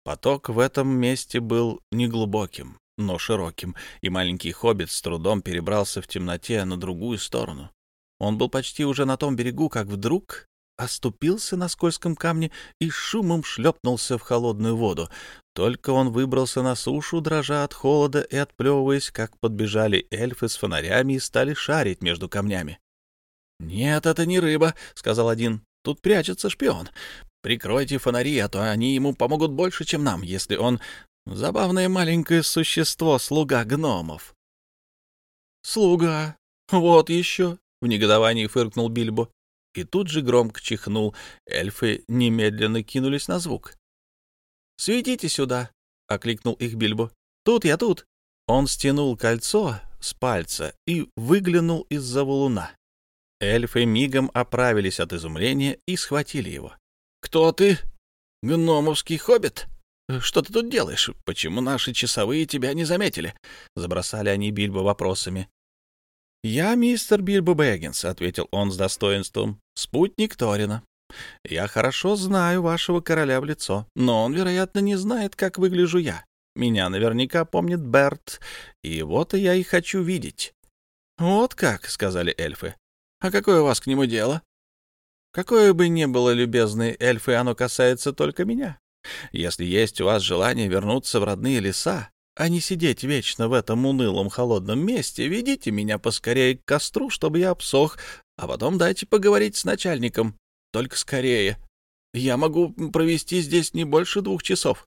Поток в этом месте был неглубоким, но широким, и маленький хоббит с трудом перебрался в темноте на другую сторону. Он был почти уже на том берегу, как вдруг оступился на скользком камне и шумом шлепнулся в холодную воду. Только он выбрался на сушу, дрожа от холода и отплевываясь, как подбежали эльфы с фонарями и стали шарить между камнями. «Нет, это не рыба», — сказал один. «Тут прячется шпион. Прикройте фонари, а то они ему помогут больше, чем нам, если он забавное маленькое существо, слуга гномов». «Слуга? Вот еще!» — в негодовании фыркнул Бильбо и тут же громко чихнул. Эльфы немедленно кинулись на звук. «Светите сюда!» — окликнул их Бильбо. «Тут я тут!» Он стянул кольцо с пальца и выглянул из-за валуна. Эльфы мигом оправились от изумления и схватили его. «Кто ты? Гномовский хоббит? Что ты тут делаешь? Почему наши часовые тебя не заметили?» Забросали они Бильбо вопросами. «Я мистер Бильбо Бэггинс», — ответил он с достоинством, — «спутник Торина. Я хорошо знаю вашего короля в лицо, но он, вероятно, не знает, как выгляжу я. Меня наверняка помнит Берт, и вот я и хочу видеть». «Вот как», — сказали эльфы. «А какое у вас к нему дело?» «Какое бы ни было, любезные эльфы, оно касается только меня. Если есть у вас желание вернуться в родные леса, а не сидеть вечно в этом унылом холодном месте. Ведите меня поскорее к костру, чтобы я обсох, а потом дайте поговорить с начальником. Только скорее. Я могу провести здесь не больше двух часов».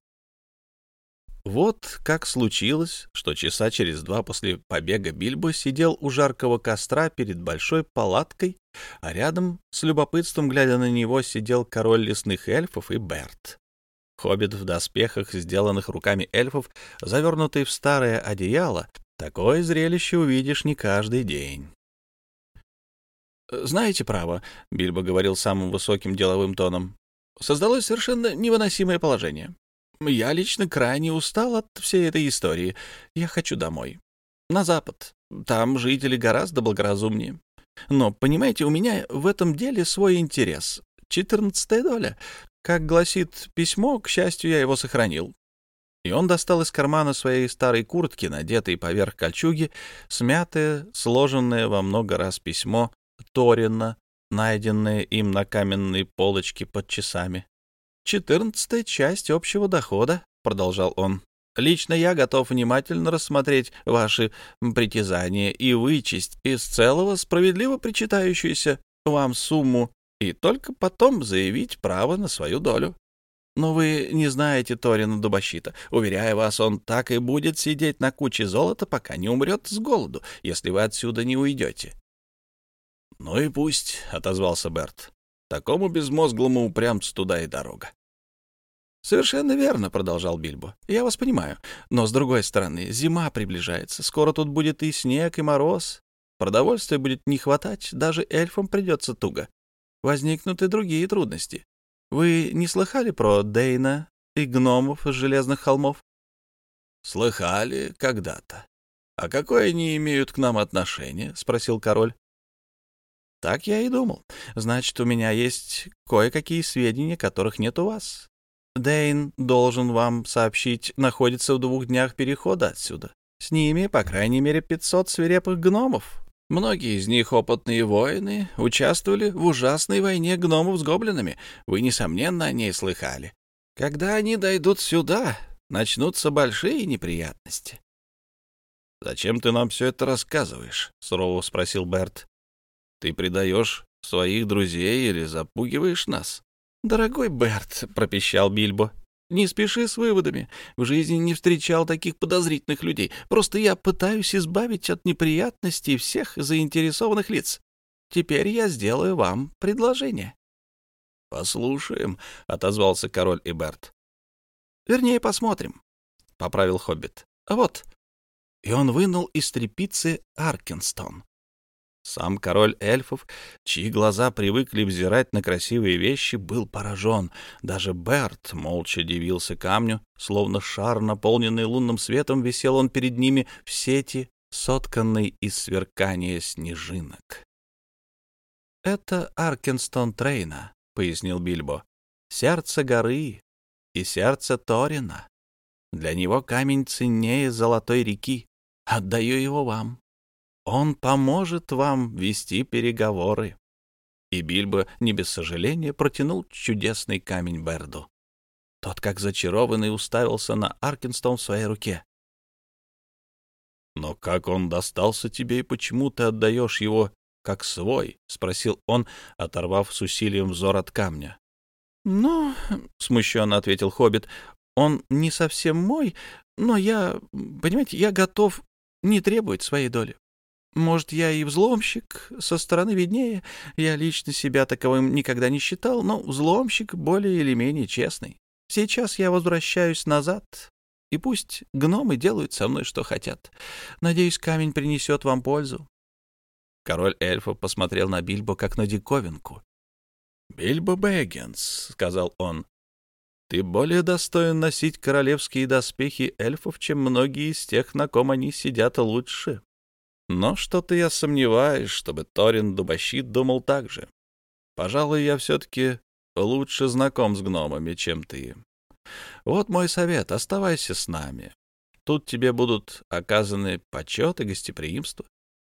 Вот как случилось, что часа через два после побега Бильбо сидел у жаркого костра перед большой палаткой, а рядом, с любопытством глядя на него, сидел король лесных эльфов и Берт. Хоббит в доспехах, сделанных руками эльфов, завернутый в старое одеяло. Такое зрелище увидишь не каждый день. «Знаете право», — Бильбо говорил самым высоким деловым тоном, — «создалось совершенно невыносимое положение. Я лично крайне устал от всей этой истории. Я хочу домой. На запад. Там жители гораздо благоразумнее. Но, понимаете, у меня в этом деле свой интерес. Четырнадцатая доля. Как гласит письмо, к счастью, я его сохранил. И он достал из кармана своей старой куртки, надетой поверх кольчуги, смятое, сложенное во много раз письмо Торина, найденное им на каменной полочке под часами. «Четырнадцатая часть общего дохода», — продолжал он. «Лично я готов внимательно рассмотреть ваши притязания и вычесть из целого справедливо причитающуюся вам сумму и только потом заявить право на свою долю. Но вы не знаете Торина Дубащита. Уверяю вас, он так и будет сидеть на куче золота, пока не умрет с голоду, если вы отсюда не уйдете. — Ну и пусть, — отозвался Берт. — Такому безмозглому упрямцу туда и дорога. — Совершенно верно, — продолжал Бильбо. — Я вас понимаю. Но, с другой стороны, зима приближается. Скоро тут будет и снег, и мороз. Продовольствия будет не хватать, даже эльфам придется туго возникнут и другие трудности. Вы не слыхали про Дейна и гномов из Железных холмов? — Слыхали когда-то. — А какое они имеют к нам отношение? — спросил король. — Так я и думал. Значит, у меня есть кое-какие сведения, которых нет у вас. Дейн должен вам сообщить, находится в двух днях перехода отсюда. С ними, по крайней мере, 500 свирепых гномов, Многие из них опытные воины, участвовали в ужасной войне гномов с гоблинами. Вы, несомненно, о ней слыхали. Когда они дойдут сюда, начнутся большие неприятности. — Зачем ты нам все это рассказываешь? — сурово спросил Берт. — Ты предаешь своих друзей или запугиваешь нас? — Дорогой Берт, — пропищал Бильбо, не спеши с выводами. В жизни не встречал таких подозрительных людей. Просто я пытаюсь избавить от неприятностей всех заинтересованных лиц. Теперь я сделаю вам предложение». «Послушаем», — отозвался король Эберт. «Вернее, посмотрим», — поправил Хоббит. «Вот». И он вынул из трепицы Аркенстон, сам король эльфов, чьи глаза привыкли взирать на красивые вещи, был поражен. Даже Берт молча дивился камню, словно шар, наполненный лунным светом, висел он перед ними в сети, сотканной из сверкания снежинок. «Это Аркенстон Трейна», — пояснил Бильбо. «Сердце горы и сердце Торина. Для него камень ценнее золотой реки. Отдаю его вам». Он поможет вам вести переговоры». И Бильбо, не без сожаления, протянул чудесный камень Берду. Тот, как зачарованный, уставился на Аркинстон в своей руке. «Но как он достался тебе и почему ты отдаешь его как свой?» — спросил он, оторвав с усилием взор от камня. «Ну, — смущенно ответил Хоббит, — он не совсем мой, но я, понимаете, я готов не требовать своей доли. Может, я и взломщик со стороны виднее. Я лично себя таковым никогда не считал, но взломщик более или менее честный. Сейчас я возвращаюсь назад, и пусть гномы делают со мной, что хотят. Надеюсь, камень принесет вам пользу. Король эльфа посмотрел на Бильбо, как на диковинку. «Бильбо Бэггинс», — сказал он, — «ты более достоин носить королевские доспехи эльфов, чем многие из тех, на ком они сидят лучше». Но что-то я сомневаюсь, чтобы Торин Дубащит думал так же. Пожалуй, я все-таки лучше знаком с гномами, чем ты. Вот мой совет — оставайся с нами. Тут тебе будут оказаны почет и гостеприимство.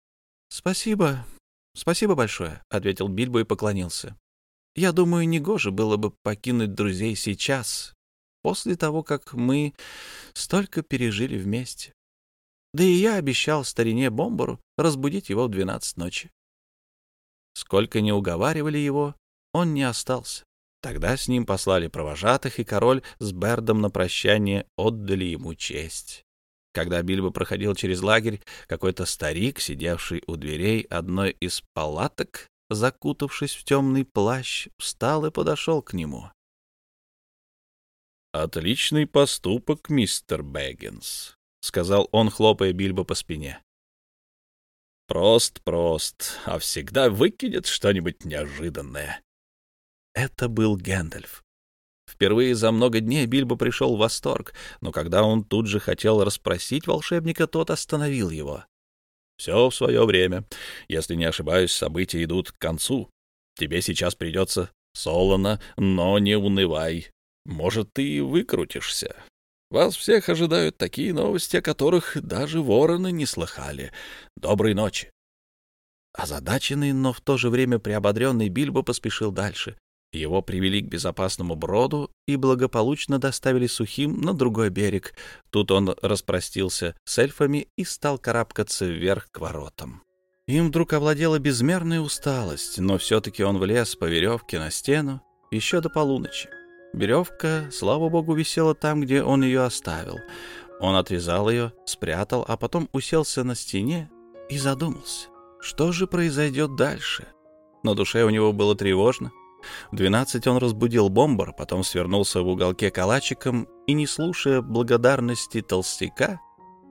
— Спасибо. Спасибо большое, — ответил Бильбо и поклонился. — Я думаю, негоже было бы покинуть друзей сейчас, после того, как мы столько пережили вместе. Да и я обещал старине Бомбару разбудить его в двенадцать ночи. Сколько не уговаривали его, он не остался. Тогда с ним послали провожатых, и король с Бердом на прощание отдали ему честь. Когда Бильбо проходил через лагерь, какой-то старик, сидевший у дверей одной из палаток, закутавшись в темный плащ, встал и подошел к нему. «Отличный поступок, мистер Бэггинс», сказал он, хлопая Бильбо по спине. Прост, прост, а всегда выкинет что-нибудь неожиданное. Это был Гэндальф. Впервые за много дней Бильбо пришел в восторг, но когда он тут же хотел расспросить волшебника, тот остановил его. «Все в свое время. Если не ошибаюсь, события идут к концу. Тебе сейчас придется солоно, но не унывай. Может, ты выкрутишься. Вас всех ожидают такие новости, о которых даже вороны не слыхали. Доброй ночи!» Озадаченный, но в то же время приободренный Бильбо поспешил дальше. Его привели к безопасному броду и благополучно доставили сухим на другой берег. Тут он распростился с эльфами и стал карабкаться вверх к воротам. Им вдруг овладела безмерная усталость, но все-таки он влез по веревке на стену еще до полуночи. Веревка, слава богу, висела там, где он ее оставил. Он отвязал ее, спрятал, а потом уселся на стене и задумался, что же произойдет дальше. На душе у него было тревожно. В 12 он разбудил бомбар, потом свернулся в уголке калачиком и, не слушая благодарности толстяка,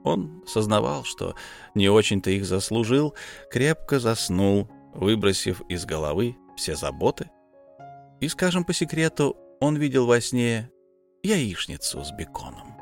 он сознавал, что не очень-то их заслужил, крепко заснул, выбросив из головы все заботы. И, скажем по секрету, он видел во сне, я яичницу с беконом.